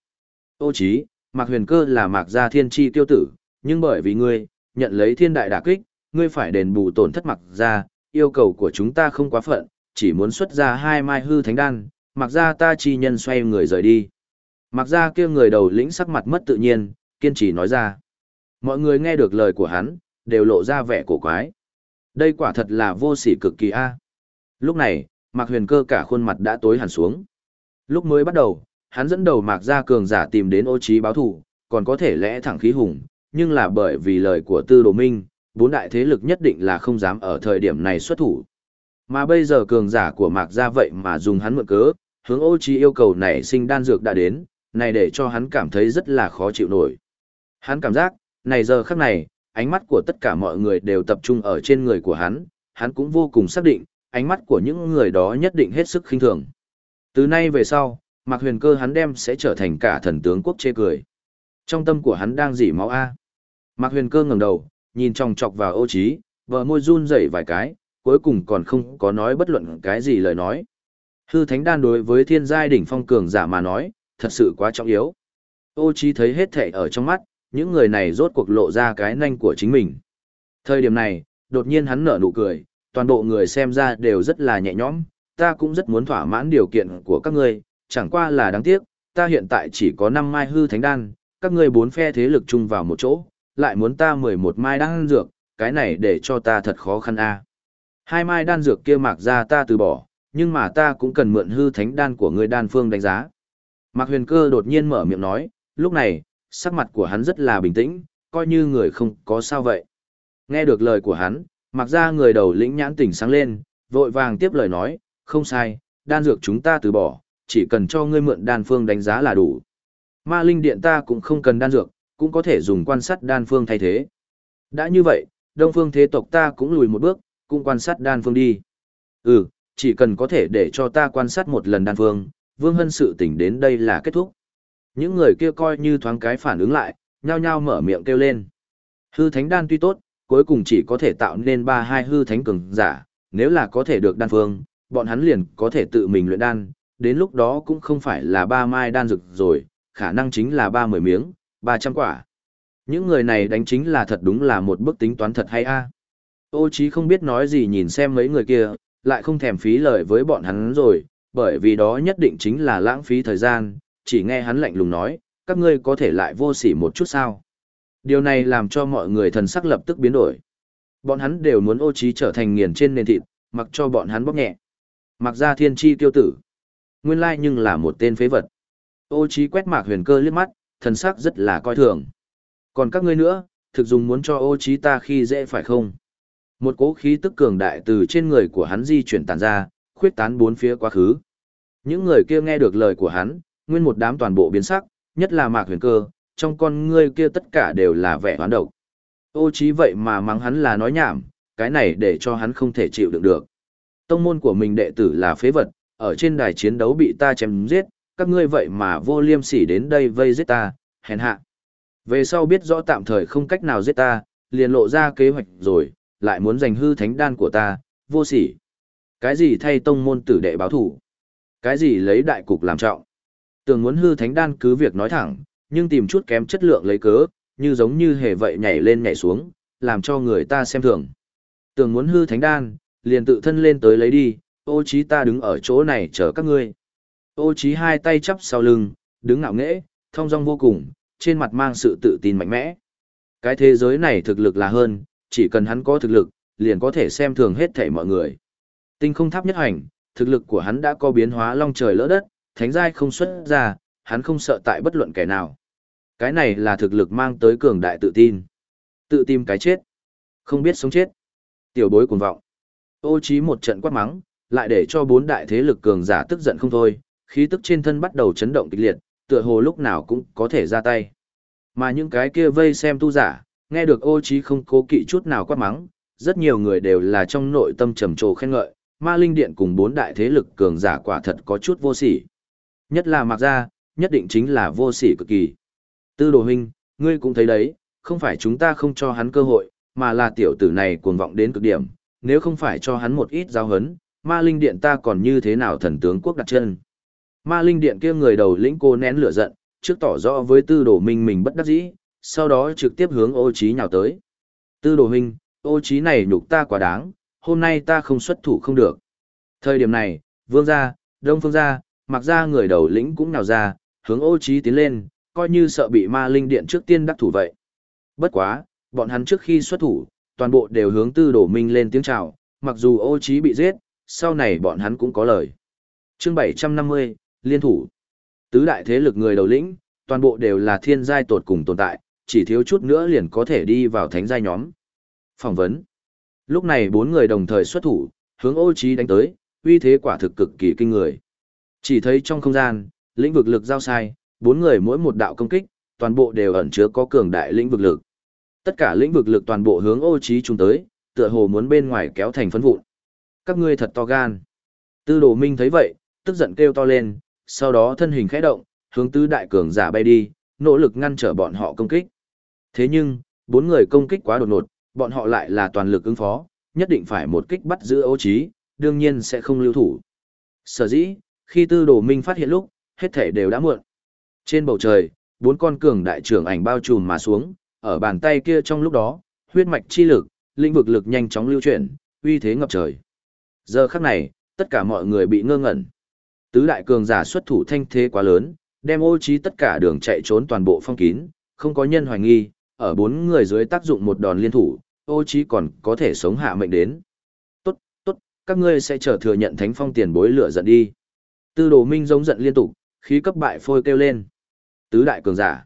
Ô trí, mạc huyền cơ là mạc gia thiên chi tiêu tử, nhưng bởi vì ngươi, nhận lấy thiên đại đả kích, ngươi phải đền bù tổn thất mặc ra. yêu cầu của chúng ta không quá phận, chỉ muốn xuất ra hai mai hư thánh đan, Mặc ra ta chi nhân xoay người rời đi. Mặc ra kia người đầu lĩnh sắc mặt mất tự nhiên, kiên trì nói ra. Mọi người nghe được lời của hắn, đều lộ ra vẻ cổ quái. Đây quả thật là vô sỉ cực kỳ a. À. Lúc này, Mạc Huyền Cơ cả khuôn mặt đã tối hẳn xuống. Lúc mới bắt đầu, hắn dẫn đầu Mạc Gia cường giả tìm đến ô Chí báo thù, còn có thể lẽ thẳng khí hùng, nhưng là bởi vì lời của Tư Đồ Minh, bốn đại thế lực nhất định là không dám ở thời điểm này xuất thủ. Mà bây giờ cường giả của Mạc Gia vậy mà dùng hắn mượn cớ, hướng ô Chi yêu cầu này sinh đan dược đã đến, này để cho hắn cảm thấy rất là khó chịu nổi. Hắn cảm giác, này giờ khắc này, ánh mắt của tất cả mọi người đều tập trung ở trên người của hắn, hắn cũng vô cùng xác định, ánh mắt của những người đó nhất định hết sức khinh thường. Từ nay về sau, Mạc Huyền Cơ hắn đem sẽ trở thành cả thần tướng quốc chê cười. Trong tâm của hắn đang dỉ máu a. Mạc Huyền Cơ ngẩng đầu, nhìn trong chọc vào Ô Chí, vợ môi run rẩy vài cái, cuối cùng còn không có nói bất luận cái gì lời nói. Hư Thánh Đan đối với thiên giai đỉnh phong cường giả mà nói, thật sự quá trọng yếu. Ô Chí thấy hết thảy ở trong mắt, những người này rốt cuộc lộ ra cái nhanh của chính mình. Thời điểm này, đột nhiên hắn nở nụ cười, toàn bộ người xem ra đều rất là nhẹ nhõm, ta cũng rất muốn thỏa mãn điều kiện của các ngươi, chẳng qua là đáng tiếc, ta hiện tại chỉ có 5 mai hư thánh đan, các ngươi bốn phe thế lực chung vào một chỗ, lại muốn ta 11 mai đan dược, cái này để cho ta thật khó khăn a. Hai mai đan dược kia mạc ra ta từ bỏ, nhưng mà ta cũng cần mượn hư thánh đan của ngươi đan phương đánh giá. Mạc huyền cơ đột nhiên mở miệng nói, lúc này, sắc mặt của hắn rất là bình tĩnh, coi như người không có sao vậy. Nghe được lời của hắn, mặc ra người đầu lĩnh nhãn tỉnh sáng lên, vội vàng tiếp lời nói, không sai, đan dược chúng ta từ bỏ, chỉ cần cho ngươi mượn đan phương đánh giá là đủ. Ma linh điện ta cũng không cần đan dược, cũng có thể dùng quan sát đan phương thay thế. Đã như vậy, đông phương thế tộc ta cũng lùi một bước, cũng quan sát đan phương đi. Ừ, chỉ cần có thể để cho ta quan sát một lần đan phương, vương hân sự tỉnh đến đây là kết thúc. Những người kia coi như thoáng cái phản ứng lại, nhao nhao mở miệng kêu lên. Hư thánh đan tuy tốt, cuối cùng chỉ có thể tạo nên ba hai hư thánh cường giả, nếu là có thể được đan phương, bọn hắn liền có thể tự mình luyện đan, đến lúc đó cũng không phải là ba mai đan dược rồi, khả năng chính là ba mười miếng, ba trăm quả. Những người này đánh chính là thật đúng là một bức tính toán thật hay a. Ô chí không biết nói gì nhìn xem mấy người kia, lại không thèm phí lời với bọn hắn rồi, bởi vì đó nhất định chính là lãng phí thời gian, chỉ nghe hắn lạnh lùng nói, các ngươi có thể lại vô sỉ một chút sao. Điều này làm cho mọi người thần sắc lập tức biến đổi. Bọn hắn đều muốn ô trí trở thành nghiền trên nền thịt, mặc cho bọn hắn bóp nhẹ. Mặc ra thiên chi tiêu tử. Nguyên lai nhưng là một tên phế vật. Ô trí quét mạc huyền cơ liếc mắt, thần sắc rất là coi thường. Còn các ngươi nữa, thực dùng muốn cho ô trí ta khi dễ phải không? Một cỗ khí tức cường đại từ trên người của hắn di chuyển tàn ra, khuyết tán bốn phía quá khứ. Những người kia nghe được lời của hắn, nguyên một đám toàn bộ biến sắc, nhất là mạc huyền cơ, trong con ngươi kia tất cả đều là vẻ hoán độc. Ô trí vậy mà mắng hắn là nói nhảm, cái này để cho hắn không thể chịu đựng được. Tông môn của mình đệ tử là phế vật, ở trên đài chiến đấu bị ta chém giết, các ngươi vậy mà vô liêm sỉ đến đây vây giết ta, hèn hạ. Về sau biết rõ tạm thời không cách nào giết ta, liền lộ ra kế hoạch rồi, lại muốn giành hư thánh đan của ta, vô sỉ. Cái gì thay tông môn tử đệ báo thủ? Cái gì lấy đại cục làm trọng? Tưởng muốn hư thánh đan cứ việc nói thẳng, nhưng tìm chút kém chất lượng lấy cớ, như giống như hề vậy nhảy lên nhảy xuống, làm cho người ta xem thường. Tưởng muốn hư thánh đan, liền tự thân lên tới lấy đi, ô trí ta đứng ở chỗ này chờ các ngươi. Ô Chí hai tay chắp sau lưng, đứng ngạo nghễ, thông dong vô cùng, trên mặt mang sự tự tin mạnh mẽ. Cái thế giới này thực lực là hơn, chỉ cần hắn có thực lực, liền có thể xem thường hết thảy mọi người. Tinh không tháp nhất hành, thực lực của hắn đã có biến hóa long trời lỡ đất, thánh giai không xuất ra, hắn không sợ tại bất luận kẻ nào. Cái này là thực lực mang tới cường đại tự tin. Tự tìm cái chết. Không biết sống chết. Tiểu bối cuồng vọng. Ô Chí một trận quát mắng, lại để cho bốn đại thế lực cường giả tức giận không thôi, khí tức trên thân bắt đầu chấn động kịch liệt, tựa hồ lúc nào cũng có thể ra tay. Mà những cái kia vây xem tu giả, nghe được ô trí không cố kỵ chút nào quát mắng, rất nhiều người đều là trong nội tâm trầm trồ khen ngợi, ma linh điện cùng bốn đại thế lực cường giả quả thật có chút vô sỉ. Nhất là mặc ra, nhất định chính là vô sỉ cực kỳ. Tư đồ huynh, ngươi cũng thấy đấy, không phải chúng ta không cho hắn cơ hội, mà là tiểu tử này cuồng vọng đến cực điểm, nếu không phải cho hắn một ít giáo hấn, ma linh điện ta còn như thế nào thần tướng quốc đặt chân. Ma linh điện kia người đầu lĩnh cô nén lửa giận, trước tỏ rõ với tư đồ minh mình bất đắc dĩ, sau đó trực tiếp hướng ô trí nhào tới. Tư đồ huynh, ô trí này nhục ta quá đáng, hôm nay ta không xuất thủ không được. Thời điểm này, vương gia, đông phương gia, mặc ra người đầu lĩnh cũng nhào ra, hướng ô trí tiến lên, coi như sợ bị ma linh điện trước tiên đắc thủ vậy. Bất quá, bọn hắn trước khi xuất thủ, toàn bộ đều hướng tư đổ minh lên tiếng chào, mặc dù ô trí bị giết, sau này bọn hắn cũng có lời. Chương 750, Liên thủ. Tứ đại thế lực người đầu lĩnh, toàn bộ đều là thiên giai tột cùng tồn tại, chỉ thiếu chút nữa liền có thể đi vào thánh giai nhóm. Phỏng vấn. Lúc này bốn người đồng thời xuất thủ, hướng ô trí đánh tới, uy thế quả thực cực kỳ kinh người. Chỉ thấy trong không gian, lĩnh vực lực giao sai, bốn người mỗi một đạo công kích, toàn bộ đều ẩn chứa có cường đại lĩnh vực lực. Tất cả lĩnh vực lực toàn bộ hướng ô trí trung tới, tựa hồ muốn bên ngoài kéo thành phấn vụn. Các ngươi thật to gan. Tư đồ minh thấy vậy, tức giận kêu to lên, sau đó thân hình khẽ động, hướng tứ đại cường giả bay đi, nỗ lực ngăn trở bọn họ công kích. Thế nhưng, bốn người công kích quá đột ngột, bọn họ lại là toàn lực ứng phó, nhất định phải một kích bắt giữ Âu trí, đương nhiên sẽ không lưu thủ. Sở dĩ, khi tư đồ minh phát hiện lúc, hết thể đều đã muộn. Trên bầu trời, bốn con cường đại trưởng ảnh bao trùm mà xuống, ở bàn tay kia trong lúc đó, huyết mạch chi lực, lĩnh vực lực nhanh chóng lưu chuyển, uy thế ngập trời. Giờ khắc này, tất cả mọi người bị ngơ ngẩn. Tứ đại cường giả xuất thủ thanh thế quá lớn, đem ô trí tất cả đường chạy trốn toàn bộ phong kín, không có nhân hoài nghi, ở bốn người dưới tác dụng một đòn liên thủ, ô trí còn có thể sống hạ mệnh đến. Tốt, tốt, các ngươi sẽ chờ thừa nhận thánh phong tiền bối lửa giận đi. Tư đồ minh giống giận liên tục, khí cấp bại phôi kêu lên. Tứ đại cường giả.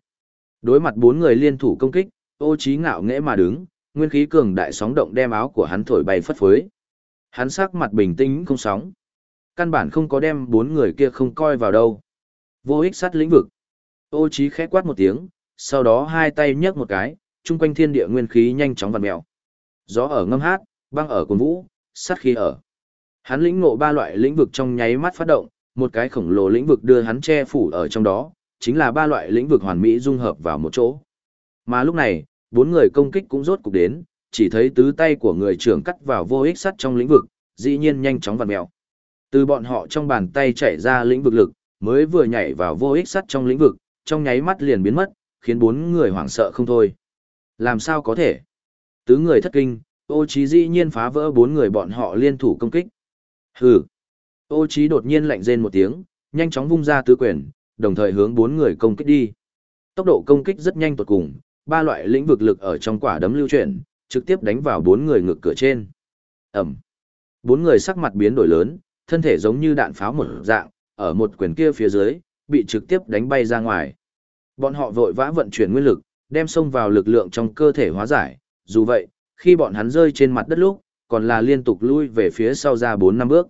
Đối mặt bốn người liên thủ công kích, ô trí ngạo nghễ mà đứng, nguyên khí cường đại sóng động đem áo của hắn thổi bay phất phới. Hắn sắc mặt bình tĩnh không sóng. Căn bản không có đem bốn người kia không coi vào đâu. Vô ích sát lĩnh vực. Ô trí khẽ quát một tiếng, sau đó hai tay nhấc một cái, trung quanh thiên địa nguyên khí nhanh chóng vặn mèo. Gió ở ngâm hát, băng ở cuồn vũ, sát khí ở. Hắn lĩnh ngộ ba loại lĩnh vực trong nháy mắt phát động, một cái khổng lồ lĩnh vực đưa hắn che phủ ở trong đó, chính là ba loại lĩnh vực hoàn mỹ dung hợp vào một chỗ. Mà lúc này, bốn người công kích cũng rốt cục đến, chỉ thấy tứ tay của người trưởng cắt vào vô ích sắt trong lĩnh vực, dĩ nhiên nhanh chóng vặn mèo. Từ bọn họ trong bàn tay chạy ra lĩnh vực lực, mới vừa nhảy vào vô ích sắt trong lĩnh vực, trong nháy mắt liền biến mất, khiến bốn người hoảng sợ không thôi. Làm sao có thể? Tứ người thất kinh, ô trí dĩ nhiên phá vỡ bốn người bọn họ liên thủ công kích. Hừ. Ô trí đột nhiên lạnh rên một tiếng, nhanh chóng vung ra tứ quyền, đồng thời hướng bốn người công kích đi. Tốc độ công kích rất nhanh tuột cùng, ba loại lĩnh vực lực ở trong quả đấm lưu chuyển, trực tiếp đánh vào bốn người ngực cửa trên. Ẩm. Bốn người sắc mặt biến đổi lớn, thân thể giống như đạn pháo một dạng, ở một quyền kia phía dưới, bị trực tiếp đánh bay ra ngoài. Bọn họ vội vã vận chuyển nguyên lực, đem xông vào lực lượng trong cơ thể hóa giải, dù vậy, khi bọn hắn rơi trên mặt đất lúc, còn là liên tục lui về phía sau ra 4 năm bước.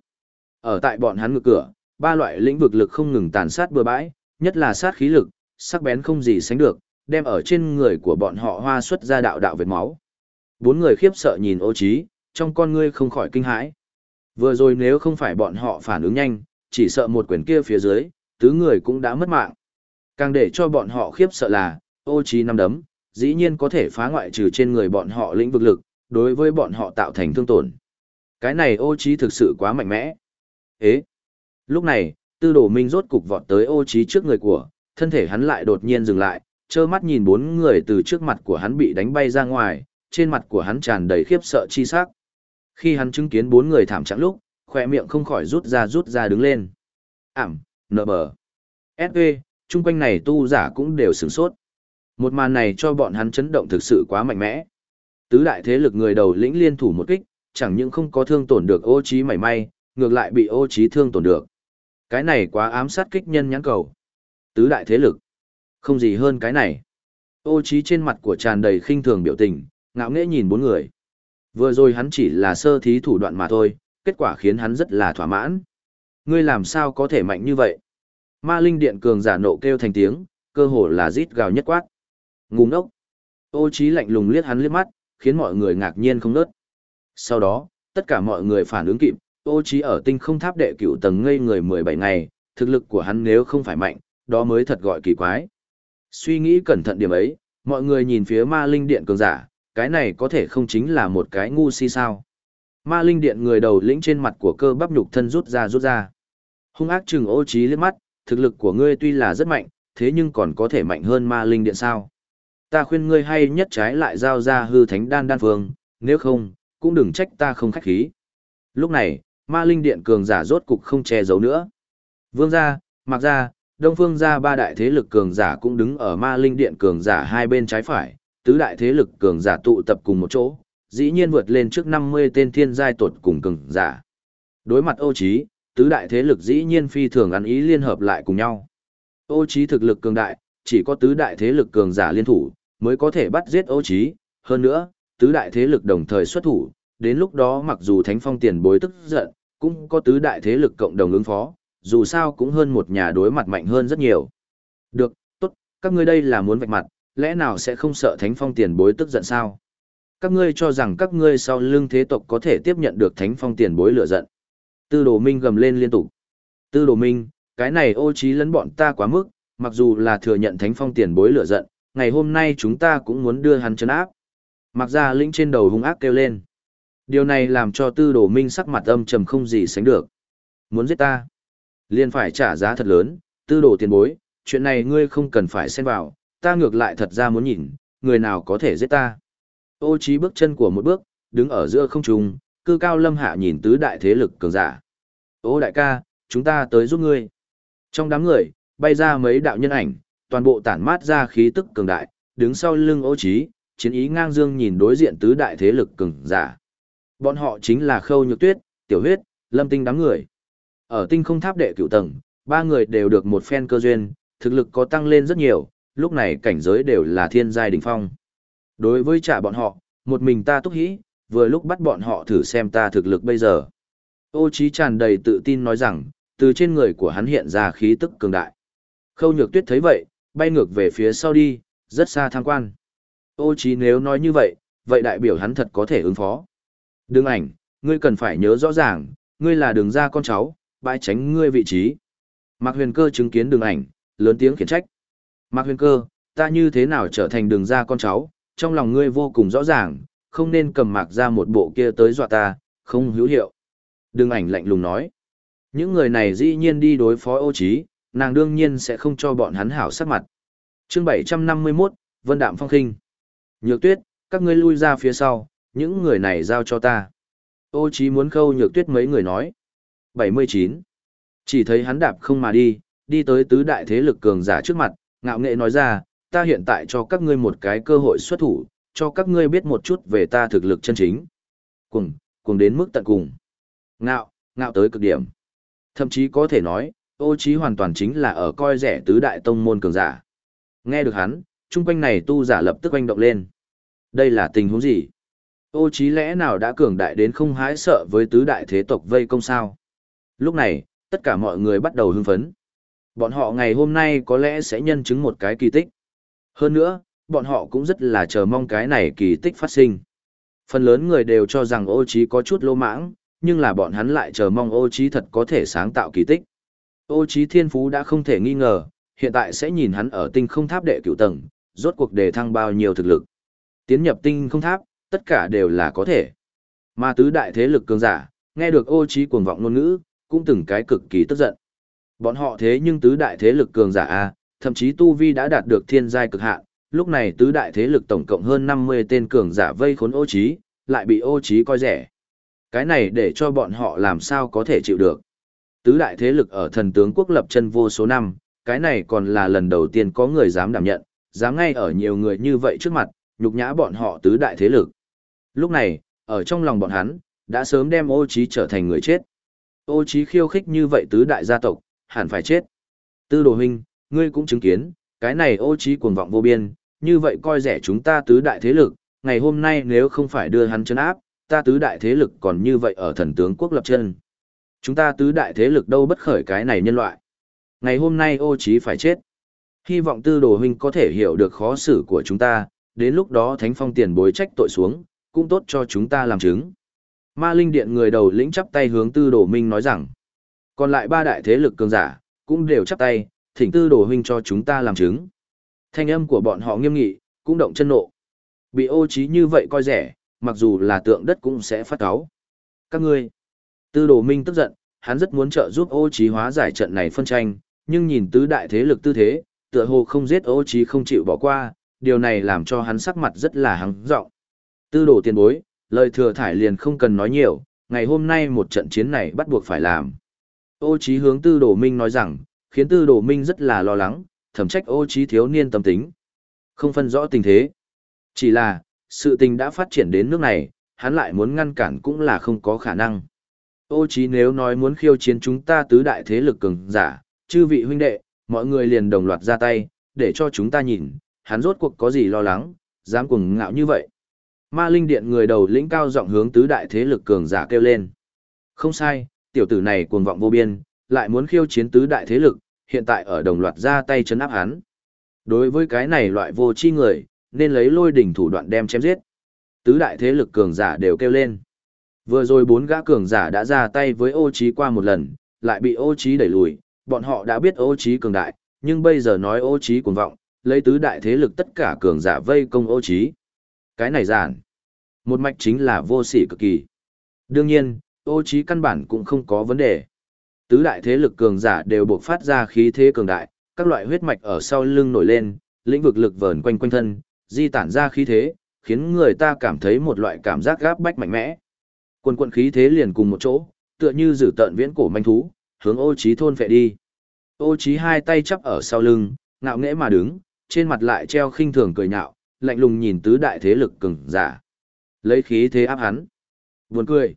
Ở tại bọn hắn ngực cửa, ba loại lĩnh vực lực không ngừng tàn sát bừa bãi, nhất là sát khí lực, sắc bén không gì sánh được, đem ở trên người của bọn họ hoa xuất ra đạo đạo vết máu. Bốn người khiếp sợ nhìn ô trí, trong con ngươi không khỏi kinh hãi. Vừa rồi nếu không phải bọn họ phản ứng nhanh, chỉ sợ một quyền kia phía dưới, tứ người cũng đã mất mạng. Càng để cho bọn họ khiếp sợ là, ô trí năm đấm, dĩ nhiên có thể phá ngoại trừ trên người bọn họ lĩnh vực lực, đối với bọn họ tạo thành thương tổn. Cái này ô trí thực sự quá mạnh mẽ. Ế! Lúc này, tư đồ minh rốt cục vọt tới ô trí trước người của, thân thể hắn lại đột nhiên dừng lại, trơ mắt nhìn bốn người từ trước mặt của hắn bị đánh bay ra ngoài, trên mặt của hắn tràn đầy khiếp sợ chi sắc. Khi hắn chứng kiến bốn người thảm trạng lúc, khỏe miệng không khỏi rút ra rút ra đứng lên. Ảm, nợ bờ. SV, chung quanh này tu giả cũng đều sửng sốt. Một màn này cho bọn hắn chấn động thực sự quá mạnh mẽ. Tứ đại thế lực người đầu lĩnh liên thủ một kích, chẳng những không có thương tổn được ô trí mảy may, ngược lại bị ô trí thương tổn được. Cái này quá ám sát kích nhân nhãn cầu. Tứ đại thế lực. Không gì hơn cái này. Ô trí trên mặt của tràn đầy khinh thường biểu tình, ngạo nghễ nhìn bốn người. Vừa rồi hắn chỉ là sơ thí thủ đoạn mà thôi, kết quả khiến hắn rất là thỏa mãn. Ngươi làm sao có thể mạnh như vậy? Ma linh điện cường giả nộ kêu thành tiếng, cơ hồ là rít gào nhất quát. Ngu ngốc. Ô trí lạnh lùng liếc hắn liếc mắt, khiến mọi người ngạc nhiên không nớt. Sau đó, tất cả mọi người phản ứng kịp, ô trí ở tinh không tháp đệ cửu tầng ngây người 17 ngày, thực lực của hắn nếu không phải mạnh, đó mới thật gọi kỳ quái. Suy nghĩ cẩn thận điểm ấy, mọi người nhìn phía ma linh điện cường giả, cái này có thể không chính là một cái ngu si sao. Ma linh điện người đầu lĩnh trên mặt của cơ bắp nhục thân rút ra rút ra. Hung ác chừng ô trí liếc mắt, thực lực của ngươi tuy là rất mạnh, thế nhưng còn có thể mạnh hơn ma linh điện sao. Ta khuyên ngươi hay nhất trái lại giao ra hư thánh đan đan phương, nếu không, cũng đừng trách ta không khách khí. Lúc này, ma linh điện cường giả rốt cục không che giấu nữa. Vương gia, Mạc gia, Đông Phương gia ba đại thế lực cường giả cũng đứng ở ma linh điện cường giả hai bên trái phải, tứ đại thế lực cường giả tụ tập cùng một chỗ, dĩ nhiên vượt lên trước 50 tên thiên giai tuột cùng cường giả. Đối mặt Âu Chí, tứ đại thế lực dĩ nhiên phi thường ăn ý liên hợp lại cùng nhau. Âu Chí thực lực cường đại, chỉ có tứ đại thế lực cường giả liên thủ mới có thể bắt giết Âu Chí, hơn nữa, tứ đại thế lực đồng thời xuất thủ, đến lúc đó mặc dù Thánh Phong tiền bối tức giận, cũng có tứ đại thế lực cộng đồng ứng phó, dù sao cũng hơn một nhà đối mặt mạnh hơn rất nhiều. Được, tốt, các ngươi đây là muốn vạch mặt, lẽ nào sẽ không sợ Thánh Phong tiền bối tức giận sao? Các ngươi cho rằng các ngươi sau lưng thế tộc có thể tiếp nhận được Thánh Phong tiền bối lửa giận. Tư Đồ Minh gầm lên liên tục. Tư Đồ Minh, cái này ô trí lấn bọn ta quá mức, mặc dù là thừa nhận Thánh Phong tiền bối lửa giận, ngày hôm nay chúng ta cũng muốn đưa hắn chấn áp. Mặc ra lĩnh trên đầu hung ác kêu lên. Điều này làm cho Tư Đồ Minh sắc mặt âm trầm không gì sánh được. Muốn giết ta? liền phải trả giá thật lớn, tư đồ tiền bối, chuyện này ngươi không cần phải xen vào, ta ngược lại thật ra muốn nhìn, người nào có thể giết ta. Ô trí bước chân của một bước, đứng ở giữa không trung, cư cao lâm hạ nhìn tứ đại thế lực cường giả. Ô đại ca, chúng ta tới giúp ngươi. Trong đám người, bay ra mấy đạo nhân ảnh, toàn bộ tản mát ra khí tức cường đại, đứng sau lưng ô trí, chiến ý ngang dương nhìn đối diện tứ đại thế lực cường giả. Bọn họ chính là Khâu Nhược Tuyết, Tiểu Huyết, Lâm Tinh đám người. Ở tinh không tháp đệ cửu tầng, ba người đều được một phen cơ duyên, thực lực có tăng lên rất nhiều, lúc này cảnh giới đều là thiên giai đỉnh phong. Đối với trả bọn họ, một mình ta túc hĩ, vừa lúc bắt bọn họ thử xem ta thực lực bây giờ. Ô trí tràn đầy tự tin nói rằng, từ trên người của hắn hiện ra khí tức cường đại. Khâu nhược tuyết thấy vậy, bay ngược về phía sau đi, rất xa tham quan. Ô trí nếu nói như vậy, vậy đại biểu hắn thật có thể ứng phó. Đừng ảnh, ngươi cần phải nhớ rõ ràng, ngươi là đường ra con cháu, bãi tránh ngươi vị trí. Mạc huyền cơ chứng kiến đường ảnh, lớn tiếng khiển trách. Mạc huyền cơ, ta như thế nào trở thành đường ra con cháu, trong lòng ngươi vô cùng rõ ràng, không nên cầm mạc ra một bộ kia tới dọa ta, không hữu hiệu. Đường ảnh lạnh lùng nói. Những người này dĩ nhiên đi đối phó ô trí, nàng đương nhiên sẽ không cho bọn hắn hảo sắc mặt. Chương 751, Vân Đạm Phong Kinh. Nhược tuyết, các ngươi lui ra phía sau, những người này giao cho ta. Ô trí muốn khâu nhược tuyết mấy người nói. 79. Chỉ thấy hắn đạp không mà đi, đi tới tứ đại thế lực cường giả trước mặt, ngạo nghệ nói ra, ta hiện tại cho các ngươi một cái cơ hội xuất thủ, cho các ngươi biết một chút về ta thực lực chân chính. Cùng, cùng đến mức tận cùng. Ngạo, ngạo tới cực điểm. Thậm chí có thể nói, ô trí hoàn toàn chính là ở coi rẻ tứ đại tông môn cường giả. Nghe được hắn, trung quanh này tu giả lập tức oanh động lên. Đây là tình huống gì? Ô trí lẽ nào đã cường đại đến không hái sợ với tứ đại thế tộc vây công sao? Lúc này, tất cả mọi người bắt đầu hưng phấn. Bọn họ ngày hôm nay có lẽ sẽ nhân chứng một cái kỳ tích. Hơn nữa, bọn họ cũng rất là chờ mong cái này kỳ tích phát sinh. Phần lớn người đều cho rằng ô trí có chút lô mãng, nhưng là bọn hắn lại chờ mong ô trí thật có thể sáng tạo kỳ tích. Ô trí thiên phú đã không thể nghi ngờ, hiện tại sẽ nhìn hắn ở tinh không tháp đệ cửu tầng, rốt cuộc đề thăng bao nhiêu thực lực. Tiến nhập tinh không tháp, tất cả đều là có thể. Mà tứ đại thế lực cường giả, nghe được ô trí cuồng vọng ngôn ngữ, cũng từng cái cực kỳ tức giận. Bọn họ thế nhưng tứ đại thế lực cường giả A, thậm chí Tu Vi đã đạt được thiên giai cực hạn, lúc này tứ đại thế lực tổng cộng hơn 50 tên cường giả vây khốn ô trí, lại bị ô trí coi rẻ. Cái này để cho bọn họ làm sao có thể chịu được. Tứ đại thế lực ở thần tướng quốc lập chân vô số năm, cái này còn là lần đầu tiên có người dám đảm nhận, dám ngay ở nhiều người như vậy trước mặt, nhục nhã bọn họ tứ đại thế lực. Lúc này, ở trong lòng bọn hắn, đã sớm đem ô trí trở thành người chết. Ô trí khiêu khích như vậy tứ đại gia tộc, hẳn phải chết. Tư đồ huynh, ngươi cũng chứng kiến, cái này ô trí cuồng vọng vô biên, như vậy coi rẻ chúng ta tứ đại thế lực, ngày hôm nay nếu không phải đưa hắn chân áp, ta tứ đại thế lực còn như vậy ở thần tướng quốc lập chân. Chúng ta tứ đại thế lực đâu bất khởi cái này nhân loại. Ngày hôm nay ô trí phải chết. Hy vọng tư đồ huynh có thể hiểu được khó xử của chúng ta, đến lúc đó thánh phong tiền bối trách tội xuống, cũng tốt cho chúng ta làm chứng. Ma linh điện người đầu lĩnh chắp tay hướng tư đồ minh nói rằng, còn lại ba đại thế lực cường giả, cũng đều chắp tay, thỉnh tư đồ huynh cho chúng ta làm chứng. Thanh âm của bọn họ nghiêm nghị, cũng động chân nộ. Bị ô trí như vậy coi rẻ, mặc dù là tượng đất cũng sẽ phát cáo. Các ngươi, tư đồ minh tức giận, hắn rất muốn trợ giúp ô trí hóa giải trận này phân tranh, nhưng nhìn tứ đại thế lực tư thế, tựa hồ không giết ô trí không chịu bỏ qua, điều này làm cho hắn sắc mặt rất là hắng giọng. Tư đồ tiền bối, lời thừa thải liền không cần nói nhiều, ngày hôm nay một trận chiến này bắt buộc phải làm. Ô Chí hướng tư đồ minh nói rằng, khiến tư đồ minh rất là lo lắng, thẩm trách ô Chí thiếu niên tâm tính. Không phân rõ tình thế. Chỉ là, sự tình đã phát triển đến nước này, hắn lại muốn ngăn cản cũng là không có khả năng. Ô Chí nếu nói muốn khiêu chiến chúng ta tứ đại thế lực cường giả, chư vị huynh đệ, mọi người liền đồng loạt ra tay, để cho chúng ta nhìn, hắn rốt cuộc có gì lo lắng, dám cuồng ngạo như vậy. Ma linh điện người đầu lĩnh cao giọng hướng tứ đại thế lực cường giả kêu lên. Không sai, tiểu tử này cuồng vọng vô biên, lại muốn khiêu chiến tứ đại thế lực, hiện tại ở đồng loạt ra tay chấn áp hắn. Đối với cái này loại vô chi người, nên lấy lôi đỉnh thủ đoạn đem chém giết. Tứ đại thế lực cường giả đều kêu lên. Vừa rồi bốn gã cường giả đã ra tay với ô trí qua một lần, lại bị ô trí đẩy lùi, bọn họ đã biết ô trí cường đại, nhưng bây giờ nói ô trí cuồng vọng, lấy tứ đại thế lực tất cả cường giả vây công ô trí. Cái này giản. Một mạch chính là vô sỉ cực kỳ. Đương nhiên, ô trí căn bản cũng không có vấn đề. Tứ đại thế lực cường giả đều buộc phát ra khí thế cường đại, các loại huyết mạch ở sau lưng nổi lên, lĩnh vực lực vờn quanh quanh thân, di tản ra khí thế, khiến người ta cảm thấy một loại cảm giác gáp bách mạnh mẽ. Quần quận khí thế liền cùng một chỗ, tựa như giữ tận viễn cổ manh thú, hướng ô trí thôn phệ đi. Ô trí hai tay chắp ở sau lưng, ngạo nghễ mà đứng, trên mặt lại treo khinh thường cười nhạo, lạnh lùng nhìn tứ đại thế lực cường giả. Lấy khí thế áp hắn. Buồn cười.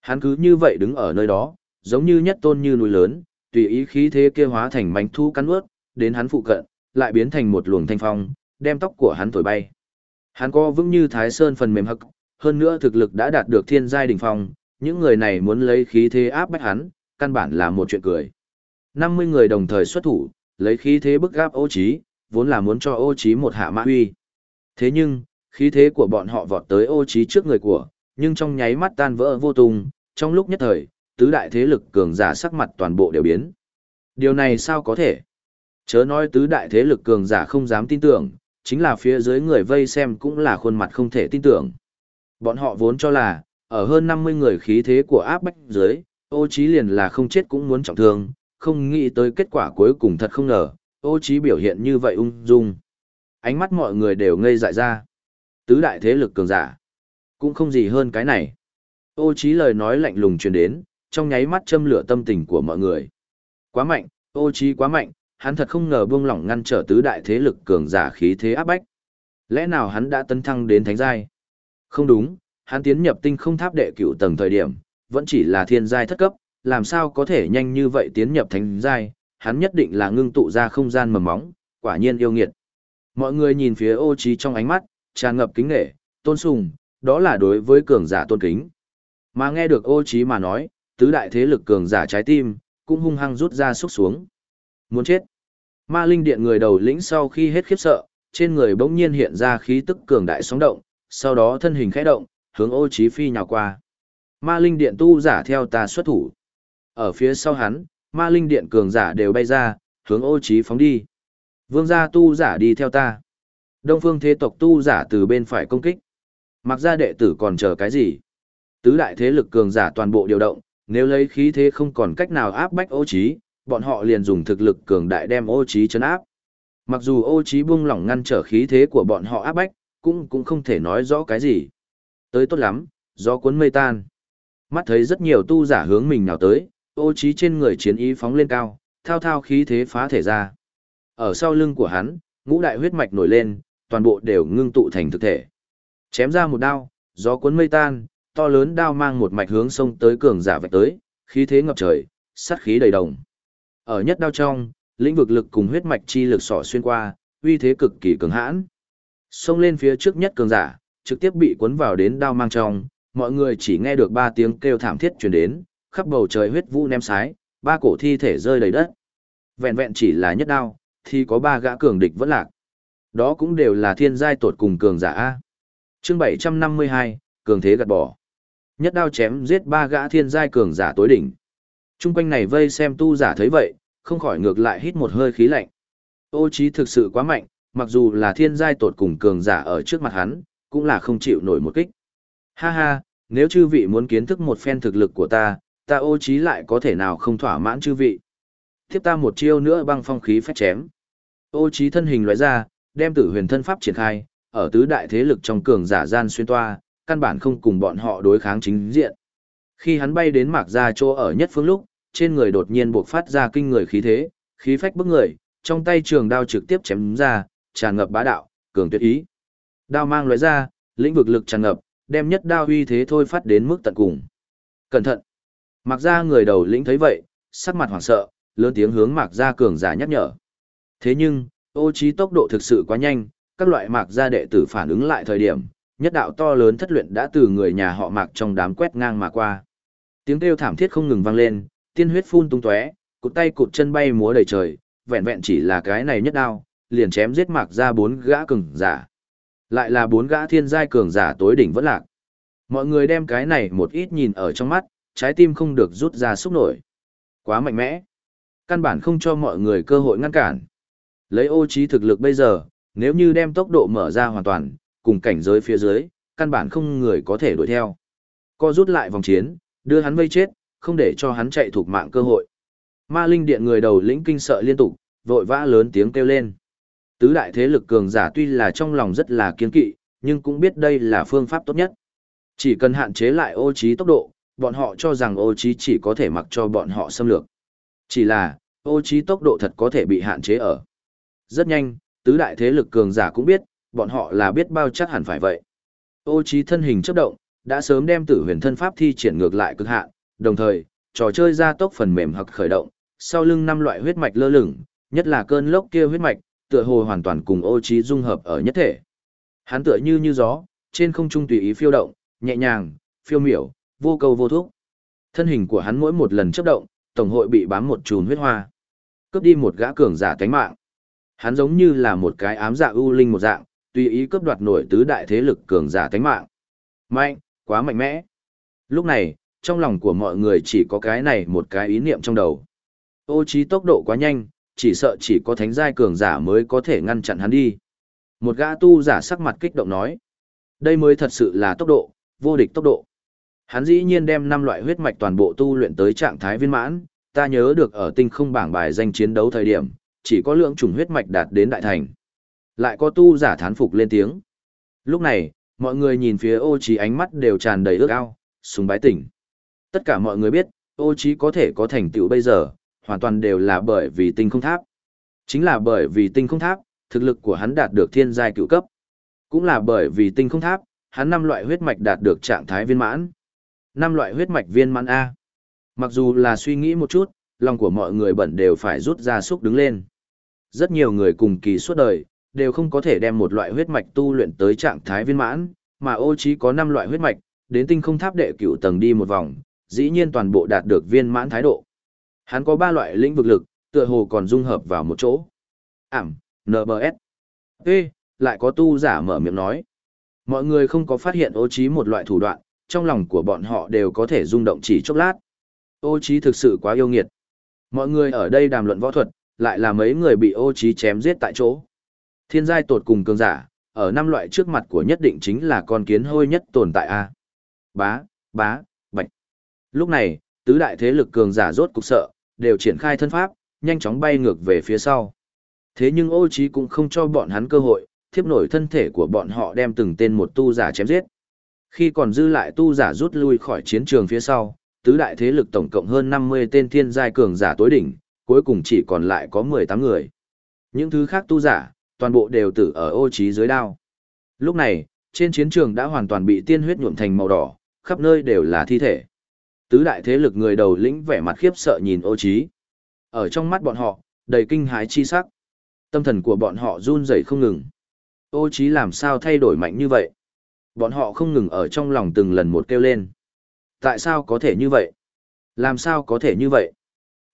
Hắn cứ như vậy đứng ở nơi đó, giống như nhất tôn như núi lớn, tùy ý khí thế kia hóa thành mảnh thu cắn ướt, đến hắn phụ cận, lại biến thành một luồng thanh phong, đem tóc của hắn thổi bay. Hắn co vững như thái sơn phần mềm hậc, hơn nữa thực lực đã đạt được thiên giai đỉnh phong, những người này muốn lấy khí thế áp bách hắn, căn bản là một chuyện cười. 50 người đồng thời xuất thủ, lấy khí thế bức gáp ô Chí, vốn là muốn cho ô Chí một hạ mã huy. Thế nhưng, khí thế của bọn họ vọt tới ô Chí trước người của, nhưng trong nháy mắt tan vỡ vô tung, trong lúc nhất thời, tứ đại thế lực cường giả sắc mặt toàn bộ đều biến. Điều này sao có thể? Chớ nói tứ đại thế lực cường giả không dám tin tưởng, chính là phía dưới người vây xem cũng là khuôn mặt không thể tin tưởng. Bọn họ vốn cho là, ở hơn 50 người khí thế của áp bách dưới, ô Chí liền là không chết cũng muốn trọng thương, không nghĩ tới kết quả cuối cùng thật không ngờ, ô Chí biểu hiện như vậy ung dung. Ánh mắt mọi người đều ngây dại ra. Tứ đại thế lực cường giả. Cũng không gì hơn cái này. Ô Chí lời nói lạnh lùng truyền đến, trong nháy mắt châm lửa tâm tình của mọi người. Quá mạnh, ô Chí quá mạnh, hắn thật không ngờ buông lỏng ngăn trở tứ đại thế lực cường giả khí thế áp bách. Lẽ nào hắn đã tấn thăng đến thánh giai? Không đúng, hắn tiến nhập tinh không tháp đệ cửu tầng thời điểm, vẫn chỉ là thiên giai thất cấp, làm sao có thể nhanh như vậy tiến nhập thánh giai, hắn nhất định là ngưng tụ ra không gian mầm móng, quả nhiên yêu nghiệt. Mọi người nhìn phía ô Chí trong ánh mắt, tràn ngập kính nể tôn sùng, đó là đối với cường giả tôn kính. Mà nghe được ô trí mà nói, tứ đại thế lực cường giả trái tim, cũng hung hăng rút ra xúc xuống. Muốn chết. Ma linh điện người đầu lĩnh sau khi hết khiếp sợ, trên người bỗng nhiên hiện ra khí tức cường đại sóng động, sau đó thân hình khẽ động, hướng ô trí phi nhào qua. Ma linh điện tu giả theo ta xuất thủ. Ở phía sau hắn, ma linh điện cường giả đều bay ra, hướng ô trí phóng đi. Vương gia tu giả đi theo ta. Đông phương thế tộc tu giả từ bên phải công kích. Mặc ra đệ tử còn chờ cái gì? Tứ đại thế lực cường giả toàn bộ điều động, nếu lấy khí thế không còn cách nào áp bách ô trí, bọn họ liền dùng thực lực cường đại đem ô trí chấn áp. Mặc dù ô trí buông lỏng ngăn trở khí thế của bọn họ áp bách, cũng cũng không thể nói rõ cái gì. Tới tốt lắm, gió cuốn mây tan. Mắt thấy rất nhiều tu giả hướng mình nào tới, ô trí trên người chiến ý phóng lên cao, thao thao khí thế phá thể ra. Ở sau lưng của hắn, ngũ đại huyết mạch nổi lên, toàn bộ đều ngưng tụ thành thực thể. Chém ra một đao, gió cuốn mây tan, to lớn đao mang một mạch hướng sông tới cường giả vạch tới, khí thế ngập trời, sát khí đầy đồng. Ở nhất đao trong, lĩnh vực lực cùng huyết mạch chi lực sỏ xuyên qua, uy thế cực kỳ cường hãn. Xông lên phía trước nhất cường giả, trực tiếp bị cuốn vào đến đao mang trong, mọi người chỉ nghe được ba tiếng kêu thảm thiết truyền đến, khắp bầu trời huyết vũ ném sái, ba cổ thi thể rơi đầy đất. Vẹn vẹn chỉ là nhất đao, thì có ba gã cường địch vẫn lạc. Đó cũng đều là thiên giai tột cùng cường giả A. Chương 752, cường thế gạt bỏ. Nhất đao chém giết ba gã thiên giai cường giả tối đỉnh. Trung quanh này vây xem tu giả thấy vậy, không khỏi ngược lại hít một hơi khí lạnh. Ô trí thực sự quá mạnh, mặc dù là thiên giai tột cùng cường giả ở trước mặt hắn, cũng là không chịu nổi một kích. Ha ha, nếu chư vị muốn kiến thức một phen thực lực của ta, ta ô trí lại có thể nào không thỏa mãn chư vị. Tiếp ta một chiêu nữa băng phong khí phách chém. Ô trí thân hình loại ra, đem tử huyền thân pháp triển khai, ở tứ đại thế lực trong cường giả gian xuyên toa, căn bản không cùng bọn họ đối kháng chính diện. Khi hắn bay đến mạc gia chỗ ở nhất phương lúc, trên người đột nhiên buộc phát ra kinh người khí thế, khí phách bức người, trong tay trường đao trực tiếp chém ra, tràn ngập bá đạo, cường tuyệt ý. Đao mang lóe ra, lĩnh vực lực tràn ngập, đem nhất đao uy thế thôi phát đến mức tận cùng. Cẩn thận! Mạc gia người đầu lĩnh thấy vậy, sắc mặt hoảng sợ, lớn tiếng hướng mạc gia cường giả nhắc nhở. Thế nhưng, ô trí tốc độ thực sự quá nhanh, các loại mạc gia đệ tử phản ứng lại thời điểm, nhất đạo to lớn thất luyện đã từ người nhà họ mạc trong đám quét ngang mà qua. Tiếng kêu thảm thiết không ngừng vang lên, tiên huyết phun tung tóe, cụt tay cụt chân bay múa đầy trời, vẹn vẹn chỉ là cái này nhất đao, liền chém giết mạc ra bốn gã cường giả. Lại là bốn gã thiên giai cường giả tối đỉnh vẫn lạc. Mọi người đem cái này một ít nhìn ở trong mắt, trái tim không được rút ra xúc nổi. Quá mạnh mẽ. Căn bản không cho mọi người cơ hội ngăn cản. Lấy ô trí thực lực bây giờ, nếu như đem tốc độ mở ra hoàn toàn, cùng cảnh giới phía dưới, căn bản không người có thể đuổi theo. Co rút lại vòng chiến, đưa hắn vây chết, không để cho hắn chạy thuộc mạng cơ hội. Ma linh điện người đầu lĩnh kinh sợ liên tục, vội vã lớn tiếng kêu lên. Tứ đại thế lực cường giả tuy là trong lòng rất là kiên kỵ, nhưng cũng biết đây là phương pháp tốt nhất. Chỉ cần hạn chế lại ô trí tốc độ, bọn họ cho rằng ô trí chỉ có thể mặc cho bọn họ xâm lược. Chỉ là, ô trí tốc độ thật có thể bị hạn chế ở. Rất nhanh, tứ đại thế lực cường giả cũng biết, bọn họ là biết bao chắc hẳn phải vậy. Ô trí thân hình chấp động, đã sớm đem tử huyền thân pháp thi triển ngược lại cực hạn, đồng thời, trò chơi ra tốc phần mềm hoặc khởi động, sau lưng năm loại huyết mạch lơ lửng, nhất là cơn lốc kia huyết mạch, tựa hồ hoàn toàn cùng ô trí dung hợp ở nhất thể. Hắn tựa như như gió, trên không trung tùy ý phiêu động, nhẹ nhàng, phiêu miểu, vô cầu vô thúc. Thân hình của hắn mỗi một lần chấp động, tổng hội bị bám một chùm huyết hoa. Cướp đi một gã cường giả tánh mạng. Hắn giống như là một cái ám dạ ưu linh một dạng, tùy ý cướp đoạt nổi tứ đại thế lực cường giả tánh mạng. Mạnh, quá mạnh mẽ. Lúc này, trong lòng của mọi người chỉ có cái này một cái ý niệm trong đầu. Ô trí tốc độ quá nhanh, chỉ sợ chỉ có thánh giai cường giả mới có thể ngăn chặn hắn đi. Một gã tu giả sắc mặt kích động nói. Đây mới thật sự là tốc độ, vô địch tốc độ. Hắn dĩ nhiên đem năm loại huyết mạch toàn bộ tu luyện tới trạng thái viên mãn, ta nhớ được ở tinh không bảng bài danh chiến đấu thời điểm, chỉ có lượng chủng huyết mạch đạt đến đại thành. Lại có tu giả thán phục lên tiếng. Lúc này, mọi người nhìn phía ô trí ánh mắt đều tràn đầy ước ao, sùng bái tỉnh. Tất cả mọi người biết, ô trí có thể có thành tựu bây giờ, hoàn toàn đều là bởi vì tinh không tháp. Chính là bởi vì tinh không tháp, thực lực của hắn đạt được thiên giai cựu cấp. Cũng là bởi vì tinh không tháp, hắn năm loại huyết mạch đạt được trạng thái viên mãn. Năm loại huyết mạch viên mãn A. Mặc dù là suy nghĩ một chút, lòng của mọi người bẩn đều phải rút ra xúc đứng lên. Rất nhiều người cùng kỳ suốt đời, đều không có thể đem một loại huyết mạch tu luyện tới trạng thái viên mãn, mà ô trí có 5 loại huyết mạch, đến tinh không tháp đệ cửu tầng đi một vòng, dĩ nhiên toàn bộ đạt được viên mãn thái độ. Hắn có 3 loại lĩnh vực lực, tựa hồ còn dung hợp vào một chỗ. Ảm, NBS. Ê, lại có tu giả mở miệng nói. Mọi người không có phát hiện ô trí một loại thủ đoạn, trong lòng của bọn họ đều có thể rung động chỉ chốc lát. Ô trí thực sự quá yêu nghiệt. Mọi người ở đây đàm luận võ thuật, lại là mấy người bị ô trí chém giết tại chỗ. Thiên giai tột cùng cường giả, ở năm loại trước mặt của nhất định chính là con kiến hôi nhất tồn tại a. Bá, bá, bạch. Lúc này, tứ đại thế lực cường giả rốt cục sợ, đều triển khai thân pháp, nhanh chóng bay ngược về phía sau. Thế nhưng ô trí cũng không cho bọn hắn cơ hội, thiếp nổi thân thể của bọn họ đem từng tên một tu giả chém giết. Khi còn dư lại tu giả rút lui khỏi chiến trường phía sau, tứ đại thế lực tổng cộng hơn 50 tên thiên giai cường giả tối đỉnh, cuối cùng chỉ còn lại có 18 người. Những thứ khác tu giả, toàn bộ đều tử ở ô trí dưới đao. Lúc này, trên chiến trường đã hoàn toàn bị tiên huyết nhuộm thành màu đỏ, khắp nơi đều là thi thể. Tứ đại thế lực người đầu lĩnh vẻ mặt khiếp sợ nhìn ô trí. Ở trong mắt bọn họ, đầy kinh hãi chi sắc. Tâm thần của bọn họ run rẩy không ngừng. Ô trí làm sao thay đổi mạnh như vậy? Bọn họ không ngừng ở trong lòng từng lần một kêu lên. Tại sao có thể như vậy? Làm sao có thể như vậy?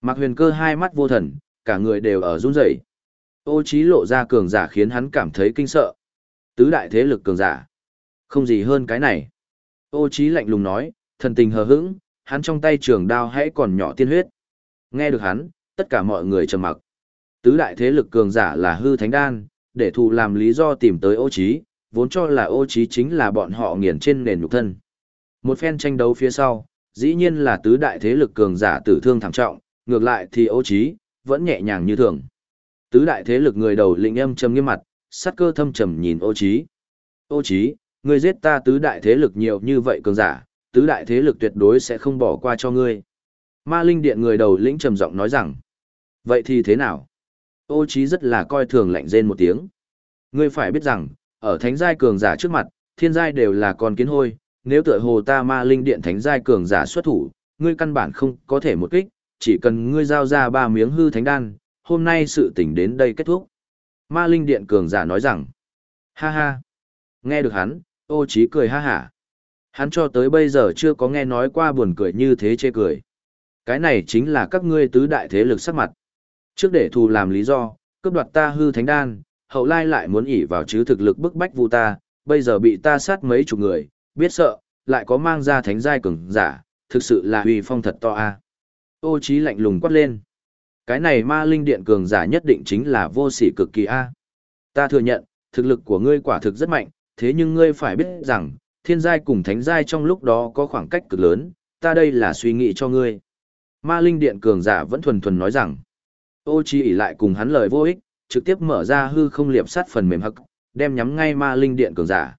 Mạc huyền cơ hai mắt vô thần, cả người đều ở run rẩy. Ô trí lộ ra cường giả khiến hắn cảm thấy kinh sợ. Tứ đại thế lực cường giả. Không gì hơn cái này. Ô trí lạnh lùng nói, thần tình hờ hững, hắn trong tay trường đao hãy còn nhỏ tiên huyết. Nghe được hắn, tất cả mọi người trầm mặc. Tứ đại thế lực cường giả là hư thánh đan, để thù làm lý do tìm tới ô trí, vốn cho là ô trí chính là bọn họ nghiền trên nền nhục thân. Một phen tranh đấu phía sau, dĩ nhiên là tứ đại thế lực cường giả tử thương thảm trọng, ngược lại thì ô trí, vẫn nhẹ nhàng như thường. Tứ đại thế lực người đầu lĩnh âm trầm nghiêm mặt, sát cơ thâm trầm nhìn ô trí. Ô trí, ngươi giết ta tứ đại thế lực nhiều như vậy cường giả, tứ đại thế lực tuyệt đối sẽ không bỏ qua cho ngươi. Ma linh điện người đầu lĩnh trầm giọng nói rằng, vậy thì thế nào? Ô trí rất là coi thường lạnh rên một tiếng. Ngươi phải biết rằng, ở thánh giai cường giả trước mặt, thiên giai đều là con kiến hôi, nếu tựa hồ ta ma linh điện thánh giai cường giả xuất thủ, ngươi căn bản không có thể một kích, chỉ cần ngươi giao ra ba miếng hư thánh đan, hôm nay sự tình đến đây kết thúc. Ma linh điện cường giả nói rằng, ha ha. Nghe được hắn, ô trí cười ha hả. Hắn cho tới bây giờ chưa có nghe nói qua buồn cười như thế chê cười. Cái này chính là các ngươi tứ đại thế lực sắc mặt. Trước để thù làm lý do, cướp đoạt ta hư thánh đan, hậu lai lại muốn ỉ vào chứ thực lực bức bách vu ta, bây giờ bị ta sát mấy chục người, biết sợ, lại có mang ra thánh giai cường giả, thực sự là uy phong thật to a. Ô trí lạnh lùng quát lên. Cái này ma linh điện cường giả nhất định chính là vô sỉ cực kỳ a. Ta thừa nhận, thực lực của ngươi quả thực rất mạnh, thế nhưng ngươi phải biết rằng, thiên giai cùng thánh giai trong lúc đó có khoảng cách cực lớn, ta đây là suy nghĩ cho ngươi. Ma linh điện cường giả vẫn thuần thuần nói rằng, ô chi ỉ lại cùng hắn lời vô ích, trực tiếp mở ra hư không liệp sát phần mềm hắc, đem nhắm ngay ma linh điện cường giả.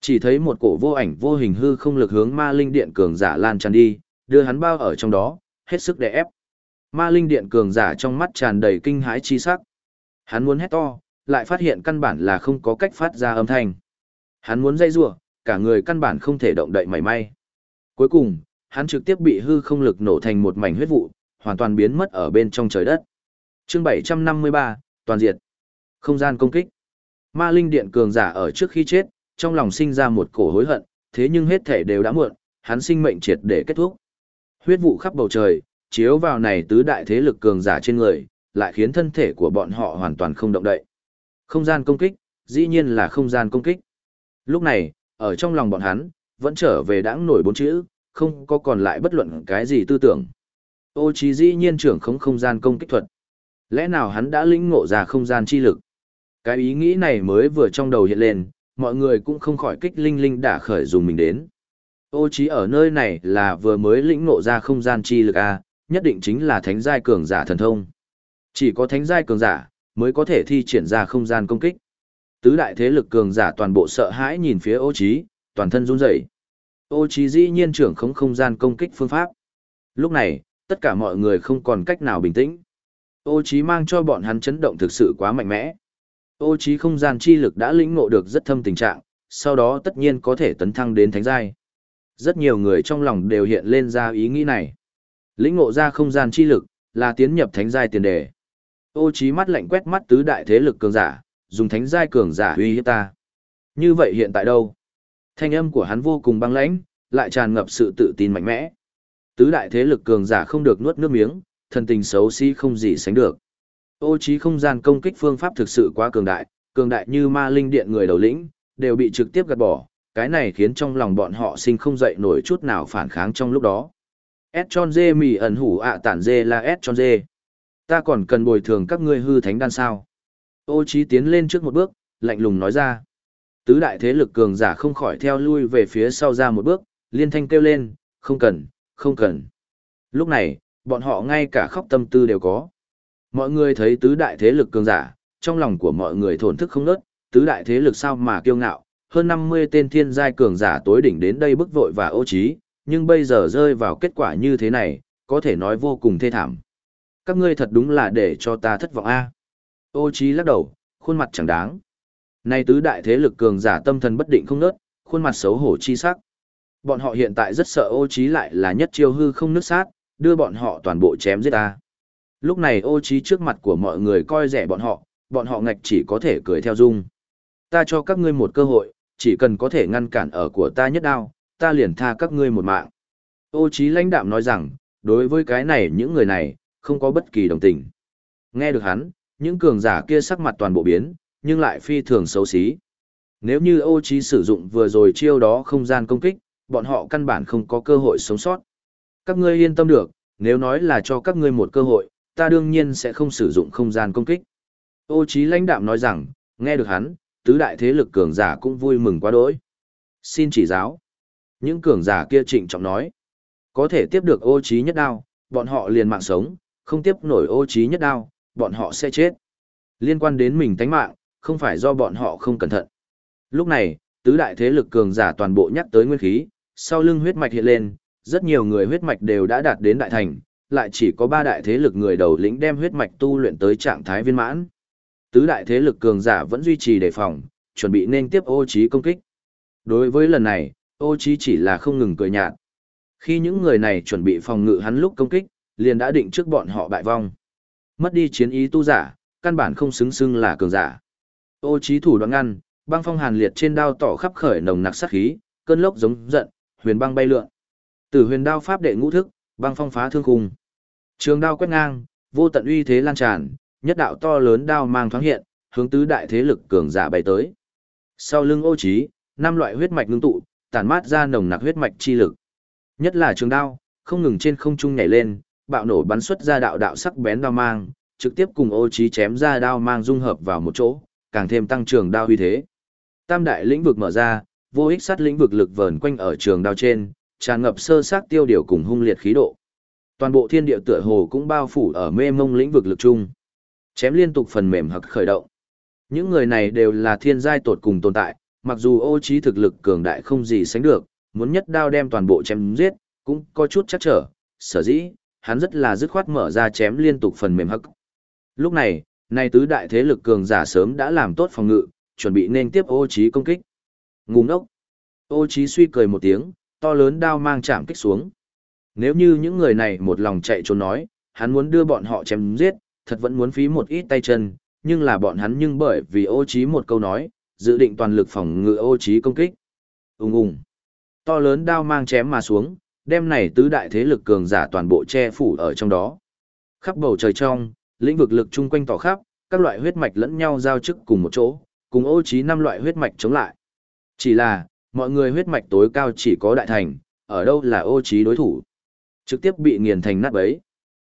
Chỉ thấy một cổ vô ảnh vô hình hư không lực hướng ma linh điện cường giả lan tràn đi, đưa hắn bao ở trong đó, hết sức đè ép. Ma linh điện cường giả trong mắt tràn đầy kinh hãi chi sắc. Hắn muốn hét to, lại phát hiện căn bản là không có cách phát ra âm thanh. Hắn muốn dây rủa, cả người căn bản không thể động đậy mảy may. Cuối cùng, hắn trực tiếp bị hư không lực nổ thành một mảnh huyết vụ, hoàn toàn biến mất ở bên trong trời đất. Chương 753, toàn diệt. Không gian công kích. Ma linh điện cường giả ở trước khi chết, trong lòng sinh ra một cổ hối hận, thế nhưng hết thể đều đã muộn, hắn sinh mệnh triệt để kết thúc. Huyết vụ khắp bầu trời, chiếu vào này tứ đại thế lực cường giả trên người, lại khiến thân thể của bọn họ hoàn toàn không động đậy. Không gian công kích, dĩ nhiên là không gian công kích. Lúc này, ở trong lòng bọn hắn, vẫn trở về đãng nổi bốn chữ, không có còn lại bất luận cái gì tư tưởng. Ô trí dĩ nhiên trưởng không không gian công kích thuật. Lẽ nào hắn đã lĩnh ngộ ra không gian chi lực? Cái ý nghĩ này mới vừa trong đầu hiện lên, mọi người cũng không khỏi kích linh linh đả khởi dùng mình đến. Ô trí ở nơi này là vừa mới lĩnh ngộ ra không gian chi lực A, nhất định chính là thánh giai cường giả thần thông. Chỉ có thánh giai cường giả mới có thể thi triển ra không gian công kích. Tứ đại thế lực cường giả toàn bộ sợ hãi nhìn phía ô trí, toàn thân run rẩy. Ô trí dĩ nhiên trưởng không không gian công kích phương pháp. Lúc này, tất cả mọi người không còn cách nào bình tĩnh. Ô trí mang cho bọn hắn chấn động thực sự quá mạnh mẽ. Ô trí không gian chi lực đã lĩnh ngộ được rất thâm tình trạng, sau đó tất nhiên có thể tấn thăng đến thánh giai. Rất nhiều người trong lòng đều hiện lên ra ý nghĩ này. Lĩnh ngộ ra không gian chi lực, là tiến nhập thánh giai tiền đề. Ô trí mắt lạnh quét mắt tứ đại thế lực cường giả, dùng thánh giai cường giả uy hiếp ta. Như vậy hiện tại đâu? Thanh âm của hắn vô cùng băng lãnh, lại tràn ngập sự tự tin mạnh mẽ. Tứ đại thế lực cường giả không được nuốt nước miếng, thần tình xấu xí si không gì sánh được. Ô trí không gian công kích phương pháp thực sự quá cường đại, cường đại như ma linh điện người đầu lĩnh, đều bị trực tiếp gạt bỏ, cái này khiến trong lòng bọn họ sinh không dậy nổi chút nào phản kháng trong lúc đó. S tròn dê mì ẩn hủ ạ tản dê là S tròn dê. Ta còn cần bồi thường các ngươi hư thánh đan sao. Ô trí tiến lên trước một bước, lạnh lùng nói ra. Tứ đại thế lực cường giả không khỏi theo lui về phía sau ra một bước, liên thanh kêu lên, không cần, không cần. Lúc này, bọn họ ngay cả khóc tâm tư đều có. Mọi người thấy tứ đại thế lực cường giả, trong lòng của mọi người thổn thức không nớt, tứ đại thế lực sao mà kiêu ngạo, hơn 50 tên thiên giai cường giả tối đỉnh đến đây bức vội và ô trí, nhưng bây giờ rơi vào kết quả như thế này, có thể nói vô cùng thê thảm. Các ngươi thật đúng là để cho ta thất vọng a. Ô trí lắc đầu, khuôn mặt chẳng đáng. Nay tứ đại thế lực cường giả tâm thần bất định không nớt, khuôn mặt xấu hổ chi sắc. Bọn họ hiện tại rất sợ ô trí lại là nhất chiêu hư không nứt sát, đưa bọn họ toàn bộ chém giết ta. Lúc này ô trí trước mặt của mọi người coi rẻ bọn họ, bọn họ ngạch chỉ có thể cười theo dung. Ta cho các ngươi một cơ hội, chỉ cần có thể ngăn cản ở của ta nhất đao, ta liền tha các ngươi một mạng. Ô Chí lãnh đạm nói rằng, đối với cái này những người này, không có bất kỳ đồng tình. Nghe được hắn, những cường giả kia sắc mặt toàn bộ biến, nhưng lại phi thường xấu xí. Nếu như ô Chí sử dụng vừa rồi chiêu đó không gian công kích, bọn họ căn bản không có cơ hội sống sót. Các ngươi yên tâm được, nếu nói là cho các ngươi một cơ hội, ta đương nhiên sẽ không sử dụng không gian công kích. Ô Chí lãnh đạm nói rằng, nghe được hắn, tứ đại thế lực cường giả cũng vui mừng quá đỗi. Xin chỉ giáo. Những cường giả kia trịnh trọng nói, có thể tiếp được ô Chí nhất đao, bọn họ liền mạng sống, không tiếp nổi ô Chí nhất đao, bọn họ sẽ chết. Liên quan đến mình tánh mạng, không phải do bọn họ không cẩn thận. Lúc này, tứ đại thế lực cường giả toàn bộ nhắc tới nguyên khí, sau lưng huyết mạch hiện lên, rất nhiều người huyết mạch đều đã đạt đến đại thành, lại chỉ có ba đại thế lực người đầu lĩnh đem huyết mạch tu luyện tới trạng thái viên mãn. Tứ đại thế lực cường giả vẫn duy trì đề phòng, chuẩn bị nên tiếp ô trí công kích. Đối với lần này, ô trí chỉ là không ngừng cười nhạt. Khi những người này chuẩn bị phòng ngự hắn lúc công kích, liền đã định trước bọn họ bại vong. Mất đi chiến ý tu giả, căn bản không xứng xưng là cường giả. Ô trí thủ đoạn ngăn, băng phong hàn liệt trên đao tỏ khắp khởi nồng nặc sát khí, cơn lốc giống giận, huyền băng bay lượn. Từ huyền đao pháp đệ ngũ thức, băng phong phá thương khung. Trường đao quét ngang, vô tận uy thế lan tràn, nhất đạo to lớn đao mang thoáng hiện, hướng tứ đại thế lực cường giả bay tới. Sau lưng ô Chí, năm loại huyết mạch ngưng tụ, tản mát ra nồng nặc huyết mạch chi lực. Nhất là trường đao, không ngừng trên không trung nhảy lên, bạo nổ bắn xuất ra đạo đạo sắc bén đao mang, trực tiếp cùng ô Chí chém ra đao mang dung hợp vào một chỗ, càng thêm tăng trưởng đao uy thế. Tam đại lĩnh vực mở ra, vô ích sát lĩnh vực lực vờn quanh ở trường đao trên, tràn ngập sơ sát tiêu điều cùng hung liệt khí độ. Toàn bộ thiên địa tựa hồ cũng bao phủ ở mê mông lĩnh vực lực chung. Chém liên tục phần mềm hặc khởi động. Những người này đều là thiên giai tột cùng tồn tại, mặc dù ô trí thực lực cường đại không gì sánh được, muốn nhất đao đem toàn bộ chém giết, cũng có chút chắc trở, sở dĩ, hắn rất là dứt khoát mở ra chém liên tục phần mềm hắc. Lúc này, nay tứ đại thế lực cường giả sớm đã làm tốt phòng ngự, chuẩn bị nên tiếp ô trí công kích. Ngu ngốc. Ô trí suy cười một tiếng, to lớn đao mang chạm kích xuống. Nếu như những người này một lòng chạy trốn nói, hắn muốn đưa bọn họ chém giết, thật vẫn muốn phí một ít tay chân, nhưng là bọn hắn nhưng bởi vì ô trí một câu nói, dự định toàn lực phòng ngự ô trí công kích. Ung ung. To lớn đao mang chém mà xuống, đem này tứ đại thế lực cường giả toàn bộ che phủ ở trong đó. Khắp bầu trời trong, lĩnh vực lực chung quanh tỏ khắp, các loại huyết mạch lẫn nhau giao chức cùng một chỗ, cùng ô trí năm loại huyết mạch chống lại. Chỉ là, mọi người huyết mạch tối cao chỉ có đại thành, ở đâu là ô trí đối thủ. Trực tiếp bị nghiền thành nát bấy.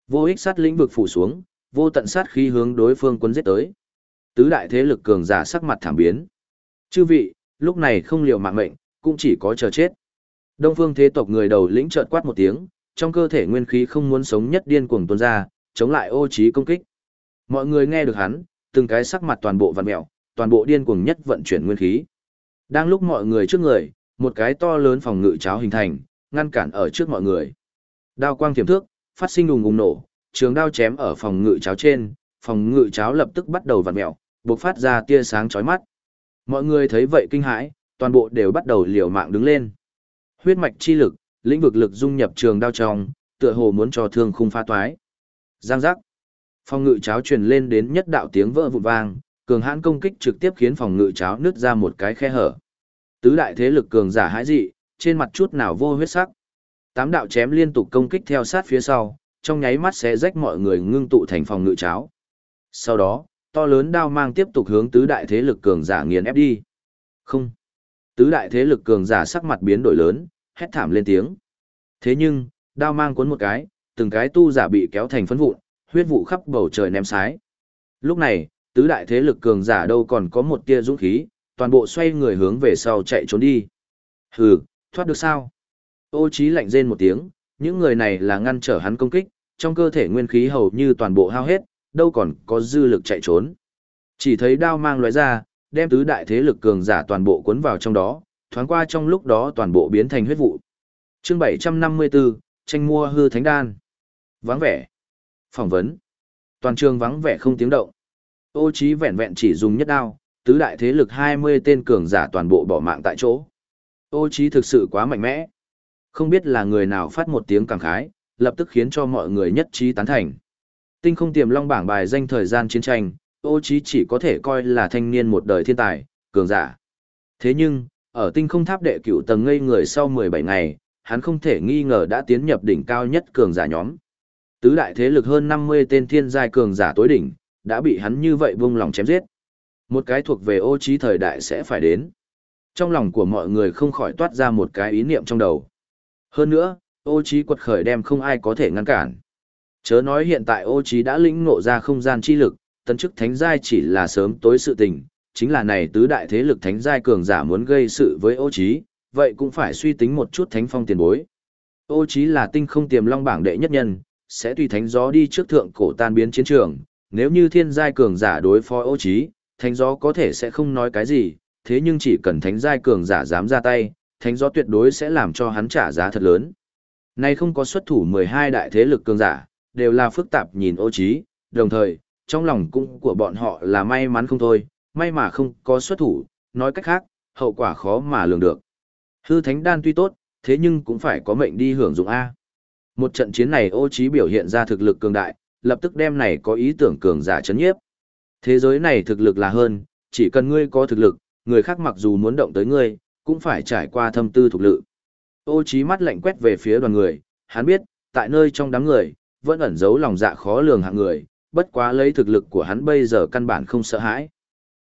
Vô ích sát lĩnh vực phủ xuống, vô tận sát khí hướng đối phương quân giết tới. Tứ đại thế lực cường giả sắc mặt thảm biến. Chư vị, lúc này không liều mạng mệnh, cũng chỉ có chờ chết. Đông phương thế tộc người đầu lĩnh chợt quát một tiếng, trong cơ thể nguyên khí không muốn sống nhất điên cuồng tuôn ra, chống lại ô trí công kích. Mọi người nghe được hắn, từng cái sắc mặt toàn bộ vặn mèo, toàn bộ điên cuồng nhất vận chuyển nguyên khí. Đang lúc mọi người trước người, một cái to lớn phòng ngự cháo hình thành, ngăn cản ở trước mọi người. Đao quang tiềm thước, phát sinh đùng ùng nổ, trường đao chém ở phòng ngự cháo trên, phòng ngự cháo lập tức bắt đầu vặn mèo, bộc phát ra tia sáng chói mắt. Mọi người thấy vậy kinh hãi, toàn bộ đều bắt đầu liều mạng đứng lên. Huyết mạch chi lực, lĩnh vực lực dung nhập trường đao trong, tựa hồ muốn cho thương khung pha toái. Giang giác. Phòng ngự cháo truyền lên đến nhất đạo tiếng vỡ vụn vang, cường hãn công kích trực tiếp khiến phòng ngự cháo nứt ra một cái khe hở. Tứ đại thế lực cường giả hãi dị, trên mặt chút nào vô huyết sắc. Tám đạo chém liên tục công kích theo sát phía sau, trong nháy mắt sẽ rách mọi người ngưng tụ thành phòng ngự cháo. Sau đó, to lớn đao mang tiếp tục hướng tứ đại thế lực cường giả nghiền ép đi. Không. Tứ đại thế lực cường giả sắc mặt biến đổi lớn, hét thảm lên tiếng. Thế nhưng, đao mang cuốn một cái, từng cái tu giả bị kéo thành phấn vụn, huyết vụ khắp bầu trời ném sái. Lúc này, tứ đại thế lực cường giả đâu còn có một tia dũng khí, toàn bộ xoay người hướng về sau chạy trốn đi. Hừ, thoát được sao? Ô Chí lạnh rên một tiếng, những người này là ngăn trở hắn công kích, trong cơ thể nguyên khí hầu như toàn bộ hao hết, đâu còn có dư lực chạy trốn. Chỉ thấy đao mang loại ra, đem tứ đại thế lực cường giả toàn bộ cuốn vào trong đó, thoáng qua trong lúc đó toàn bộ biến thành huyết vụ. Chương 754, tranh mua hư thánh đan. Vắng vẻ. Phỏng vấn. Toàn trường vắng vẻ không tiếng động. Ô Chí vẹn vẹn chỉ dùng nhất đao, tứ đại thế lực 20 tên cường giả toàn bộ bỏ mạng tại chỗ. Ô Chí thực sự quá mạnh mẽ. Không biết là người nào phát một tiếng cảm khái, lập tức khiến cho mọi người nhất trí tán thành. Tinh không tiềm long bảng bài danh thời gian chiến tranh, ô trí chỉ có thể coi là thanh niên một đời thiên tài, cường giả. Thế nhưng, ở tinh không tháp đệ cửu tầng ngây người sau 17 ngày, hắn không thể nghi ngờ đã tiến nhập đỉnh cao nhất cường giả nhóm. Tứ đại thế lực hơn 50 tên thiên giai cường giả tối đỉnh, đã bị hắn như vậy buông lòng chém giết. Một cái thuộc về ô trí thời đại sẽ phải đến. Trong lòng của mọi người không khỏi toát ra một cái ý niệm trong đầu. Hơn nữa, ô trí quật khởi đem không ai có thể ngăn cản. Chớ nói hiện tại ô trí đã lĩnh ngộ ra không gian chi lực, tấn chức thánh giai chỉ là sớm tối sự tình, chính là này tứ đại thế lực thánh giai cường giả muốn gây sự với ô trí, vậy cũng phải suy tính một chút thánh phong tiền bối. Ô trí là tinh không tiềm long bảng đệ nhất nhân, sẽ tùy thánh gió đi trước thượng cổ tan biến chiến trường, nếu như thiên giai cường giả đối phó ô trí, thánh gió có thể sẽ không nói cái gì, thế nhưng chỉ cần thánh giai cường giả dám ra tay, thánh gió tuyệt đối sẽ làm cho hắn trả giá thật lớn. Nay không có xuất thủ 12 đại thế lực cường giả, đều là phức tạp nhìn ô trí, đồng thời, trong lòng cũng của bọn họ là may mắn không thôi, may mà không có xuất thủ, nói cách khác, hậu quả khó mà lường được. Hư thánh đan tuy tốt, thế nhưng cũng phải có mệnh đi hưởng dụng A. Một trận chiến này ô trí biểu hiện ra thực lực cường đại, lập tức đem này có ý tưởng cường giả chấn nhiếp. Thế giới này thực lực là hơn, chỉ cần ngươi có thực lực, người khác mặc dù muốn động tới ngươi, cũng phải trải qua thâm tư thuộc lự. Ô trí mắt lạnh quét về phía đoàn người, hắn biết, tại nơi trong đám người, vẫn ẩn giấu lòng dạ khó lường hạng người, bất quá lấy thực lực của hắn bây giờ căn bản không sợ hãi.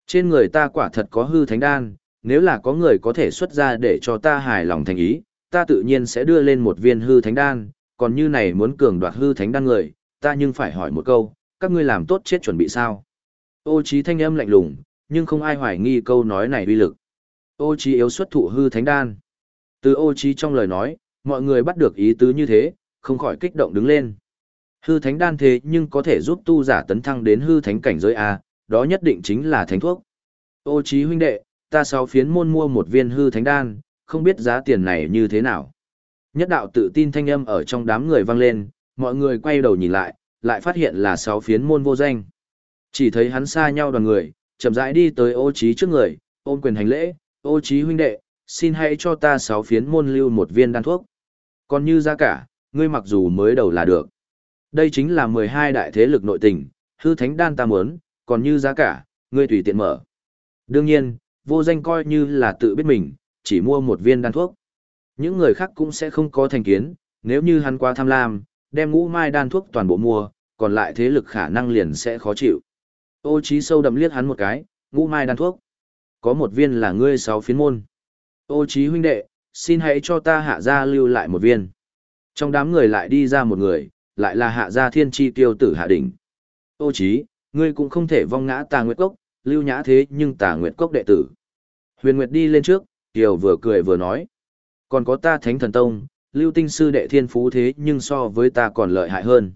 Trên người ta quả thật có hư thánh đan, nếu là có người có thể xuất ra để cho ta hài lòng thành ý, ta tự nhiên sẽ đưa lên một viên hư thánh đan, còn như này muốn cường đoạt hư thánh đan người, ta nhưng phải hỏi một câu, các ngươi làm tốt chết chuẩn bị sao? Ô trí thanh âm lạnh lùng, nhưng không ai hoài nghi câu nói này uy lực. Ô Chí yếu xuất thụ hư thánh đan. Từ ô Chí trong lời nói, mọi người bắt được ý tứ như thế, không khỏi kích động đứng lên. Hư thánh đan thế nhưng có thể giúp tu giả tấn thăng đến hư thánh cảnh giới A, đó nhất định chính là thánh thuốc. Ô Chí huynh đệ, ta sáu phiến môn mua một viên hư thánh đan, không biết giá tiền này như thế nào. Nhất đạo tự tin thanh âm ở trong đám người vang lên, mọi người quay đầu nhìn lại, lại phát hiện là sáu phiến môn vô danh. Chỉ thấy hắn xa nhau đoàn người, chậm rãi đi tới ô trí trước người, ôm quyền hành lễ, ô trí huynh đệ, xin hãy cho ta sáu phiến môn lưu một viên đan thuốc. Còn như giá cả, ngươi mặc dù mới đầu là được. Đây chính là 12 đại thế lực nội tình, hư thánh đan ta muốn, còn như giá cả, ngươi tùy tiện mở. Đương nhiên, vô danh coi như là tự biết mình, chỉ mua một viên đan thuốc. Những người khác cũng sẽ không có thành kiến, nếu như hắn quá tham lam, đem ngũ mai đan thuốc toàn bộ mua, còn lại thế lực khả năng liền sẽ khó chịu. Ô trí sâu đậm liếc hắn một cái, ngũ mai đan thuốc. Có một viên là ngươi sáu phiến môn. Ô trí huynh đệ, xin hãy cho ta hạ gia lưu lại một viên. Trong đám người lại đi ra một người, lại là hạ gia thiên chi tiêu tử hạ đỉnh. Ô trí, ngươi cũng không thể vong ngã tà nguyệt cốc, lưu nhã thế nhưng tà nguyệt cốc đệ tử. Huyền Nguyệt đi lên trước, Kiều vừa cười vừa nói. Còn có ta thánh thần tông, lưu tinh sư đệ thiên phú thế nhưng so với ta còn lợi hại hơn.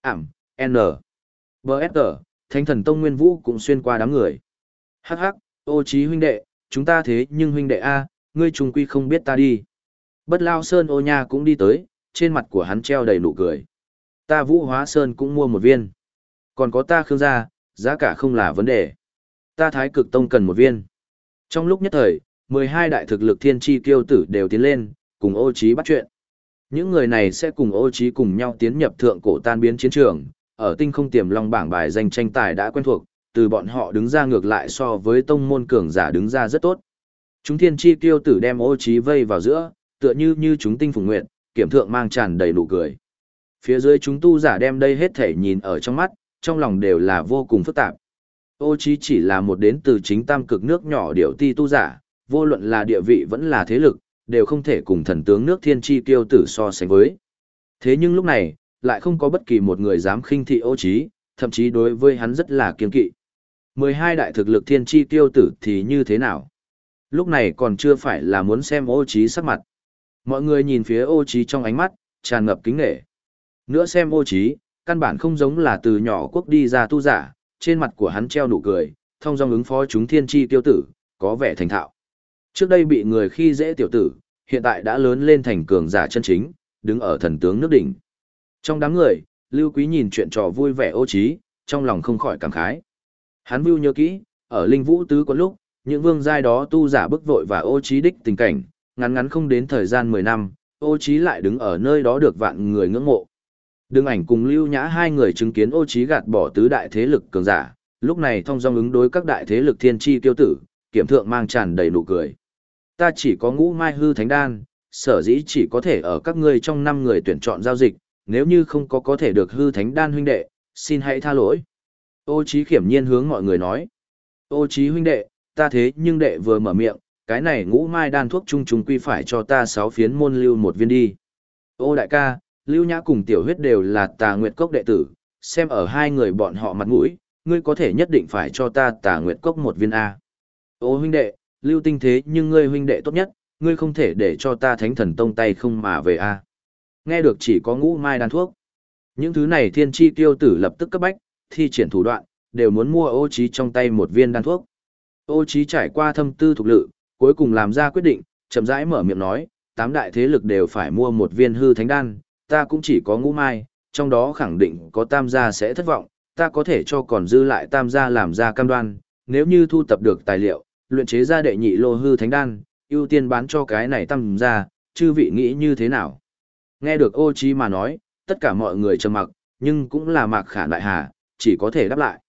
Ảm, N. B.S.T. Thánh thần tông nguyên vũ cũng xuyên qua đám người. Hắc hắc, ô trí huynh đệ, chúng ta thế nhưng huynh đệ A, ngươi trùng quy không biết ta đi. Bất lao sơn ô nha cũng đi tới, trên mặt của hắn treo đầy nụ cười. Ta vũ hóa sơn cũng mua một viên. Còn có ta khương gia, giá cả không là vấn đề. Ta thái cực tông cần một viên. Trong lúc nhất thời, 12 đại thực lực thiên tri kiêu tử đều tiến lên, cùng ô trí bắt chuyện. Những người này sẽ cùng ô trí cùng nhau tiến nhập thượng cổ tan biến chiến trường, ở tinh không tiềm long bảng bài danh tranh tài đã quen thuộc, từ bọn họ đứng ra ngược lại so với tông môn cường giả đứng ra rất tốt. Chúng thiên chi tiêu tử đem ô trí vây vào giữa, tựa như như chúng tinh phùng nguyện, kiểm thượng mang tràn đầy nụ cười. Phía dưới chúng tu giả đem đây hết thể nhìn ở trong mắt, trong lòng đều là vô cùng phức tạp. Ô trí chỉ là một đến từ chính tam cực nước nhỏ điệu ti tu giả, vô luận là địa vị vẫn là thế lực, đều không thể cùng thần tướng nước thiên chi kiêu tử so sánh với. Thế nhưng lúc này, lại không có bất kỳ một người dám khinh thị ô trí, thậm chí đối với hắn rất là kiên kỵ. 12 đại thực lực thiên chi tiêu tử thì như thế nào? Lúc này còn chưa phải là muốn xem ô trí sắc mặt. Mọi người nhìn phía ô trí trong ánh mắt, tràn ngập kính nghệ. Nữa xem ô trí, căn bản không giống là từ nhỏ quốc đi ra tu giả, trên mặt của hắn treo nụ cười, thông dong ứng phó chúng thiên chi tiêu tử, có vẻ thành thạo. Trước đây bị người khi dễ tiểu tử, hiện tại đã lớn lên thành cường giả chân chính, đứng ở thần tướng nước đỉnh. Trong đám người, Lưu Quý nhìn chuyện trò vui vẻ ô trí, trong lòng không khỏi cảm khái. Hắn view nhớ kỹ, ở linh vũ tứ có lúc, những vương giai đó tu giả bức vội và ô trí đích tình cảnh, ngắn ngắn không đến thời gian 10 năm, ô trí lại đứng ở nơi đó được vạn người ngưỡng mộ. Đường ảnh cùng lưu nhã hai người chứng kiến ô trí gạt bỏ tứ đại thế lực cường giả, lúc này thông dong ứng đối các đại thế lực thiên chi tiêu tử, kiểm thượng mang tràn đầy nụ cười. Ta chỉ có ngũ mai hư thánh đan, sở dĩ chỉ có thể ở các ngươi trong năm người tuyển chọn giao dịch, nếu như không có có thể được hư thánh đan huynh đệ, xin hãy tha lỗi. Ô Chí khiểm nhiên hướng mọi người nói. Ô Chí huynh đệ, ta thế nhưng đệ vừa mở miệng, cái này ngũ mai đan thuốc chung chung quy phải cho ta sáu phiến môn lưu một viên đi. Ô đại ca, lưu nhã cùng tiểu huyết đều là tà nguyệt cốc đệ tử, xem ở hai người bọn họ mặt mũi, ngươi có thể nhất định phải cho ta tà nguyệt cốc một viên A. Ô huynh đệ, lưu tinh thế nhưng ngươi huynh đệ tốt nhất, ngươi không thể để cho ta thánh thần tông tay không mà về A. Nghe được chỉ có ngũ mai đan thuốc. Những thứ này thiên chi tiêu tử lập tức cấp bách, thi triển thủ đoạn, đều muốn mua ô trí trong tay một viên đan thuốc. Ô trí trải qua thâm tư thuộc lự, cuối cùng làm ra quyết định, chậm rãi mở miệng nói, tám đại thế lực đều phải mua một viên hư thánh đan, ta cũng chỉ có ngũ mai, trong đó khẳng định có tam gia sẽ thất vọng, ta có thể cho còn dư lại tam gia làm ra cam đoan, nếu như thu tập được tài liệu, luyện chế ra đệ nhị lô hư thánh đan, ưu tiên bán cho cái này tam gia, chư vị nghĩ như thế nào? Nghe được ô trí mà nói, tất cả mọi người trầm mặc, nhưng cũng là mạc khả đại hà, chỉ có thể đáp lại.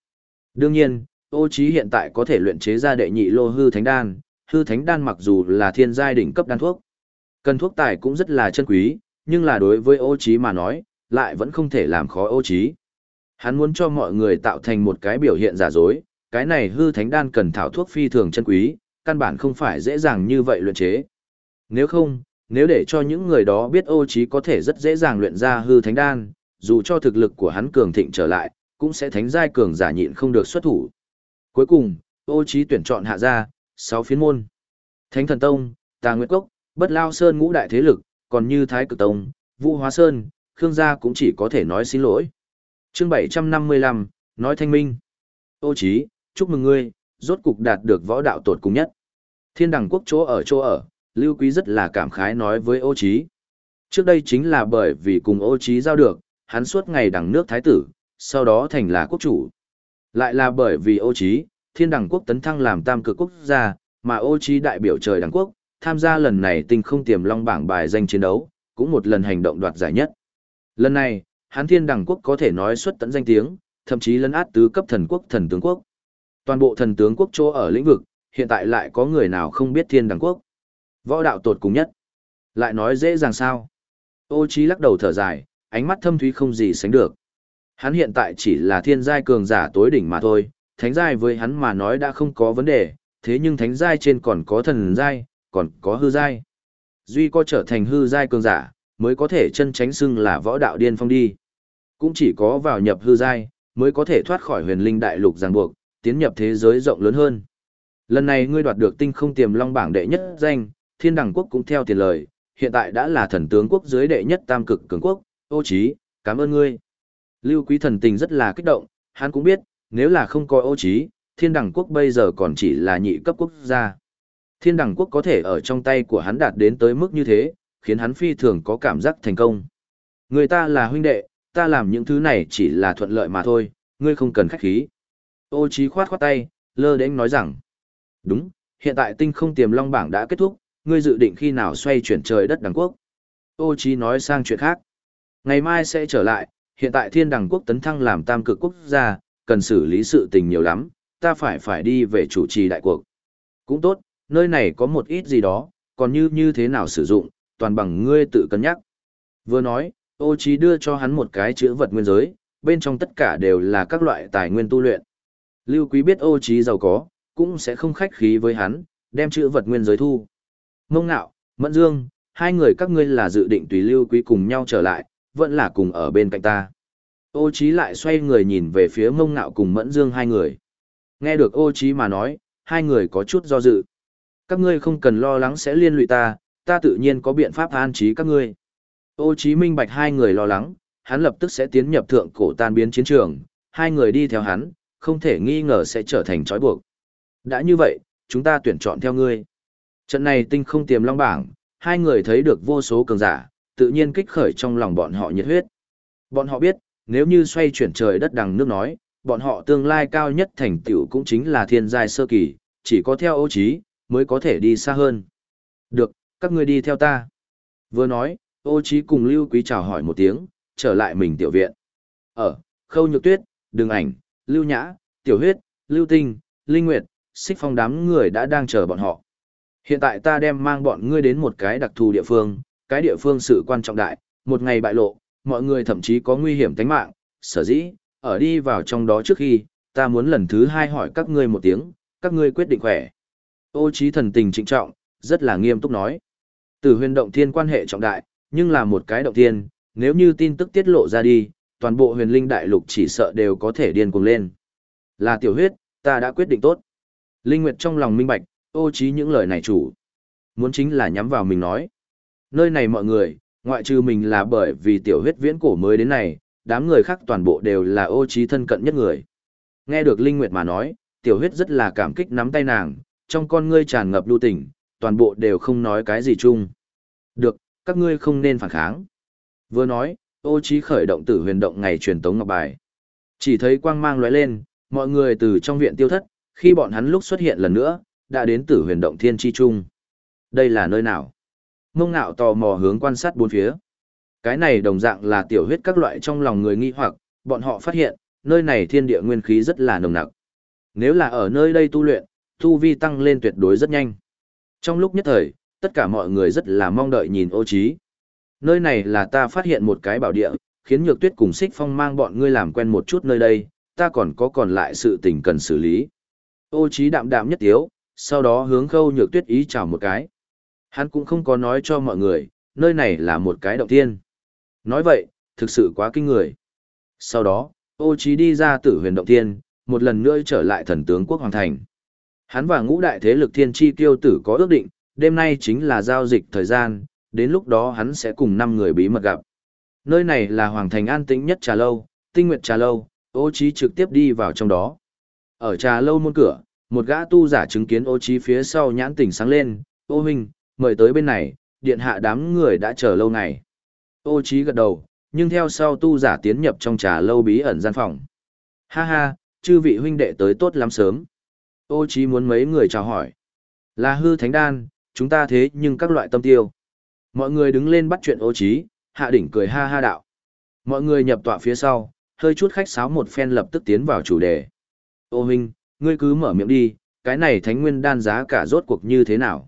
Đương nhiên, ô trí hiện tại có thể luyện chế ra đệ nhị lô hư thánh đan, hư thánh đan mặc dù là thiên giai đỉnh cấp đan thuốc. Cần thuốc tài cũng rất là chân quý, nhưng là đối với ô trí mà nói, lại vẫn không thể làm khó ô trí. Hắn muốn cho mọi người tạo thành một cái biểu hiện giả dối, cái này hư thánh đan cần thảo thuốc phi thường chân quý, căn bản không phải dễ dàng như vậy luyện chế. Nếu không, nếu để cho những người đó biết ô trí có thể rất dễ dàng luyện ra hư thánh đan, dù cho thực lực của hắn cường thịnh trở lại, cũng sẽ thánh giai cường giả nhịn không được xuất thủ. Cuối cùng, ô trí tuyển chọn hạ ra, 6 phiến môn. Thánh thần tông, tà nguyệt cốc, bất lao sơn ngũ đại thế lực, còn như thái cực tông, vũ hóa sơn, khương gia cũng chỉ có thể nói xin lỗi. Chương 755, nói thanh minh. Ô trí, chúc mừng ngươi, rốt cục đạt được võ đạo tột cùng nhất. Thiên đẳng quốc chỗ ở chỗ ở, Lưu Quý rất là cảm khái nói với ô trí. Trước đây chính là bởi vì cùng ô trí giao được, hắn suốt ngày đằng nước thái tử, sau đó thành là quốc chủ. Lại là bởi vì ô Chí, thiên đẳng quốc tấn thăng làm tam cực quốc gia, mà ô Chí đại biểu trời đẳng quốc, tham gia lần này tinh không tiềm long bảng bài danh chiến đấu, cũng một lần hành động đoạt giải nhất. Lần này, hắn thiên đẳng quốc có thể nói xuất tận danh tiếng, thậm chí lấn át tứ cấp thần quốc thần tướng quốc. Toàn bộ thần tướng quốc chỗ ở lĩnh vực, hiện tại lại có người nào không biết thiên đẳng quốc. Võ đạo tột cùng nhất. Lại nói dễ dàng sao. Ô Chí lắc đầu thở dài, ánh mắt thâm thúy không gì sánh được. Hắn hiện tại chỉ là thiên giai cường giả tối đỉnh mà thôi, thánh giai với hắn mà nói đã không có vấn đề, thế nhưng thánh giai trên còn có thần giai, còn có hư giai. Duy có trở thành hư giai cường giả, mới có thể chân tránh xưng là võ đạo điên phong đi. Cũng chỉ có vào nhập hư giai, mới có thể thoát khỏi huyền linh đại lục ràng buộc, tiến nhập thế giới rộng lớn hơn. Lần này ngươi đoạt được tinh không tiềm long bảng đệ nhất danh, thiên đẳng quốc cũng theo tiền lời, hiện tại đã là thần tướng quốc dưới đệ nhất tam cực cường quốc, ô trí, cảm ơn ngươi. Lưu quý thần tình rất là kích động, hắn cũng biết, nếu là không có ô trí, thiên đẳng quốc bây giờ còn chỉ là nhị cấp quốc gia. Thiên đẳng quốc có thể ở trong tay của hắn đạt đến tới mức như thế, khiến hắn phi thường có cảm giác thành công. Người ta là huynh đệ, ta làm những thứ này chỉ là thuận lợi mà thôi, ngươi không cần khách khí. Ô trí khoát khoát tay, lơ đến nói rằng, đúng, hiện tại tinh không tiềm long bảng đã kết thúc, ngươi dự định khi nào xoay chuyển trời đất đẳng quốc. Ô trí nói sang chuyện khác. Ngày mai sẽ trở lại, hiện tại thiên đẳng quốc tấn thăng làm tam cực quốc gia, cần xử lý sự tình nhiều lắm, ta phải phải đi về chủ trì đại cuộc. Cũng tốt, nơi này có một ít gì đó, còn như như thế nào sử dụng, toàn bằng ngươi tự cân nhắc. Vừa nói, ô trí đưa cho hắn một cái chữ vật nguyên giới, bên trong tất cả đều là các loại tài nguyên tu luyện. Lưu Quý biết ô trí giàu có, cũng sẽ không khách khí với hắn, đem chữ vật nguyên giới thu. Mông Nạo, Mẫn Dương, hai người các ngươi là dự định tùy Lưu Quý cùng nhau trở lại, vẫn là cùng ở bên cạnh ta. Ô Chí lại xoay người nhìn về phía Mông Nạo cùng Mẫn Dương hai người. Nghe được Ô Chí mà nói, hai người có chút do dự. Các ngươi không cần lo lắng sẽ liên lụy ta, ta tự nhiên có biện pháp an trí các ngươi. Ô Chí minh bạch hai người lo lắng, hắn lập tức sẽ tiến nhập thượng cổ tan biến chiến trường, hai người đi theo hắn, không thể nghi ngờ sẽ trở thành trói buộc. Đã như vậy, chúng ta tuyển chọn theo ngươi. Trận này tinh không tiềm long bảng, hai người thấy được vô số cường giả, tự nhiên kích khởi trong lòng bọn họ nhiệt huyết. Bọn họ biết, nếu như xoay chuyển trời đất đằng nước nói, bọn họ tương lai cao nhất thành tựu cũng chính là thiên giai sơ kỳ, chỉ có theo ô trí, mới có thể đi xa hơn. Được, các ngươi đi theo ta. Vừa nói, ô trí cùng Lưu Quý chào hỏi một tiếng, trở lại mình tiểu viện. Ở, khâu nhược tuyết, đường ảnh, Lưu Nhã, Tiểu Huyết, Lưu Tinh, Linh Nguyệt, xích phong đám người đã đang chờ bọn họ. Hiện tại ta đem mang bọn ngươi đến một cái đặc thù địa phương, cái địa phương sự quan trọng đại, một ngày bại lộ, mọi người thậm chí có nguy hiểm tính mạng, sở dĩ, ở đi vào trong đó trước khi, ta muốn lần thứ hai hỏi các ngươi một tiếng, các ngươi quyết định khỏe. Ô trí thần tình trịnh trọng, rất là nghiêm túc nói. Tử huyền động thiên quan hệ trọng đại, nhưng là một cái động thiên, nếu như tin tức tiết lộ ra đi, toàn bộ huyền linh đại lục chỉ sợ đều có thể điên cuồng lên. Là tiểu huyết, ta đã quyết định tốt. Linh Nguyệt trong lòng minh bạch, ô trí những lời này chủ. Muốn chính là nhắm vào mình nói. Nơi này mọi người, ngoại trừ mình là bởi vì tiểu huyết viễn cổ mới đến này, đám người khác toàn bộ đều là ô trí thân cận nhất người. Nghe được Linh Nguyệt mà nói, tiểu huyết rất là cảm kích nắm tay nàng, trong con ngươi tràn ngập lưu tình, toàn bộ đều không nói cái gì chung. Được, các ngươi không nên phản kháng. Vừa nói, ô trí khởi động tử huyền động ngày truyền tống ngọc bài. Chỉ thấy quang mang lóe lên, mọi người từ trong viện tiêu thất, khi bọn hắn lúc xuất hiện lần nữa, đã đến tử huyền động thiên chi trung. Đây là nơi nào? Mông ngạo tò mò hướng quan sát bốn phía. Cái này đồng dạng là tiểu huyết các loại trong lòng người nghi hoặc, bọn họ phát hiện, nơi này thiên địa nguyên khí rất là nồng nặc. Nếu là ở nơi đây tu luyện, tu vi tăng lên tuyệt đối rất nhanh. Trong lúc nhất thời, tất cả mọi người rất là mong đợi nhìn ô trí. Nơi này là ta phát hiện một cái bảo địa, khiến nhược tuyết cùng xích phong mang bọn ngươi làm quen một chút nơi đây, ta còn có còn lại sự tình cần xử lý. Ô trí đạm đạm nhất tiếu, sau đó hướng khâu nhược tuyết ý chào một cái. Hắn cũng không có nói cho mọi người, nơi này là một cái động tiên. Nói vậy, thực sự quá kinh người. Sau đó, ô trí đi ra tử huyền động tiên, một lần nữa trở lại thần tướng quốc hoàng thành. Hắn và ngũ đại thế lực thiên chi tiêu tử có ước định, đêm nay chính là giao dịch thời gian, đến lúc đó hắn sẽ cùng năm người bí mật gặp. Nơi này là hoàng thành an tĩnh nhất trà lâu, tinh nguyện trà lâu, ô trí trực tiếp đi vào trong đó. Ở trà lâu môn cửa, một gã tu giả chứng kiến ô trí phía sau nhãn tỉnh sáng lên, ô huynh, mời tới bên này, điện hạ đám người đã chờ lâu ngày. Ô trí gật đầu, nhưng theo sau tu giả tiến nhập trong trà lâu bí ẩn gian phòng. Ha ha, chư vị huynh đệ tới tốt lắm sớm. Ô trí muốn mấy người chào hỏi. Là hư thánh đan, chúng ta thế nhưng các loại tâm tiêu. Mọi người đứng lên bắt chuyện ô trí, hạ đỉnh cười ha ha đạo. Mọi người nhập tọa phía sau, hơi chút khách sáo một phen lập tức tiến vào chủ đề. Ô huynh, ngươi cứ mở miệng đi, cái này thánh nguyên đan giá cả rốt cuộc như thế nào?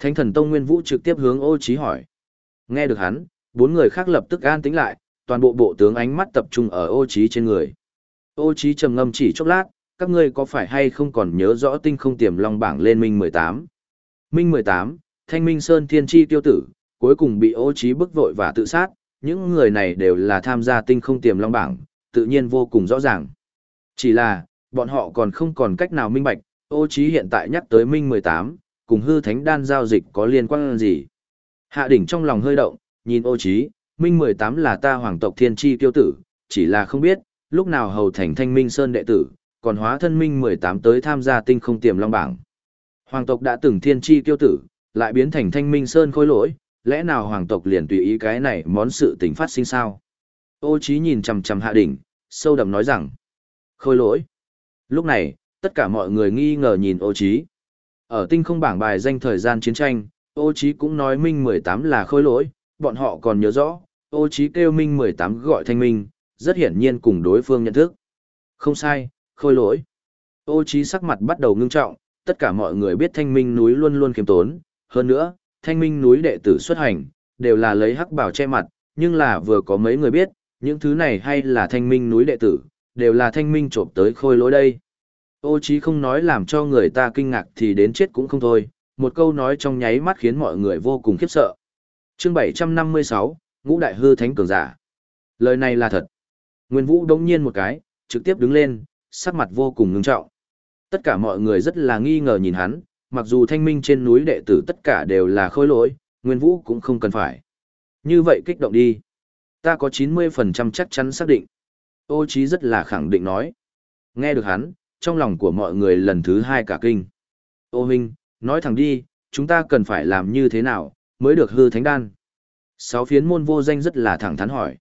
Thánh thần Tông Nguyên Vũ trực tiếp hướng ô trí hỏi. Nghe được hắn, bốn người khác lập tức an tĩnh lại, toàn bộ bộ tướng ánh mắt tập trung ở ô trí trên người. Ô trí trầm ngâm chỉ chốc lát, các ngươi có phải hay không còn nhớ rõ tinh không tiềm long bảng lên minh 18? Minh 18, Thanh Minh Sơn Thiên Chi tiêu tử, cuối cùng bị ô trí bức vội và tự sát, những người này đều là tham gia tinh không tiềm long bảng, tự nhiên vô cùng rõ ràng. Chỉ là, bọn họ còn không còn cách nào minh bạch, ô trí hiện tại nhắc tới Minh 18, cùng hư thánh đan giao dịch có liên quan gì. Hạ đỉnh trong lòng hơi động, nhìn ô trí, Minh 18 là ta hoàng tộc thiên chi tiêu tử, chỉ là không biết, lúc nào hầu thành thanh minh sơn đệ tử, còn hóa thân Minh 18 tới tham gia tinh không tiềm long bảng. Hoàng tộc đã từng thiên chi tiêu tử, lại biến thành thanh minh sơn khôi lỗi, lẽ nào hoàng tộc liền tùy ý cái này món sự tình phát sinh sao? Ô trí nhìn chằm chằm hạ đỉnh, sâu đậm nói rằng, khôi lỗi. Lúc này, tất cả mọi người nghi ngờ nhìn ô trí. Ở tinh không bảng bài danh thời gian chiến tranh, ô trí cũng nói Minh 18 là khôi lỗi, bọn họ còn nhớ rõ, ô trí kêu Minh 18 gọi thanh minh, rất hiển nhiên cùng đối phương nhận thức. Không sai, khôi lỗi. Ô trí sắc mặt bắt đầu ngưng trọng, tất cả mọi người biết thanh minh núi luôn luôn kiêm tốn, hơn nữa, thanh minh núi đệ tử xuất hành, đều là lấy hắc bảo che mặt, nhưng là vừa có mấy người biết, những thứ này hay là thanh minh núi đệ tử, đều là thanh minh trộm tới khôi lỗi đây. Ô chí không nói làm cho người ta kinh ngạc thì đến chết cũng không thôi, một câu nói trong nháy mắt khiến mọi người vô cùng khiếp sợ. Chương 756, Ngũ Đại Hư Thánh Cường Giả. Lời này là thật. Nguyên Vũ đống nhiên một cái, trực tiếp đứng lên, sắc mặt vô cùng ngưng trọng. Tất cả mọi người rất là nghi ngờ nhìn hắn, mặc dù thanh minh trên núi đệ tử tất cả đều là khôi lỗi, Nguyên Vũ cũng không cần phải. Như vậy kích động đi. Ta có 90% chắc chắn xác định. Ô Chí rất là khẳng định nói. Nghe được hắn, trong lòng của mọi người lần thứ hai cả kinh. Ô Minh, nói thẳng đi, chúng ta cần phải làm như thế nào, mới được hư thánh đan. Sáu phiến môn vô danh rất là thẳng thắn hỏi.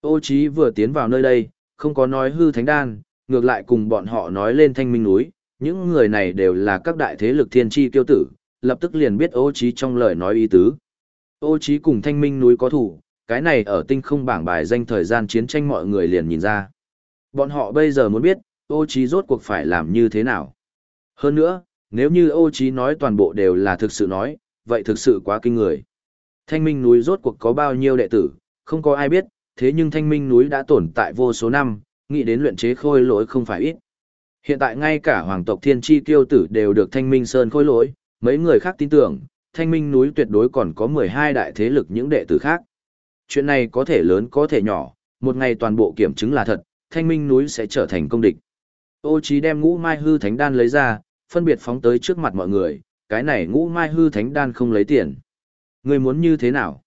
Ô Chí vừa tiến vào nơi đây, không có nói hư thánh đan, ngược lại cùng bọn họ nói lên thanh minh núi, những người này đều là các đại thế lực thiên tri kiêu tử, lập tức liền biết ô Chí trong lời nói ý tứ. Ô Chí cùng thanh minh núi có thủ, cái này ở tinh không bảng bài danh thời gian chiến tranh mọi người liền nhìn ra. Bọn họ bây giờ muốn biết, ô Trí rốt cuộc phải làm như thế nào. Hơn nữa, nếu như ô trí nói toàn bộ đều là thực sự nói, vậy thực sự quá kinh người. Thanh minh núi rốt cuộc có bao nhiêu đệ tử, không có ai biết, thế nhưng thanh minh núi đã tồn tại vô số năm, nghĩ đến luyện chế khôi lỗi không phải ít. Hiện tại ngay cả hoàng tộc thiên tri kiêu tử đều được thanh minh sơn khôi lỗi, mấy người khác tin tưởng, thanh minh núi tuyệt đối còn có 12 đại thế lực những đệ tử khác. Chuyện này có thể lớn có thể nhỏ, một ngày toàn bộ kiểm chứng là thật, thanh minh núi sẽ trở thành công địch. Ô Chí đem ngũ mai hư thánh đan lấy ra, phân biệt phóng tới trước mặt mọi người, cái này ngũ mai hư thánh đan không lấy tiền. Người muốn như thế nào?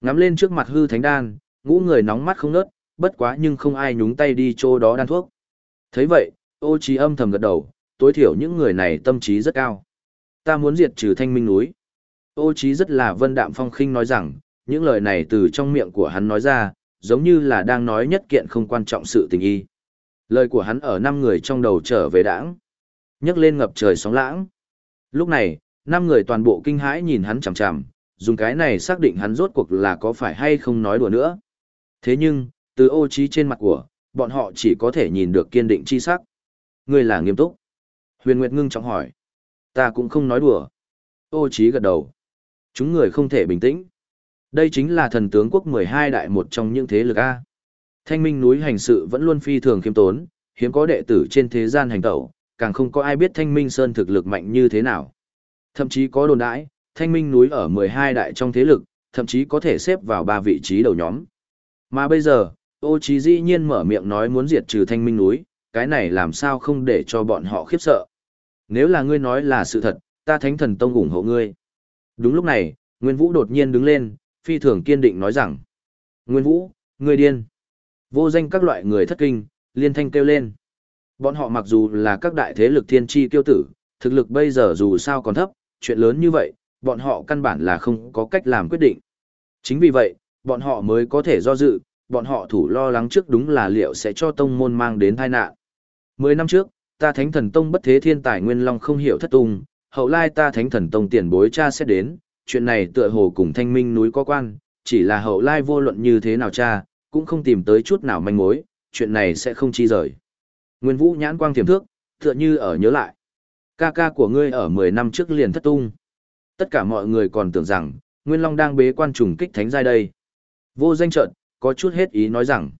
Ngắm lên trước mặt hư thánh đan, ngũ người nóng mắt không nớt, bất quá nhưng không ai nhúng tay đi chỗ đó đan thuốc. thấy vậy, ô trí âm thầm gật đầu, tối thiểu những người này tâm trí rất cao. Ta muốn diệt trừ thanh minh núi. Ô trí rất là vân đạm phong khinh nói rằng, những lời này từ trong miệng của hắn nói ra, giống như là đang nói nhất kiện không quan trọng sự tình y. Lời của hắn ở năm người trong đầu trở về đảng. nhấc lên ngập trời sóng lãng. Lúc này, năm người toàn bộ kinh hãi nhìn hắn chằm chằm, dùng cái này xác định hắn rốt cuộc là có phải hay không nói đùa nữa. Thế nhưng, từ ô trí trên mặt của, bọn họ chỉ có thể nhìn được kiên định chi sắc. Ngươi là nghiêm túc. Huyền Nguyệt ngưng trọng hỏi. Ta cũng không nói đùa. Ô trí gật đầu. Chúng người không thể bình tĩnh. Đây chính là thần tướng quốc 12 đại một trong những thế lực A. Thanh minh núi hành sự vẫn luôn phi thường khiêm tốn, hiếm có đệ tử trên thế gian hành tẩu, càng không có ai biết thanh minh sơn thực lực mạnh như thế nào. Thậm chí có đồn đãi, thanh minh núi ở 12 đại trong thế lực, thậm chí có thể xếp vào ba vị trí đầu nhóm. Mà bây giờ, ô trí dĩ nhiên mở miệng nói muốn diệt trừ thanh minh núi, cái này làm sao không để cho bọn họ khiếp sợ. Nếu là ngươi nói là sự thật, ta thánh thần tông ủng hộ ngươi. Đúng lúc này, Nguyên Vũ đột nhiên đứng lên, phi thường kiên định nói rằng. Nguyên Vũ, ngươi điên. Vô danh các loại người thất kinh, liên thanh kêu lên. Bọn họ mặc dù là các đại thế lực thiên tri kiêu tử, thực lực bây giờ dù sao còn thấp, chuyện lớn như vậy, bọn họ căn bản là không có cách làm quyết định. Chính vì vậy, bọn họ mới có thể do dự, bọn họ thủ lo lắng trước đúng là liệu sẽ cho tông môn mang đến tai nạn. Mười năm trước, ta thánh thần tông bất thế thiên tài nguyên long không hiểu thất tung, hậu lai ta thánh thần tông tiền bối cha sẽ đến, chuyện này tựa hồ cùng thanh minh núi có quan, chỉ là hậu lai vô luận như thế nào cha, cũng không tìm tới chút nào manh mối, chuyện này sẽ không chi rời. Nguyên vũ nhãn quang tiềm thước, tựa như ở nhớ lại. Ca ca của ngươi ở 10 năm trước liền thất tung. Tất cả mọi người còn tưởng rằng, Nguyên Long đang bế quan trùng kích thánh giai đây. Vô danh trợn, có chút hết ý nói rằng.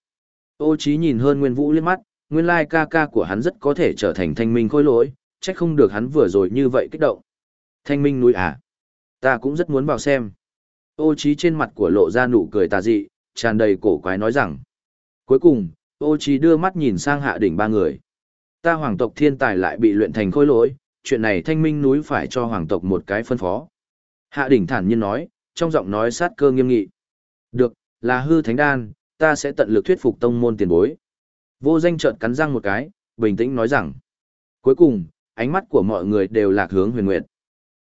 Ô Chí nhìn hơn Nguyên Vũ liếc mắt, nguyên lai ca ca của hắn rất có thể trở thành thanh minh khôi lỗi, trách không được hắn vừa rồi như vậy kích động. Thanh minh núi à? Ta cũng rất muốn vào xem. Ô Chí trên mặt của lộ ra nụ cười tà dị, tràn đầy cổ quái nói rằng. Cuối cùng, ô trí đưa mắt nhìn sang hạ đỉnh ba người. Ta hoàng tộc thiên tài lại bị luyện thành khôi lỗi, chuyện này thanh minh núi phải cho hoàng tộc một cái phân phó. Hạ đỉnh thản nhiên nói, trong giọng nói sát cơ nghiêm nghị. Được, là hư thánh đan, ta sẽ tận lực thuyết phục tông môn tiền bối. Vô danh trợn cắn răng một cái, bình tĩnh nói rằng. Cuối cùng, ánh mắt của mọi người đều lạc hướng huyền nguyệt.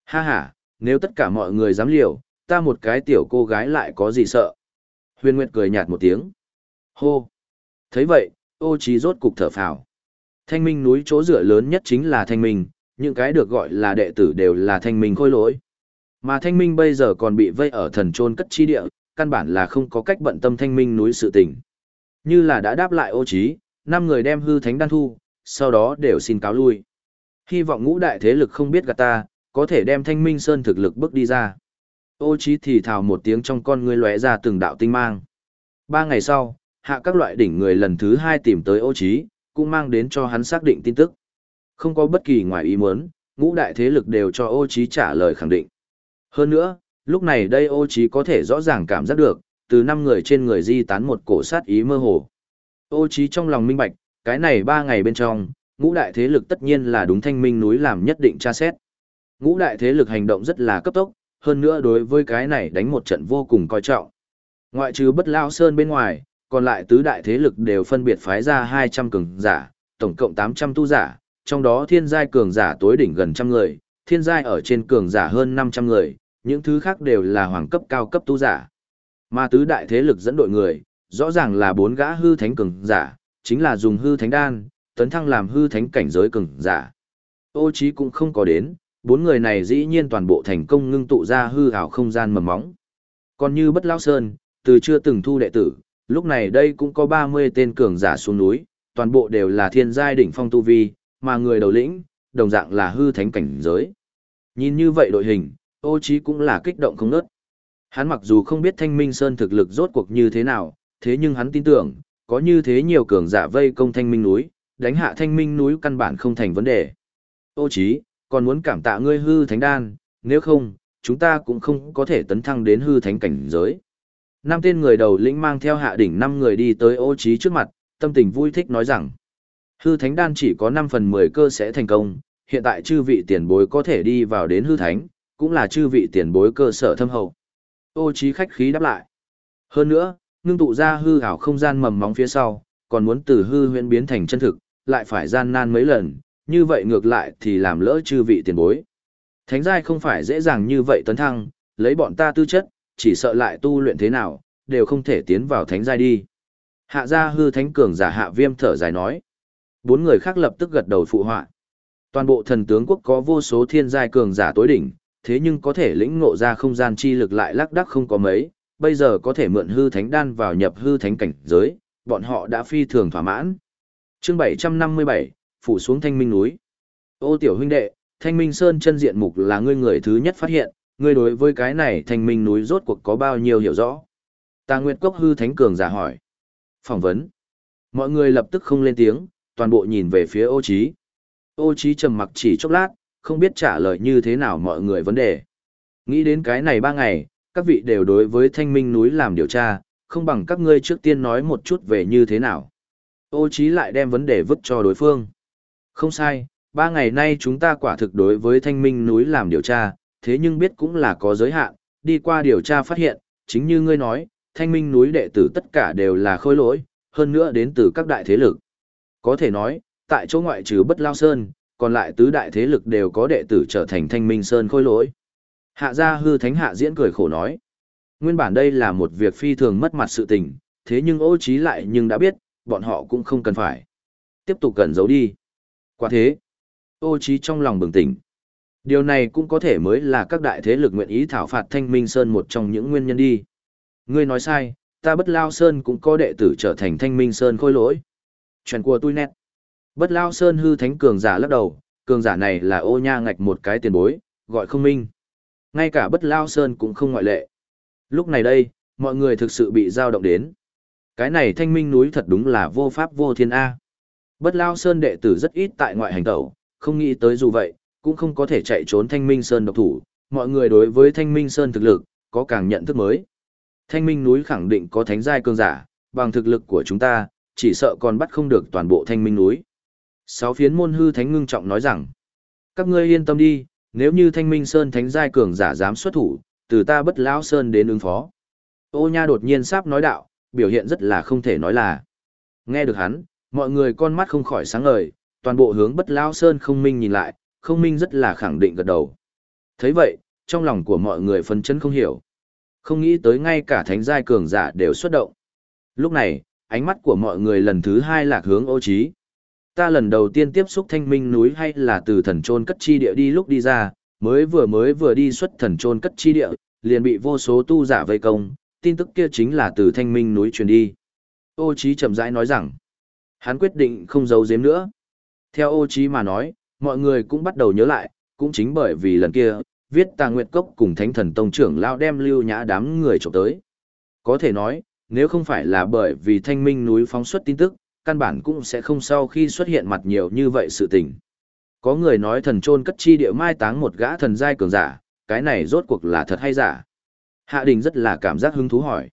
Ha ha, nếu tất cả mọi người dám liều, ta một cái tiểu cô gái lại có gì sợ. Huyền nguyệt cười nhạt một tiếng. Hô. thấy vậy, ô trí rốt cục thở phào. Thanh minh núi chỗ dựa lớn nhất chính là thanh minh, những cái được gọi là đệ tử đều là thanh minh khôi lỗi. Mà thanh minh bây giờ còn bị vây ở thần trôn cất chi địa, căn bản là không có cách bận tâm thanh minh núi sự tình. Như là đã đáp lại ô trí, năm người đem hư thánh đan thu, sau đó đều xin cáo lui. Hy vọng ngũ đại thế lực không biết gạt ta, có thể đem thanh minh sơn thực lực bước đi ra. Ô trí thì thào một tiếng trong con ngươi lóe ra từng đạo tinh mang. Ba ngày sau, hạ các loại đỉnh người lần thứ hai tìm tới ô trí, cũng mang đến cho hắn xác định tin tức. Không có bất kỳ ngoài ý muốn, ngũ đại thế lực đều cho ô trí trả lời khẳng định. Hơn nữa, lúc này đây ô trí có thể rõ ràng cảm giác được, từ năm người trên người di tán một cổ sát ý mơ hồ. Ô trí trong lòng minh bạch, cái này ba ngày bên trong, ngũ đại thế lực tất nhiên là đúng thanh minh núi làm nhất định tra xét. Ngũ đại thế lực hành động rất là cấp tốc, hơn nữa đối với cái này đánh một trận vô cùng coi trọng. Ngoại trừ bất lao sơn bên ngoài, còn lại tứ đại thế lực đều phân biệt phái ra 200 cường giả, tổng cộng 800 tu giả, trong đó thiên giai cường giả tối đỉnh gần trăm người, thiên giai ở trên cường giả hơn 500 người, những thứ khác đều là hoàng cấp cao cấp tu giả. Mà tứ đại thế lực dẫn đội người, rõ ràng là bốn gã hư thánh cường giả, chính là dùng hư thánh đan, tấn thăng làm hư thánh cảnh giới cường giả. Ô Chí cũng không có đến, bốn người này dĩ nhiên toàn bộ thành công ngưng tụ ra hư ảo không gian mầm móng. Còn như Bất Lão Sơn, từ chưa từng thu đệ tử, lúc này đây cũng có 30 tên cường giả xuống núi, toàn bộ đều là thiên giai đỉnh phong tu vi, mà người đầu lĩnh, đồng dạng là hư thánh cảnh giới. Nhìn như vậy đội hình, ô trí cũng là kích động không nớt. Hắn mặc dù không biết Thanh Minh Sơn thực lực rốt cuộc như thế nào, thế nhưng hắn tin tưởng, có như thế nhiều cường giả vây công Thanh Minh núi, đánh hạ Thanh Minh núi căn bản không thành vấn đề. Ô trí, còn muốn cảm tạ ngươi hư thánh đan, nếu không, chúng ta cũng không có thể tấn thăng đến hư thánh cảnh giới. Năm tên người đầu lĩnh mang theo hạ đỉnh năm người đi tới ô trí trước mặt, tâm tình vui thích nói rằng, hư thánh đan chỉ có 5 phần 10 cơ sẽ thành công, hiện tại chư vị tiền bối có thể đi vào đến hư thánh, cũng là chư vị tiền bối cơ sở thâm hậu. Ô trí khách khí đáp lại. Hơn nữa, ngưng tụ ra hư ảo không gian mầm móng phía sau, còn muốn từ hư huyễn biến thành chân thực, lại phải gian nan mấy lần, như vậy ngược lại thì làm lỡ chư vị tiền bối. Thánh giai không phải dễ dàng như vậy tấn thăng, lấy bọn ta tư chất, chỉ sợ lại tu luyện thế nào, đều không thể tiến vào thánh giai đi. Hạ gia hư thánh cường giả hạ viêm thở dài nói. Bốn người khác lập tức gật đầu phụ họa. Toàn bộ thần tướng quốc có vô số thiên giai cường giả tối đỉnh, thế nhưng có thể lĩnh ngộ ra không gian chi lực lại lắc đắc không có mấy, bây giờ có thể mượn hư thánh đan vào nhập hư thánh cảnh giới, bọn họ đã phi thường thỏa mãn. Chương 757, phủ xuống Thanh Minh núi. Ô tiểu huynh đệ, Thanh Minh Sơn chân diện mục là ngươi người thứ nhất phát hiện, ngươi đối với cái này Thanh Minh núi rốt cuộc có bao nhiêu hiểu rõ? Tà Nguyệt Cốc hư thánh cường giả hỏi. Phỏng vấn. Mọi người lập tức không lên tiếng, toàn bộ nhìn về phía Ô Chí. Ô Chí trầm mặc chỉ chốc lát, không biết trả lời như thế nào mọi người vấn đề. Nghĩ đến cái này ba ngày, các vị đều đối với thanh minh núi làm điều tra, không bằng các ngươi trước tiên nói một chút về như thế nào. Ô Chí lại đem vấn đề vứt cho đối phương. Không sai, ba ngày nay chúng ta quả thực đối với thanh minh núi làm điều tra, thế nhưng biết cũng là có giới hạn, đi qua điều tra phát hiện, chính như ngươi nói, thanh minh núi đệ tử tất cả đều là khôi lỗi, hơn nữa đến từ các đại thế lực. Có thể nói, tại chỗ ngoại trừ bất lao sơn, còn lại tứ đại thế lực đều có đệ tử trở thành thanh minh sơn khôi lỗi. Hạ gia hư thánh hạ diễn cười khổ nói. Nguyên bản đây là một việc phi thường mất mặt sự tình, thế nhưng ô trí lại nhưng đã biết, bọn họ cũng không cần phải. Tiếp tục cần giấu đi. Quả thế, ô trí trong lòng bừng tỉnh. Điều này cũng có thể mới là các đại thế lực nguyện ý thảo phạt thanh minh sơn một trong những nguyên nhân đi. Ngươi nói sai, ta bất lao sơn cũng có đệ tử trở thành thanh minh sơn khôi lỗi. Chuyện của tôi nét. Bất lao sơn hư thánh cường giả lắc đầu, cường giả này là ô nha ngạch một cái tiền bối, gọi không minh. Ngay cả bất lao sơn cũng không ngoại lệ. Lúc này đây, mọi người thực sự bị dao động đến. Cái này thanh minh núi thật đúng là vô pháp vô thiên A. Bất lao sơn đệ tử rất ít tại ngoại hành tẩu, không nghĩ tới dù vậy, cũng không có thể chạy trốn thanh minh sơn độc thủ. Mọi người đối với thanh minh sơn thực lực, có càng nhận thức mới. Thanh minh núi khẳng định có thánh giai cường giả, bằng thực lực của chúng ta, chỉ sợ còn bắt không được toàn bộ thanh minh núi. Sáu phiến môn hư thánh ngưng trọng nói rằng, các ngươi yên tâm đi, nếu như thanh minh sơn thánh giai cường giả dám xuất thủ, từ ta bất lão sơn đến ứng phó. Ô nha đột nhiên sắp nói đạo, biểu hiện rất là không thể nói là. Nghe được hắn, mọi người con mắt không khỏi sáng ngời, toàn bộ hướng bất lao sơn không minh nhìn lại, không minh rất là khẳng định gật đầu. thấy vậy, trong lòng của mọi người phân chân không hiểu. Không nghĩ tới ngay cả thánh giai cường giả đều xuất động. Lúc này, ánh mắt của mọi người lần thứ hai lạc hướng ô trí ta lần đầu tiên tiếp xúc thanh minh núi hay là từ thần trôn cất chi địa đi lúc đi ra, mới vừa mới vừa đi xuất thần trôn cất chi địa, liền bị vô số tu giả vây công, tin tức kia chính là từ thanh minh núi truyền đi. Ô Chí chậm rãi nói rằng, hắn quyết định không giấu giếm nữa. Theo ô Chí mà nói, mọi người cũng bắt đầu nhớ lại, cũng chính bởi vì lần kia, viết tà nguyệt cốc cùng thánh thần tông trưởng lao đem lưu nhã đám người trộm tới. Có thể nói, nếu không phải là bởi vì thanh minh núi phóng xuất tin tức, căn bản cũng sẽ không sau khi xuất hiện mặt nhiều như vậy sự tình. Có người nói thần trôn cất chi địa mai táng một gã thần giai cường giả, cái này rốt cuộc là thật hay giả? Hạ Đình rất là cảm giác hứng thú hỏi.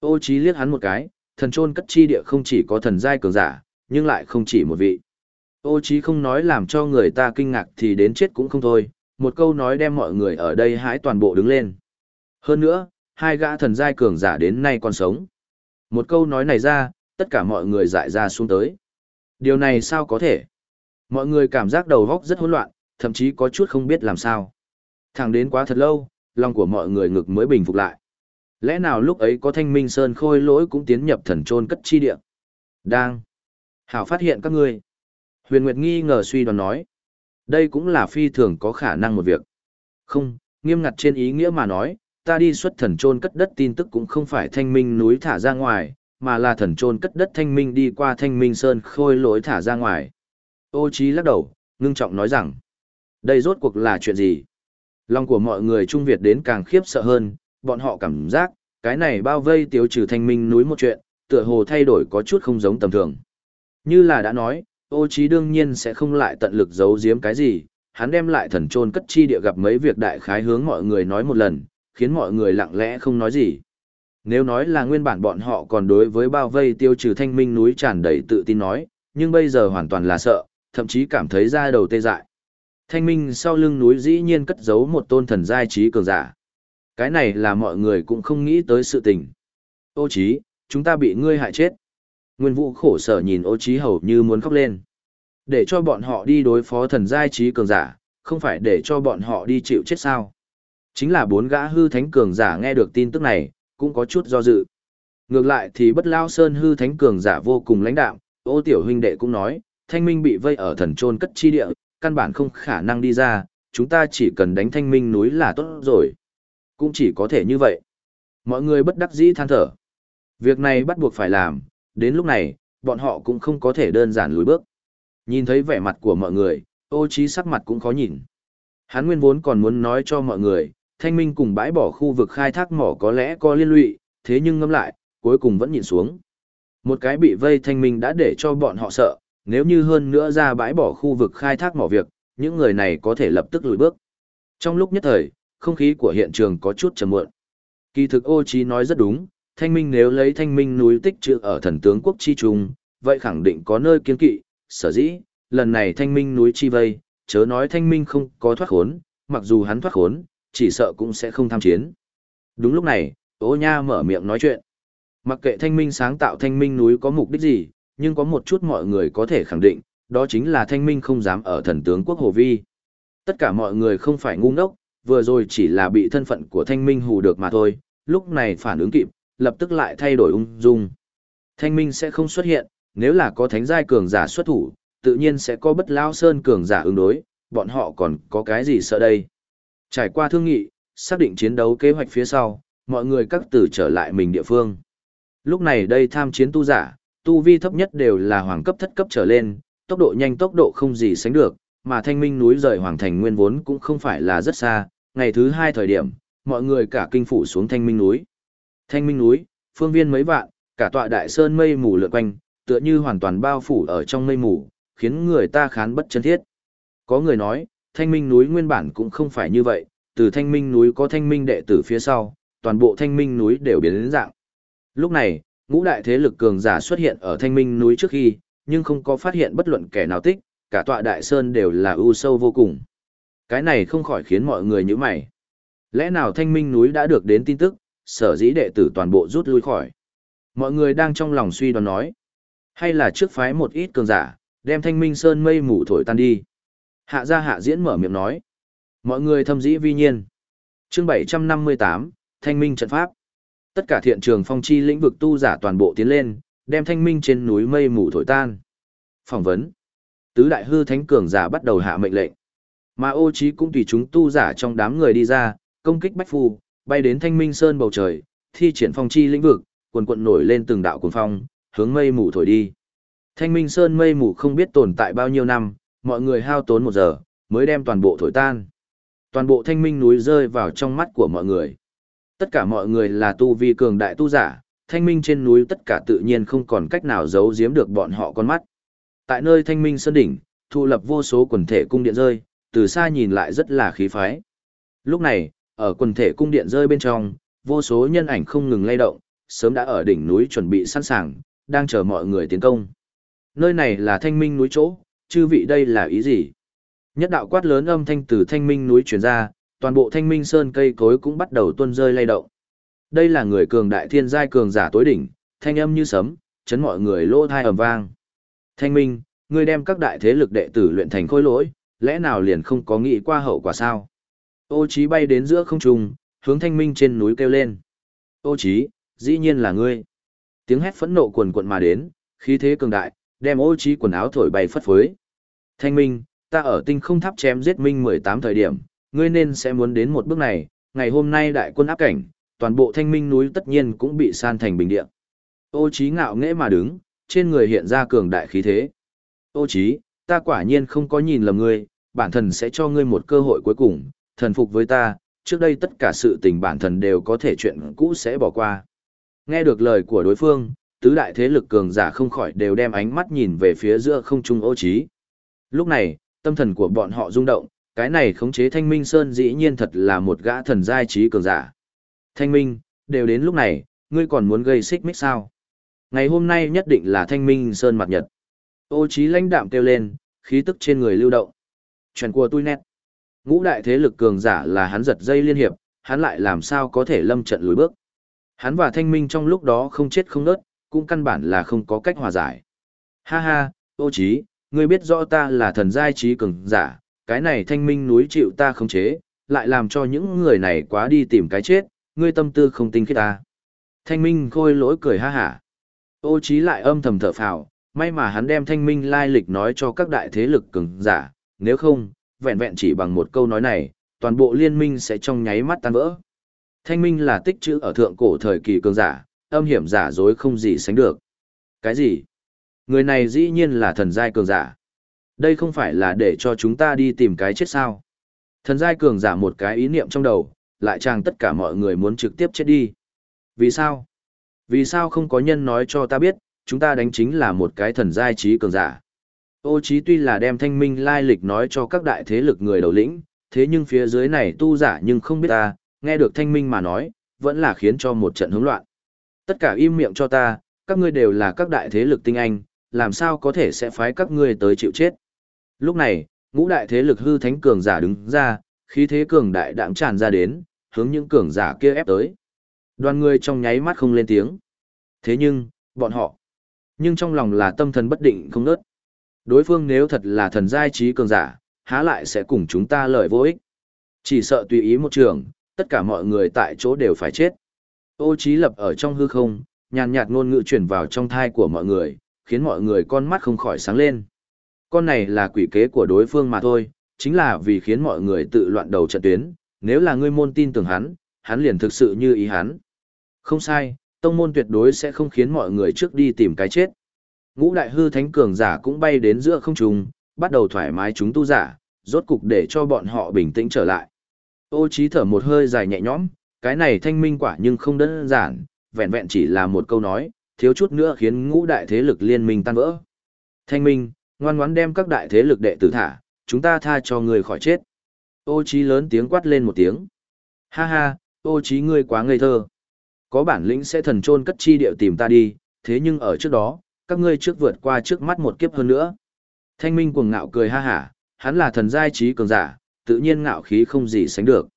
Ô Chí liếc hắn một cái, thần trôn cất chi địa không chỉ có thần giai cường giả, nhưng lại không chỉ một vị. Ô Chí không nói làm cho người ta kinh ngạc thì đến chết cũng không thôi, một câu nói đem mọi người ở đây hãi toàn bộ đứng lên. Hơn nữa, hai gã thần giai cường giả đến nay còn sống. Một câu nói này ra, tất cả mọi người dại ra xuống tới. Điều này sao có thể? Mọi người cảm giác đầu óc rất hỗn loạn, thậm chí có chút không biết làm sao. Thẳng đến quá thật lâu, lòng của mọi người ngực mới bình phục lại. Lẽ nào lúc ấy có thanh minh sơn khôi lỗi cũng tiến nhập thần trôn cất chi địa? Đang. Hảo phát hiện các ngươi. Huyền Nguyệt nghi ngờ suy đoán nói. Đây cũng là phi thường có khả năng một việc. Không, nghiêm ngặt trên ý nghĩa mà nói, ta đi xuất thần trôn cất đất tin tức cũng không phải thanh minh núi thả ra ngoài, mà là thần trôn cất đất thanh minh đi qua thanh minh sơn khôi lỗi thả ra ngoài. Ô trí lắc đầu, ngưng trọng nói rằng, đây rốt cuộc là chuyện gì? Lòng của mọi người Trung Việt đến càng khiếp sợ hơn, bọn họ cảm giác, cái này bao vây tiêu trừ thanh minh núi một chuyện, tựa hồ thay đổi có chút không giống tầm thường. Như là đã nói, ô trí đương nhiên sẽ không lại tận lực giấu giếm cái gì, hắn đem lại thần trôn cất chi địa gặp mấy việc đại khái hướng mọi người nói một lần, khiến mọi người lặng lẽ không nói gì. Nếu nói là nguyên bản bọn họ còn đối với bao vây tiêu trừ thanh minh núi tràn đầy tự tin nói, nhưng bây giờ hoàn toàn là sợ, thậm chí cảm thấy da đầu tê dại. Thanh minh sau lưng núi dĩ nhiên cất giấu một tôn thần giai trí cường giả. Cái này là mọi người cũng không nghĩ tới sự tình. Ô Chí, chúng ta bị ngươi hại chết. Nguyên vũ khổ sở nhìn ô Chí hầu như muốn khóc lên. Để cho bọn họ đi đối phó thần giai trí cường giả, không phải để cho bọn họ đi chịu chết sao. Chính là bốn gã hư thánh cường giả nghe được tin tức này, cũng có chút do dự. Ngược lại thì bất lao sơn hư thánh cường giả vô cùng lãnh đạm, ô tiểu huynh đệ cũng nói, thanh minh bị vây ở thần trôn cất chi địa, căn bản không khả năng đi ra, chúng ta chỉ cần đánh thanh minh núi là tốt rồi. Cũng chỉ có thể như vậy. Mọi người bất đắc dĩ than thở. Việc này bắt buộc phải làm, đến lúc này, bọn họ cũng không có thể đơn giản lùi bước. Nhìn thấy vẻ mặt của mọi người, ô trí sắc mặt cũng khó nhìn. Hắn nguyên vốn còn muốn nói cho mọi người, thanh minh cùng bãi bỏ khu vực khai thác mỏ có lẽ có liên lụy, thế nhưng ngâm lại, cuối cùng vẫn nhìn xuống. Một cái bị vây thanh minh đã để cho bọn họ sợ, nếu như hơn nữa ra bãi bỏ khu vực khai thác mỏ việc, những người này có thể lập tức lùi bước. Trong lúc nhất thời, không khí của hiện trường có chút trầm muộn. Kỳ thực ô Chí nói rất đúng, thanh minh nếu lấy thanh minh núi tích trữ ở thần tướng quốc chi trung, vậy khẳng định có nơi kiên kỵ, sở dĩ, lần này thanh minh núi chi vây, chớ nói thanh minh không có thoát khốn, mặc dù hắn thoát khốn, chỉ sợ cũng sẽ không tham chiến. Đúng lúc này, ô nha mở miệng nói chuyện. Mặc kệ thanh minh sáng tạo thanh minh núi có mục đích gì, nhưng có một chút mọi người có thể khẳng định, đó chính là thanh minh không dám ở thần tướng quốc Hồ Vi. Tất cả mọi người không phải ngu ngốc, vừa rồi chỉ là bị thân phận của thanh minh hù được mà thôi, lúc này phản ứng kịp, lập tức lại thay đổi ung dung. Thanh minh sẽ không xuất hiện, nếu là có thánh giai cường giả xuất thủ, tự nhiên sẽ có bất lao sơn cường giả ứng đối, bọn họ còn có cái gì sợ đây. Trải qua thương nghị, xác định chiến đấu kế hoạch phía sau, mọi người các tử trở lại mình địa phương. Lúc này đây tham chiến tu giả, tu vi thấp nhất đều là hoàng cấp thất cấp trở lên, tốc độ nhanh tốc độ không gì sánh được, mà thanh minh núi rời hoàng thành nguyên vốn cũng không phải là rất xa, ngày thứ hai thời điểm, mọi người cả kinh phủ xuống thanh minh núi. Thanh minh núi, phương viên mấy vạn, cả tọa đại sơn mây mù lượn quanh, tựa như hoàn toàn bao phủ ở trong mây mù, khiến người ta khán bất chân thiết. Có người nói, thanh minh núi nguyên bản cũng không phải như vậy, từ thanh minh núi có thanh minh đệ tử phía sau, toàn bộ thanh minh núi đều biến đến dạng. Lúc này, ngũ đại thế lực cường giả xuất hiện ở thanh minh núi trước khi, nhưng không có phát hiện bất luận kẻ nào tích, cả tọa đại sơn đều là ưu sâu vô cùng. Cái này không khỏi khiến mọi người như mày. Lẽ nào thanh minh núi đã được đến tin tức, sở dĩ đệ tử toàn bộ rút lui khỏi. Mọi người đang trong lòng suy đoán nói. Hay là trước phái một ít cường giả, đem thanh minh sơn mây mù thổi tan đi. Hạ gia hạ diễn mở miệng nói. Mọi người thâm dĩ vi nhiên. chương 758, Thanh minh trận pháp. Tất cả thiện trường phong chi lĩnh vực tu giả toàn bộ tiến lên, đem thanh minh trên núi mây mù thổi tan. Phỏng vấn. Tứ đại hư thánh cường giả bắt đầu hạ mệnh lệnh. Mà ô trí cũng tùy chúng tu giả trong đám người đi ra, công kích bách phù, bay đến thanh minh sơn bầu trời, thi triển phong chi lĩnh vực, quần quận nổi lên từng đạo cuồng phong, hướng mây mù thổi đi. Thanh minh sơn mây mù không biết tồn tại bao nhiêu năm, mọi người hao tốn một giờ, mới đem toàn bộ thổi tan. Toàn bộ thanh minh núi rơi vào trong mắt của mọi người. Tất cả mọi người là tu vi cường đại tu giả, thanh minh trên núi tất cả tự nhiên không còn cách nào giấu giếm được bọn họ con mắt. Tại nơi thanh minh sơn đỉnh, thu lập vô số quần thể cung điện rơi, từ xa nhìn lại rất là khí phái. Lúc này, ở quần thể cung điện rơi bên trong, vô số nhân ảnh không ngừng lay động, sớm đã ở đỉnh núi chuẩn bị sẵn sàng, đang chờ mọi người tiến công. Nơi này là thanh minh núi chỗ, chư vị đây là ý gì? Nhất đạo quát lớn âm thanh từ thanh minh núi truyền ra, toàn bộ thanh minh sơn cây cối cũng bắt đầu tuôn rơi lay động. Đây là người cường đại thiên giai cường giả tối đỉnh, thanh âm như sấm, chấn mọi người lỗ thai ầm vang. Thanh minh, ngươi đem các đại thế lực đệ tử luyện thành khối lỗi, lẽ nào liền không có nghĩ qua hậu quả sao? Ô Chí bay đến giữa không trung, hướng thanh minh trên núi kêu lên. Ô Chí, dĩ nhiên là ngươi. Tiếng hét phẫn nộ cuồn cuộn mà đến, khí thế cường đại, đem ô Chí quần áo thổi bay phất phới. Thanh minh, ta ở tinh không tháp chém giết minh 18 thời điểm, ngươi nên sẽ muốn đến một bước này, ngày hôm nay đại quân áp cảnh, toàn bộ thanh minh núi tất nhiên cũng bị san thành bình địa. Ô Chí ngạo nghễ mà đứng, trên người hiện ra cường đại khí thế. Ô Chí, ta quả nhiên không có nhìn lầm ngươi, bản thần sẽ cho ngươi một cơ hội cuối cùng, thần phục với ta, trước đây tất cả sự tình bản thần đều có thể chuyện cũ sẽ bỏ qua. Nghe được lời của đối phương, tứ đại thế lực cường giả không khỏi đều đem ánh mắt nhìn về phía giữa không trung ô trí. Lúc này, tâm thần của bọn họ rung động, cái này khống chế thanh minh sơn dĩ nhiên thật là một gã thần giai trí cường giả. Thanh minh, đều đến lúc này, ngươi còn muốn gây xích mích sao? Ngày hôm nay nhất định là thanh minh sơn mặt nhật. Ô trí lãnh đạm kêu lên, khí tức trên người lưu động. Chuyện của tôi nét. Ngũ đại thế lực cường giả là hắn giật dây liên hiệp, hắn lại làm sao có thể lâm trận lùi bước. Hắn và thanh minh trong lúc đó không chết không nớt, cũng căn bản là không có cách hòa giải. Ha ha, ô trí, ngươi biết rõ ta là thần giai trí cường giả, cái này thanh minh núi chịu ta không chế, lại làm cho những người này quá đi tìm cái chết, ngươi tâm tư không tinh khiết ta. Thanh minh khôi lỗi cười ha hả. Ô trí lại âm thầm thở phào, may mà hắn đem thanh minh lai lịch nói cho các đại thế lực cường giả, nếu không, vẹn vẹn chỉ bằng một câu nói này, toàn bộ liên minh sẽ trong nháy mắt tan vỡ. Thanh minh là tích chữ ở thượng cổ thời kỳ cường giả, âm hiểm giả dối không gì sánh được. Cái gì? Người này dĩ nhiên là thần giai cường giả. Đây không phải là để cho chúng ta đi tìm cái chết sao. Thần giai cường giả một cái ý niệm trong đầu, lại chàng tất cả mọi người muốn trực tiếp chết đi. Vì sao? Vì sao không có nhân nói cho ta biết, chúng ta đánh chính là một cái thần giai trí cường giả. Ô trí tuy là đem thanh minh lai lịch nói cho các đại thế lực người đầu lĩnh, thế nhưng phía dưới này tu giả nhưng không biết ta, nghe được thanh minh mà nói, vẫn là khiến cho một trận hỗn loạn. Tất cả im miệng cho ta, các ngươi đều là các đại thế lực tinh anh, làm sao có thể sẽ phái các ngươi tới chịu chết. Lúc này, ngũ đại thế lực hư thánh cường giả đứng ra, khí thế cường đại đạm tràn ra đến, hướng những cường giả kia ép tới. Đoàn người trong nháy mắt không lên tiếng. Thế nhưng, bọn họ, nhưng trong lòng là tâm thần bất định không nớt. Đối phương nếu thật là thần giai trí cường giả, há lại sẽ cùng chúng ta lợi vô ích. Chỉ sợ tùy ý một trường, tất cả mọi người tại chỗ đều phải chết. Ô trí lập ở trong hư không, nhàn nhạt ngôn ngữ truyền vào trong thai của mọi người, khiến mọi người con mắt không khỏi sáng lên. Con này là quỷ kế của đối phương mà thôi, chính là vì khiến mọi người tự loạn đầu trận tuyến, nếu là ngươi môn tin tưởng hắn, hắn liền thực sự như ý hắn. Không sai, tông môn tuyệt đối sẽ không khiến mọi người trước đi tìm cái chết. Ngũ đại hư thánh cường giả cũng bay đến giữa không trung, bắt đầu thoải mái chúng tu giả, rốt cục để cho bọn họ bình tĩnh trở lại. Ô trí thở một hơi dài nhẹ nhõm, cái này thanh minh quả nhưng không đơn giản, vẹn vẹn chỉ là một câu nói, thiếu chút nữa khiến ngũ đại thế lực liên minh tan vỡ. Thanh minh, ngoan ngoãn đem các đại thế lực đệ tử thả, chúng ta tha cho người khỏi chết. Ô trí lớn tiếng quát lên một tiếng. Ha ha, ô trí ngươi quá ngây thơ. Có bản lĩnh sẽ thần trôn cất chi điệu tìm ta đi, thế nhưng ở trước đó, các ngươi trước vượt qua trước mắt một kiếp hơn nữa. Thanh minh cuồng ngạo cười ha hả, hắn là thần giai trí cường giả, tự nhiên ngạo khí không gì sánh được.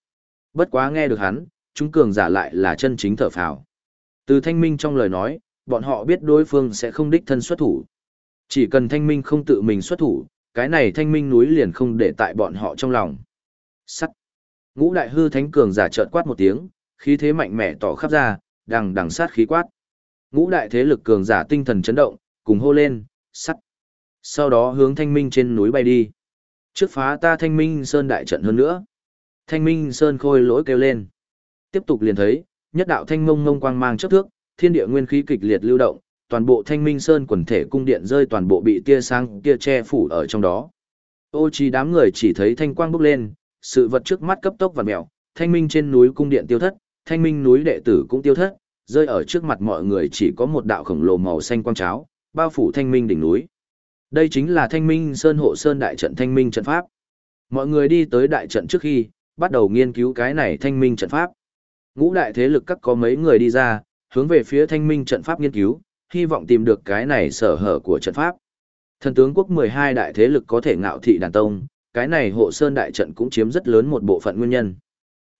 Bất quá nghe được hắn, chúng cường giả lại là chân chính thở phào. Từ thanh minh trong lời nói, bọn họ biết đối phương sẽ không đích thân xuất thủ. Chỉ cần thanh minh không tự mình xuất thủ, cái này thanh minh núi liền không để tại bọn họ trong lòng. Sắt. Ngũ đại hư thánh cường giả chợt quát một tiếng, khí thế mạnh mẽ tỏ khắp ra, đằng đằng sát khí quát. Ngũ đại thế lực cường giả tinh thần chấn động, cùng hô lên, sắt. Sau đó hướng thanh minh trên núi bay đi. Trước phá ta thanh minh sơn đại trận hơn nữa. Thanh minh sơn khôi lỗi kêu lên. Tiếp tục liền thấy, nhất đạo thanh mông ngông quang mang chấp thước, thiên địa nguyên khí kịch liệt lưu động, toàn bộ thanh minh sơn quần thể cung điện rơi toàn bộ bị tia sáng tia che phủ ở trong đó. Ô chi đám người chỉ thấy thanh quang bốc lên, sự vật trước mắt cấp tốc vặn mèo, thanh minh trên núi cung điện tiêu thất, thanh minh núi đệ tử cũng tiêu thất, rơi ở trước mặt mọi người chỉ có một đạo khổng lồ màu xanh quang cháo, bao phủ thanh minh đỉnh núi. Đây chính là thanh minh sơn hộ sơn đại trận thanh minh trận pháp. Mọi người đi tới đại trận trước khi, bắt đầu nghiên cứu cái này thanh minh trận pháp. Ngũ đại thế lực các có mấy người đi ra, hướng về phía thanh minh trận pháp nghiên cứu, hy vọng tìm được cái này sở hở của trận pháp. Thần tướng quốc 12 đại thế lực có thể ngạo thị đàn tông, cái này hộ sơn đại trận cũng chiếm rất lớn một bộ phận nguyên nhân.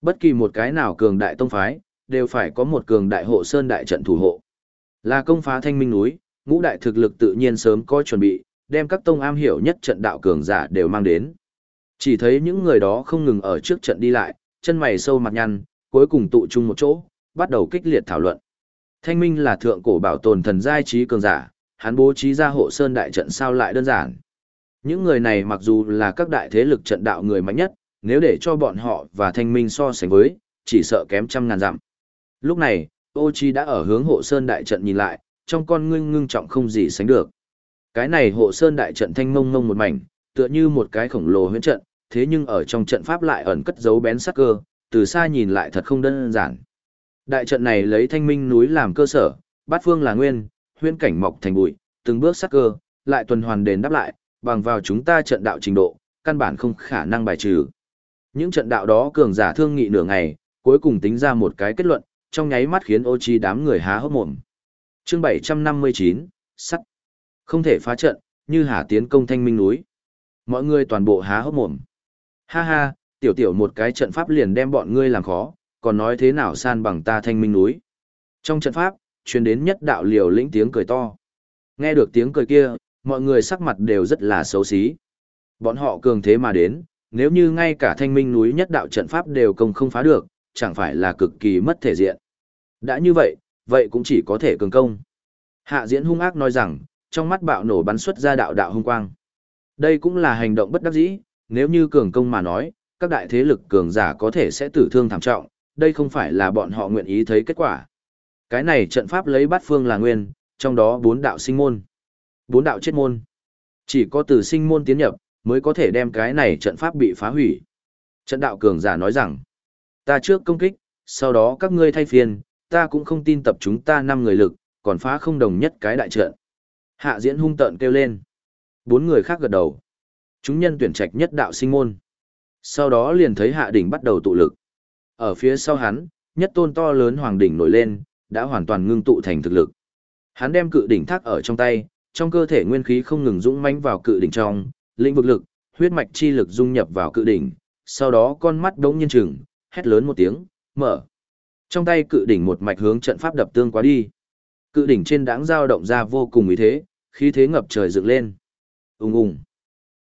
Bất kỳ một cái nào cường đại tông phái, đều phải có một cường đại hộ sơn đại trận thủ hộ. Là công phá thanh minh núi, ngũ đại thực lực tự nhiên sớm có chuẩn bị, đem các tông am hiểu nhất trận đạo cường giả đều mang đến. Chỉ thấy những người đó không ngừng ở trước trận đi lại, chân mày sâu mặt nhăn, cuối cùng tụ chung một chỗ, bắt đầu kích liệt thảo luận. Thanh Minh là thượng cổ bảo tồn thần giai trí cường giả, hắn bố trí ra hộ sơn đại trận sao lại đơn giản. Những người này mặc dù là các đại thế lực trận đạo người mạnh nhất, nếu để cho bọn họ và Thanh Minh so sánh với, chỉ sợ kém trăm ngàn dặm. Lúc này, Ô Chi đã ở hướng hộ sơn đại trận nhìn lại, trong con ngưng ngưng trọng không gì sánh được. Cái này hộ sơn đại trận thanh mông mông một mảnh, tựa như một cái khổng lồ huyễn trận, thế nhưng ở trong trận pháp lại ẩn cất dấu bén sắc cơ, từ xa nhìn lại thật không đơn giản. Đại trận này lấy thanh minh núi làm cơ sở, bát phương là nguyên, huyễn cảnh mọc thành bụi, từng bước sắc cơ, lại tuần hoàn đền đáp lại, bằng vào chúng ta trận đạo trình độ, căn bản không khả năng bài trừ. Những trận đạo đó cường giả thương nghị nửa ngày, cuối cùng tính ra một cái kết luận, trong nháy mắt khiến ô chi đám người há hốc mồm. Chương 759, sắt. Không thể phá trận, như hà tiến công thanh minh núi. Mọi người toàn bộ há hốc mồm. Ha ha, tiểu tiểu một cái trận pháp liền đem bọn ngươi làm khó, còn nói thế nào san bằng ta thanh minh núi. Trong trận pháp, truyền đến nhất đạo liều lĩnh tiếng cười to. Nghe được tiếng cười kia, mọi người sắc mặt đều rất là xấu xí. Bọn họ cường thế mà đến, nếu như ngay cả thanh minh núi nhất đạo trận pháp đều công không phá được, chẳng phải là cực kỳ mất thể diện. Đã như vậy, vậy cũng chỉ có thể cường công. Hạ diễn hung ác nói rằng, trong mắt bạo nổ bắn xuất ra đạo đạo hung quang. Đây cũng là hành động bất đắc dĩ, nếu như cường công mà nói, các đại thế lực cường giả có thể sẽ tử thương thảm trọng, đây không phải là bọn họ nguyện ý thấy kết quả. Cái này trận pháp lấy bát phương là nguyên, trong đó bốn đạo sinh môn, bốn đạo chết môn. Chỉ có từ sinh môn tiến nhập, mới có thể đem cái này trận pháp bị phá hủy. Trận đạo cường giả nói rằng, ta trước công kích, sau đó các ngươi thay phiên, ta cũng không tin tập chúng ta năm người lực, còn phá không đồng nhất cái đại trận. Hạ diễn hung tợn kêu lên. Bốn người khác gật đầu. Chúng nhân tuyển trạch nhất đạo sinh môn. Sau đó liền thấy hạ đỉnh bắt đầu tụ lực. Ở phía sau hắn, nhất tôn to lớn hoàng đỉnh nổi lên, đã hoàn toàn ngưng tụ thành thực lực. Hắn đem cự đỉnh thác ở trong tay, trong cơ thể nguyên khí không ngừng dũng mãnh vào cự đỉnh trong, lĩnh vực lực, huyết mạch chi lực dung nhập vào cự đỉnh, sau đó con mắt đống nhiên chừng, hét lớn một tiếng, mở. Trong tay cự đỉnh một mạch hướng trận pháp đập tương quá đi. Cự đỉnh trên đáng dao động ra vô cùng ý thế, khí thế ngập trời dựng lên. Ùng ùng.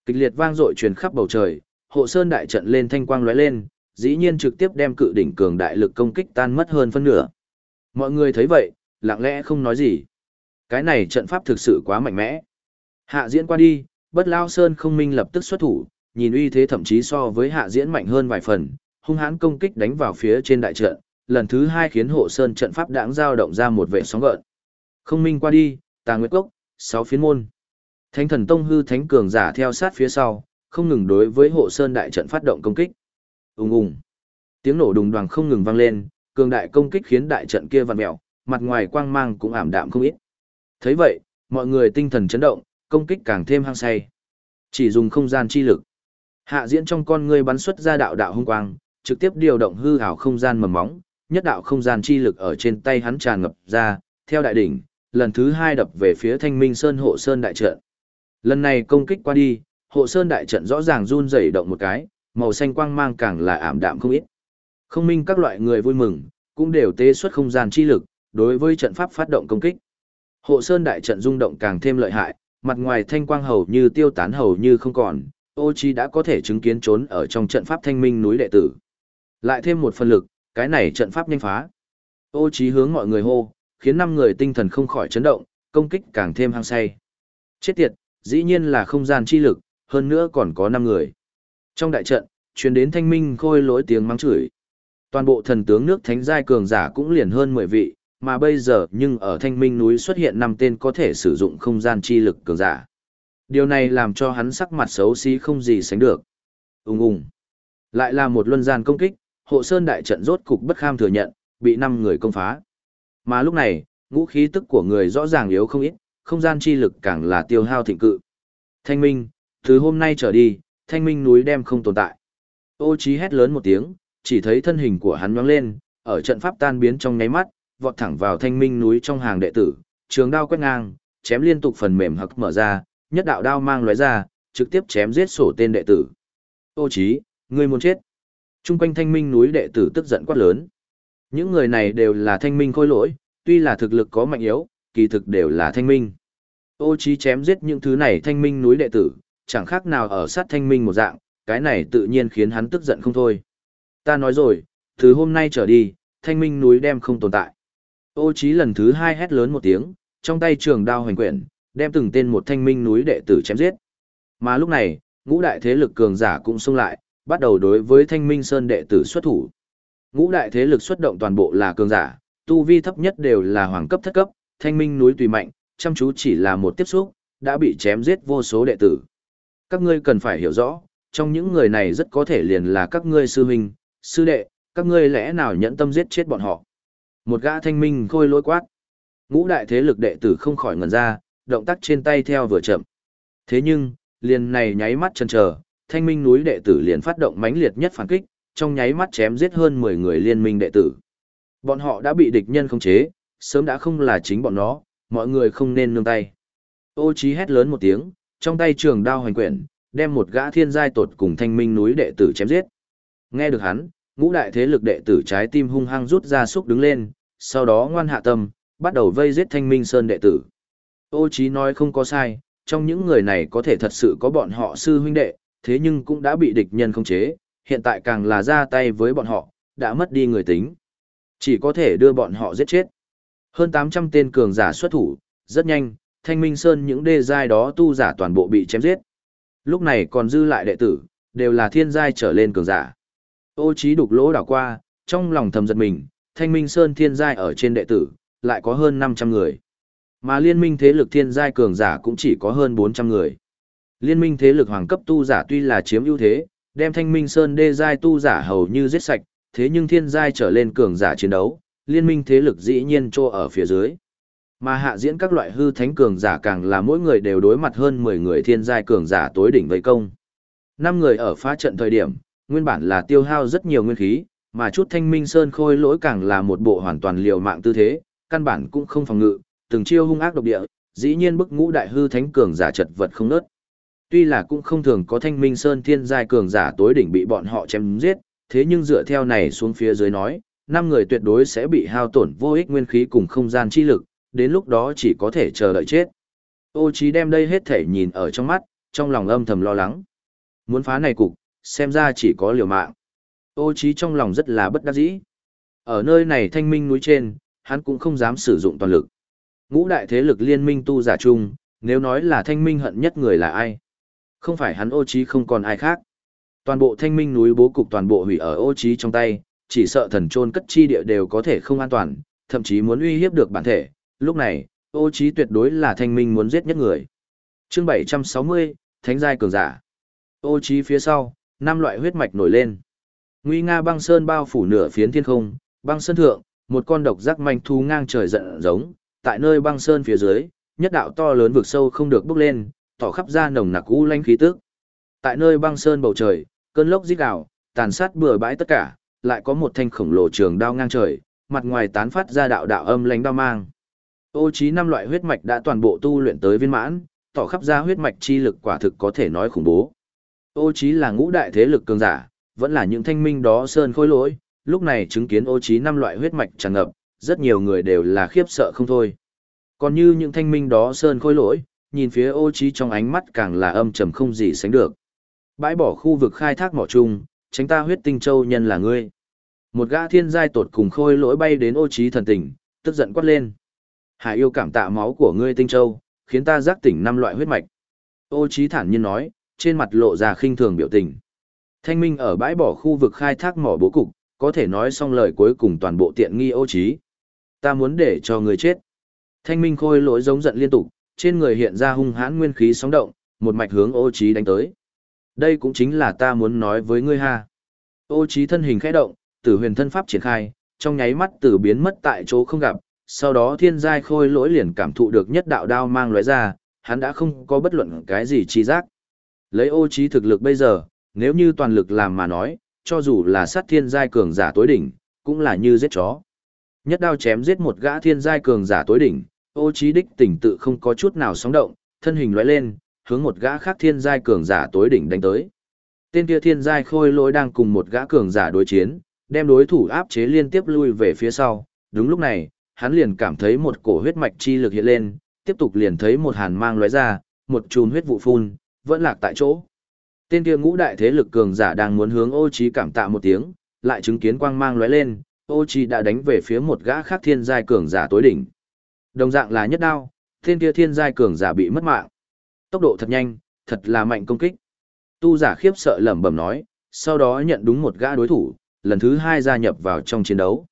Kịch liệt vang dội truyền khắp bầu trời, hộ sơn đại trận lên thanh quang lóe lên, dĩ nhiên trực tiếp đem cự đỉnh cường đại lực công kích tan mất hơn phân nửa. Mọi người thấy vậy, lặng lẽ không nói gì. Cái này trận pháp thực sự quá mạnh mẽ. Hạ diễn qua đi, bất lao sơn không minh lập tức xuất thủ, nhìn uy thế thậm chí so với hạ diễn mạnh hơn vài phần, hung hãn công kích đánh vào phía trên đại trận, lần thứ hai khiến hộ sơn trận pháp đãng giao động ra một vệ sóng gợn. Không minh qua đi, tà nguyệt cốc, sáu phiến môn. Thánh thần tông hư thánh cường giả theo sát phía sau, không ngừng đối với hộ sơn đại trận phát động công kích. Ùng ùng. Tiếng nổ đùng đoàng không ngừng vang lên, cường đại công kích khiến đại trận kia vặn mèo, mặt ngoài quang mang cũng ảm đạm không ít. Thấy vậy, mọi người tinh thần chấn động, công kích càng thêm hăng say. Chỉ dùng không gian chi lực. Hạ diễn trong con ngươi bắn xuất ra đạo đạo hung quang, trực tiếp điều động hư ảo không gian mầm móng, nhất đạo không gian chi lực ở trên tay hắn tràn ngập ra, theo đại đỉnh, lần thứ hai đập về phía Thanh Minh Sơn hộ sơn đại trận. Lần này công kích qua đi, hộ sơn đại trận rõ ràng run rẩy động một cái, màu xanh quang mang càng là ảm đạm không ít. Không minh các loại người vui mừng, cũng đều tế xuất không gian chi lực, đối với trận pháp phát động công kích. Hộ sơn đại trận rung động càng thêm lợi hại, mặt ngoài thanh quang hầu như tiêu tán hầu như không còn, ô chi đã có thể chứng kiến trốn ở trong trận pháp thanh minh núi đệ tử. Lại thêm một phần lực, cái này trận pháp nhanh phá. Ô chi hướng mọi người hô, khiến năm người tinh thần không khỏi chấn động, công kích càng thêm hăng say. Chết tiệt, dĩ nhiên là không gian chi lực, hơn nữa còn có năm người. Trong đại trận, truyền đến thanh minh khôi lỗi tiếng mắng chửi. Toàn bộ thần tướng nước thánh giai cường giả cũng liền hơn 10 vị, mà bây giờ nhưng ở thanh minh núi xuất hiện năm tên có thể sử dụng không gian chi lực cường giả. Điều này làm cho hắn sắc mặt xấu xí không gì sánh được. Ung ung. Lại là một luân gian công kích, hộ sơn đại trận rốt cục bất kham thừa nhận, bị năm người công phá. Mà lúc này, ngũ khí tức của người rõ ràng yếu không ít, không gian chi lực càng là tiêu hao thịnh cự. Thanh minh, từ hôm nay trở đi, thanh minh núi đem không tồn tại. Ô trí hét lớn một tiếng, chỉ thấy thân hình của hắn nhoáng lên, ở trận pháp tan biến trong nháy mắt, vọt thẳng vào thanh minh núi trong hàng đệ tử, trường đao quét ngang, chém liên tục phần mềm hực mở ra, nhất đạo đao mang lóe ra, trực tiếp chém giết sổ tên đệ tử. Ô chí, ngươi muốn chết. Trung quanh thanh minh núi đệ tử tức giận quát lớn. Những người này đều là thanh minh khôi lỗi, tuy là thực lực có mạnh yếu, kỳ thực đều là thanh minh. Ô chí chém giết những thứ này thanh minh núi đệ tử, chẳng khác nào ở sát thanh minh một dạng, cái này tự nhiên khiến hắn tức giận không thôi. Ta nói rồi, từ hôm nay trở đi, thanh minh núi đem không tồn tại. Ô Chí lần thứ hai hét lớn một tiếng, trong tay trường đao hoành quyển, đem từng tên một thanh minh núi đệ tử chém giết. Mà lúc này, ngũ đại thế lực cường giả cũng xông lại, bắt đầu đối với thanh minh sơn đệ tử xuất thủ. Ngũ đại thế lực xuất động toàn bộ là cường giả, tu vi thấp nhất đều là hoàng cấp thất cấp, thanh minh núi tùy mạnh, chăm chú chỉ là một tiếp xúc, đã bị chém giết vô số đệ tử. Các ngươi cần phải hiểu rõ, trong những người này rất có thể liền là các ngươi sư huynh, sư đệ, các ngươi lẽ nào nhẫn tâm giết chết bọn họ. Một gã thanh minh khôi lỗi quát. Ngũ đại thế lực đệ tử không khỏi ngẩn ra, động tác trên tay theo vừa chậm. Thế nhưng, liền này nháy mắt chần chờ, thanh minh núi đệ tử liền phát động mãnh liệt nhất phản kích, trong nháy mắt chém giết hơn 10 người liên minh đệ tử. Bọn họ đã bị địch nhân khống chế, sớm đã không là chính bọn nó, mọi người không nên nương tay. Ô Chí hét lớn một tiếng, trong tay trường đao hoành quyển, đem một gã thiên giai tột cùng thanh minh núi đệ tử chém giết. Nghe được hắn, ngũ đại thế lực đệ tử trái tim hung hăng rút ra xúc đứng lên, sau đó ngoan hạ tâm, bắt đầu vây giết thanh minh sơn đệ tử. Ô Chí nói không có sai, trong những người này có thể thật sự có bọn họ sư huynh đệ, thế nhưng cũng đã bị địch nhân khống chế, hiện tại càng là ra tay với bọn họ, đã mất đi người tính. Chỉ có thể đưa bọn họ giết chết. Hơn 800 tên cường giả xuất thủ, rất nhanh, Thanh Minh Sơn những đê giai đó tu giả toàn bộ bị chém giết. Lúc này còn dư lại đệ tử, đều là thiên giai trở lên cường giả. Ô trí đục lỗ đảo qua, trong lòng thầm giật mình, Thanh Minh Sơn thiên giai ở trên đệ tử, lại có hơn 500 người. Mà liên minh thế lực thiên giai cường giả cũng chỉ có hơn 400 người. Liên minh thế lực hoàng cấp tu giả tuy là chiếm ưu thế, đem Thanh Minh Sơn đê giai tu giả hầu như giết sạch, thế nhưng thiên giai trở lên cường giả chiến đấu, liên minh thế lực dĩ nhiên trô ở phía dưới. Mà hạ diễn các loại hư thánh cường giả càng là mỗi người đều đối mặt hơn 10 người thiên giai cường giả tối đỉnh vây công. Năm người ở phá trận thời điểm, nguyên bản là tiêu hao rất nhiều nguyên khí, mà chút thanh minh sơn khôi lỗi càng là một bộ hoàn toàn liều mạng tư thế, căn bản cũng không phòng ngự, từng chiêu hung ác độc địa, dĩ nhiên bức ngũ đại hư thánh cường giả chật vật không nớt. Tuy là cũng không thường có thanh minh sơn thiên giai cường giả tối đỉnh bị bọn họ chém giết, thế nhưng dựa theo này xuống phía dưới nói, năm người tuyệt đối sẽ bị hao tổn vô ích nguyên khí cùng không gian chi lực, đến lúc đó chỉ có thể chờ đợi chết. Ô Chí đem đây hết thể nhìn ở trong mắt, trong lòng âm thầm lo lắng. Muốn phá này cục, xem ra chỉ có liều mạng. Ô Chí trong lòng rất là bất đắc dĩ. Ở nơi này thanh minh núi trên, hắn cũng không dám sử dụng toàn lực. Ngũ đại thế lực liên minh tu giả chung, nếu nói là thanh minh hận nhất người là ai? Không phải hắn ô Chí không còn ai khác. Toàn bộ thanh minh núi bố cục toàn bộ hủy ở ô Chí trong tay, chỉ sợ thần trôn cất chi địa đều có thể không an toàn, thậm chí muốn uy hiếp được bản thể, lúc này, ô trí tuyệt đối là thanh minh muốn giết nhất người. Chương 760, Thánh giai cường giả. Ô trí phía sau, năm loại huyết mạch nổi lên. Nguy nga băng sơn bao phủ nửa phiến thiên không, băng sơn thượng, một con độc giác manh thú ngang trời giận giống, tại nơi băng sơn phía dưới, nhất đạo to lớn vực sâu không được bước lên, tỏ khắp ra nồng nặc u lanh khí tức. Tại nơi băng sơn bầu trời, cơn lốc rít gào, tàn sát bừa bãi tất cả, lại có một thanh khổng lồ trường đao ngang trời, mặt ngoài tán phát ra đạo đạo âm lãnh đao mang. Ô trí năm loại huyết mạch đã toàn bộ tu luyện tới viên mãn, tỏ khắp ra huyết mạch chi lực quả thực có thể nói khủng bố. Ô trí là ngũ đại thế lực cường giả, vẫn là những thanh minh đó sơn khôi lỗi, lúc này chứng kiến ô trí năm loại huyết mạch tràn ngập, rất nhiều người đều là khiếp sợ không thôi. Còn như những thanh minh đó sơn khôi lỗi, nhìn phía ô trí trong ánh mắt càng là âm trầm không gì sánh được. Bãi bỏ khu vực khai thác mỏ chung, tránh ta huyết tinh châu nhân là ngươi. Một gã thiên giai tột cùng khôi lỗi bay đến ô trí thần tỉnh, tức giận quát lên. Hải yêu cảm tạ máu của ngươi tinh châu, khiến ta giác tỉnh năm loại huyết mạch. Ô Chí thản nhiên nói, trên mặt lộ ra khinh thường biểu tình. Thanh minh ở bãi bỏ khu vực khai thác mỏ bố cục, có thể nói xong lời cuối cùng toàn bộ tiện nghi ô trí. Ta muốn để cho ngươi chết. Thanh minh khôi lỗi giống giận liên tục, trên người hiện ra hung hãn nguyên khí sóng động, một mạch hướng ô trí đánh tới. Đây cũng chính là ta muốn nói với ngươi ha. Ô trí thân hình khẽ động, tử huyền thân pháp triển khai, trong nháy mắt tử biến mất tại chỗ không gặp, sau đó thiên giai khôi lỗi liền cảm thụ được nhất đạo đao mang lóe ra, hắn đã không có bất luận cái gì chi giác. Lấy ô trí thực lực bây giờ, nếu như toàn lực làm mà nói, cho dù là sát thiên giai cường giả tối đỉnh, cũng là như giết chó. Nhất đao chém giết một gã thiên giai cường giả tối đỉnh, ô trí đích tỉnh tự không có chút nào sóng động, thân hình lóe lên, hướng một gã khác thiên giai cường giả tối đỉnh đánh tới. Tên kia thiên giai khôi lỗi đang cùng một gã cường giả đối chiến, đem đối thủ áp chế liên tiếp lui về phía sau. Đúng lúc này, hắn liền cảm thấy một cổ huyết mạch chi lực hiện lên, tiếp tục liền thấy một hàn mang lóe ra, một chùm huyết vụ phun, vẫn lạc tại chỗ. Tên kia ngũ đại thế lực cường giả đang muốn hướng ô Chí cảm tạ một tiếng, lại chứng kiến quang mang lóe lên, ô Chí đã đánh về phía một gã khác thiên giai cường giả tối đỉnh. Đồng dạng là nhất đao, tên kia thiên giai cường giả bị mất mạng. Tốc độ thật nhanh, thật là mạnh công kích. Tu giả khiếp sợ lẩm bẩm nói, sau đó nhận đúng một gã đối thủ, lần thứ hai gia nhập vào trong chiến đấu.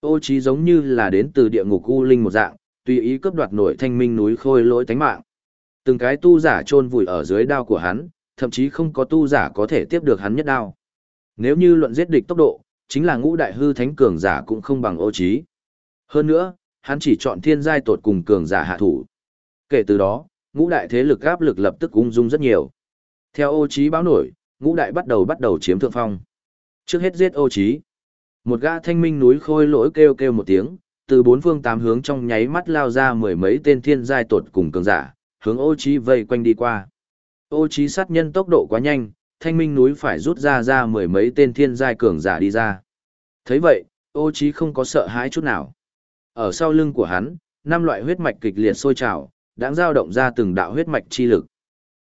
Ô Chí giống như là đến từ địa ngục u linh một dạng, tùy ý cướp đoạt nổi thanh minh núi khôi lỗi tánh mạng. Từng cái tu giả chôn vùi ở dưới đao của hắn, thậm chí không có tu giả có thể tiếp được hắn nhất đao. Nếu như luận giết địch tốc độ, chính là ngũ đại hư thánh cường giả cũng không bằng ô trí. Hơn nữa, hắn chỉ chọn thiên giai tột cùng cường giả hạ thủ. Kể từ đó, ngũ đại thế lực áp lực lập tức ung dung rất nhiều. Theo ô trí báo nổi, ngũ đại bắt đầu bắt đầu chiếm thượng phong. Trước hết giết ô trí. Một gã thanh minh núi khôi lỗi kêu kêu một tiếng, từ bốn phương tám hướng trong nháy mắt lao ra mười mấy tên thiên giai tột cùng cường giả, hướng ô trí vây quanh đi qua. Ô trí sát nhân tốc độ quá nhanh, thanh minh núi phải rút ra ra mười mấy tên thiên giai cường giả đi ra. thấy vậy, ô trí không có sợ hãi chút nào. Ở sau lưng của hắn, năm loại huyết mạch kịch liệt sôi trào, đang dao động ra từng đạo huyết mạch chi lực.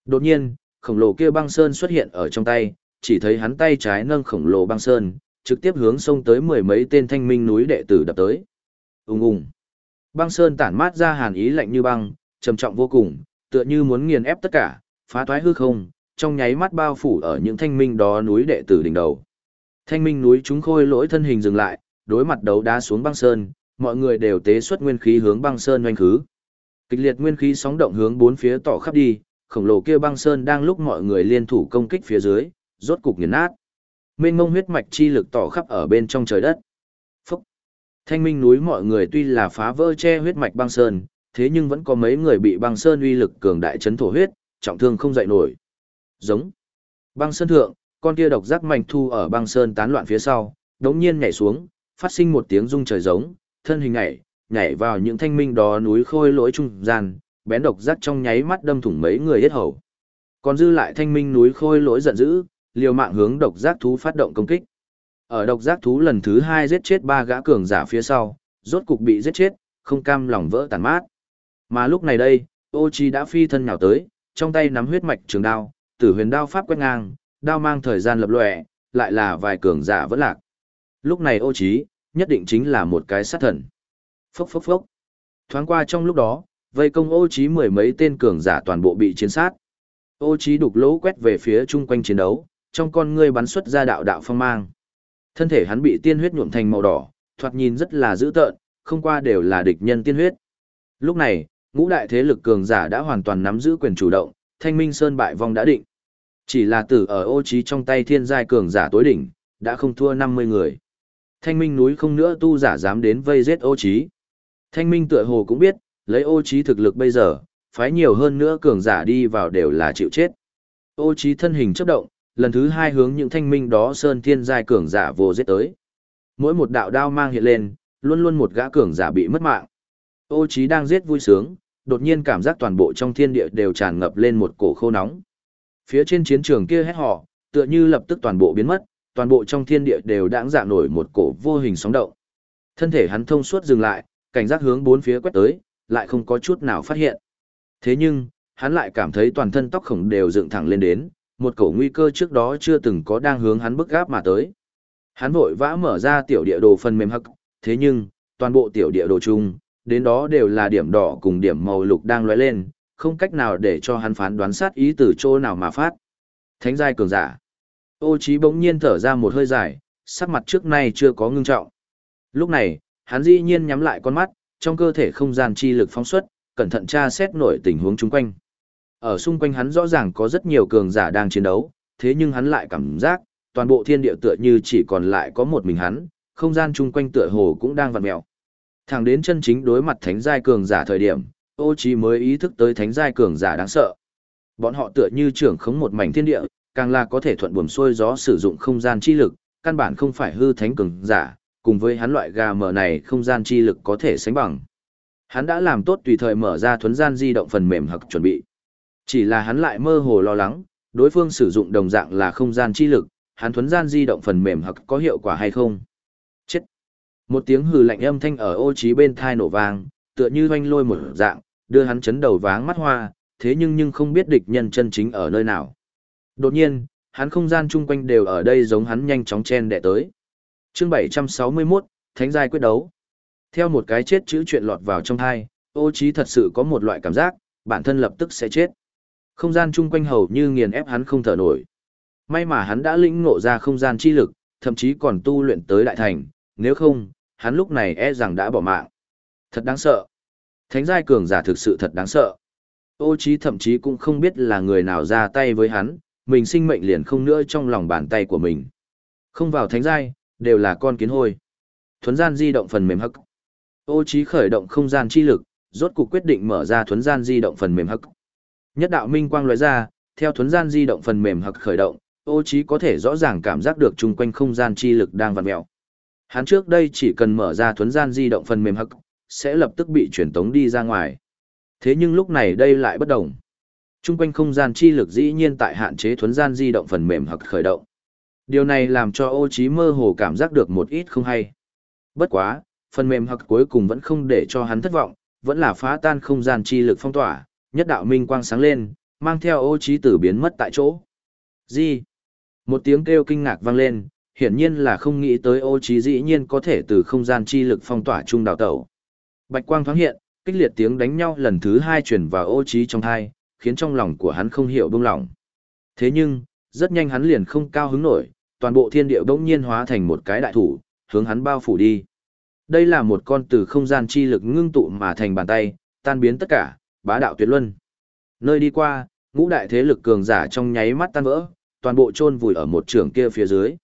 Đột nhiên, khổng lồ kia băng sơn xuất hiện ở trong tay, chỉ thấy hắn tay trái nâng khổng lồ băng sơn, trực tiếp hướng sông tới mười mấy tên thanh minh núi đệ tử đập tới. Ùng ùng. Băng sơn tản mát ra hàn ý lạnh như băng, trầm trọng vô cùng, tựa như muốn nghiền ép tất cả, phá toái hư không, trong nháy mắt bao phủ ở những thanh minh đó núi đệ tử đỉnh đầu. Thanh minh núi chúng khôi lỗi thân hình dừng lại, đối mặt đấu đá xuống băng sơn, mọi người đều tế xuất nguyên khí hướng băng sơn oanh khứ. Kịch liệt nguyên khí sóng động hướng bốn phía tỏ khắp đi, khổng lồ kia băng sơn đang lúc mọi người liên thủ công kích phía dưới, rốt cục nghiền nát. Mênh mông huyết mạch chi lực tỏ khắp ở bên trong trời đất. Phúc! Thanh minh núi mọi người tuy là phá vỡ che huyết mạch băng sơn, thế nhưng vẫn có mấy người bị băng sơn uy lực cường đại chấn thổ huyết, trọng thương không dậy nổi. Giống. Băng sơn thượng, con kia độc giác mạnh thu ở băng sơn tán loạn phía sau, đống nhiên nhảy xuống, phát sinh một tiếng rung trời giống, thân hình nhảy, nhảy vào những thanh minh đó núi khôi lỗi trung gian, bén độc giác trong nháy mắt đâm thủng mấy người hết hầu. Còn dư lại thanh minh núi khôi lỗi giận dữ, liều mạng hướng độc giác thú phát động công kích. Ở độc giác thú lần thứ hai giết chết ba gã cường giả phía sau, rốt cục bị giết chết, không cam lòng vỡ tàn mát. Mà lúc này đây, ô chi đã phi thân nhào tới, trong tay nắm huyết mạch trường đao, tử huyền đao pháp quét ngang, đao mang thời gian lập lòe, lại là vài cường giả vẫn lạc. Lúc này ô trí, nhất định chính là một cái sát thần. Phốc phốc phốc. Thoáng qua trong lúc đó, vây công ô trí mười mấy tên cường giả toàn bộ bị chiến sát. Ô trí đục lỗ quét về phía chung quanh chiến đấu, trong con ngươi bắn xuất ra đạo đạo phong mang. Thân thể hắn bị tiên huyết nhuộm thành màu đỏ, thoạt nhìn rất là dữ tợn, không qua đều là địch nhân tiên huyết. Lúc này, ngũ đại thế lực cường giả đã hoàn toàn nắm giữ quyền chủ động, thanh minh sơn bại vong đã định. Chỉ là tử ở ô trí trong tay thiên giai cường giả tối đỉnh, đã không thua 50 người. Thanh minh núi không nữa tu giả dám đến vây giết ô trí. Thanh minh tựa hồ cũng biết, lấy ô trí thực lực bây giờ, phái nhiều hơn nữa cường giả đi vào đều là chịu chết. Ô trí thân hình chấp động, lần thứ hai hướng những thanh minh đó sơn thiên giai cường giả vô giết tới. Mỗi một đạo đao mang hiện lên, luôn luôn một gã cường giả bị mất mạng. Ô Chí đang giết vui sướng, đột nhiên cảm giác toàn bộ trong thiên địa đều tràn ngập lên một cổ khô nóng. Phía trên chiến trường kia hét họ, tựa như lập tức toàn bộ biến mất, toàn bộ trong thiên địa đều đãng dạ nổi một cổ vô hình sóng động. Thân thể hắn thông suốt dừng lại, cảnh giác hướng bốn phía quét tới, lại không có chút nào phát hiện. Thế nhưng, hắn lại cảm thấy toàn thân tóc khổng đều dựng thẳng lên đến, một cổ nguy cơ trước đó chưa từng có đang hướng hắn bức gáp mà tới. Hắn vội vã mở ra tiểu địa đồ phần mềm hắc, thế nhưng, toàn bộ tiểu địa đồ chung, đến đó đều là điểm đỏ cùng điểm màu lục đang lóe lên, không cách nào để cho hắn phán đoán sát ý từ chỗ nào mà phát. Thánh giai cường giả. Ô Chí bỗng nhiên thở ra một hơi dài, sắc mặt trước nay chưa có ngưng trọng. Lúc này, hắn dĩ nhiên nhắm lại con mắt, trong cơ thể không gian chi lực phóng xuất, cẩn thận tra xét nổi tình huống chung quanh. Ở xung quanh hắn rõ ràng có rất nhiều cường giả đang chiến đấu, thế nhưng hắn lại cảm giác, toàn bộ thiên địa tựa như chỉ còn lại có một mình hắn, không gian chung quanh tựa hồ cũng đang vặn mèo. Thẳng đến chân chính đối mặt thánh giai cường giả thời điểm, ô trí mới ý thức tới thánh giai cường giả đáng sợ. Bọn họ tựa như trưởng khống một mảnh thiên địa, càng là có thể thuận buồm xuôi gió sử dụng không gian chi lực, căn bản không phải hư thánh cường giả, cùng với hắn loại gà mở này không gian chi lực có thể sánh bằng. Hắn đã làm tốt tùy thời mở ra thuấn gian di động phần mềm hoặc chuẩn bị. Chỉ là hắn lại mơ hồ lo lắng, đối phương sử dụng đồng dạng là không gian chi lực, hắn thuấn gian di động phần mềm hoặc có hiệu quả hay không. Một tiếng hừ lạnh âm thanh ở ô trí bên thai nổ vang, tựa như hoanh lôi một dạng, đưa hắn chấn đầu váng mắt hoa, thế nhưng nhưng không biết địch nhân chân chính ở nơi nào. Đột nhiên, hắn không gian chung quanh đều ở đây giống hắn nhanh chóng chen đẻ tới. Chương 761, Thánh giai quyết đấu. Theo một cái chết chữ chuyện lọt vào trong thai, ô trí thật sự có một loại cảm giác, bản thân lập tức sẽ chết. Không gian chung quanh hầu như nghiền ép hắn không thở nổi. May mà hắn đã lĩnh ngộ ra không gian chi lực, thậm chí còn tu luyện tới đại thành, nếu không, hắn lúc này e rằng đã bỏ mạng. Thật đáng sợ. Thánh giai cường giả thực sự thật đáng sợ. Ô trí thậm chí cũng không biết là người nào ra tay với hắn, mình sinh mệnh liền không nữa trong lòng bàn tay của mình. Không vào thánh giai, đều là con kiến hôi. Thuấn gian di động phần mềm hắc. Ô trí khởi động không gian chi lực, rốt cục quyết định mở ra thuấn gian di động phần mềm hắc. Nhất đạo minh quang lóe ra, theo thuấn gian di động phần mềm hắc khởi động, ô trí có thể rõ ràng cảm giác được chung quanh không gian chi lực đang vặn mèo. Hắn trước đây chỉ cần mở ra thuấn gian di động phần mềm hắc, sẽ lập tức bị chuyển tống đi ra ngoài. Thế nhưng lúc này đây lại bất đồng. Trung quanh không gian chi lực dĩ nhiên tại hạn chế thuấn gian di động phần mềm hoặc khởi động. Điều này làm cho ô trí mơ hồ cảm giác được một ít không hay. Bất quá, phần mềm hoặc cuối cùng vẫn không để cho hắn thất vọng, vẫn là phá tan không gian chi lực phong tỏa, nhất đạo minh quang sáng lên, mang theo ô trí tử biến mất tại chỗ. Gì? Một tiếng kêu kinh ngạc vang lên, hiển nhiên là không nghĩ tới ô trí dĩ nhiên có thể từ không gian chi lực phong tỏa trung đào tẩu. Bạch quang thoáng hiện, kích liệt tiếng đánh nhau lần thứ hai truyền vào ô trí trong thai, khiến trong lòng của hắn không hiểu bông lòng. Thế nhưng, rất nhanh hắn liền không cao hứng nổi, toàn bộ thiên địa bỗng nhiên hóa thành một cái đại thủ, hướng hắn bao phủ đi. Đây là một con từ không gian chi lực ngưng tụ mà thành bàn tay, tan biến tất cả, bá đạo tuyệt luân. Nơi đi qua, ngũ đại thế lực cường giả trong nháy mắt tan vỡ, toàn bộ chôn vùi ở một trường kia phía dưới.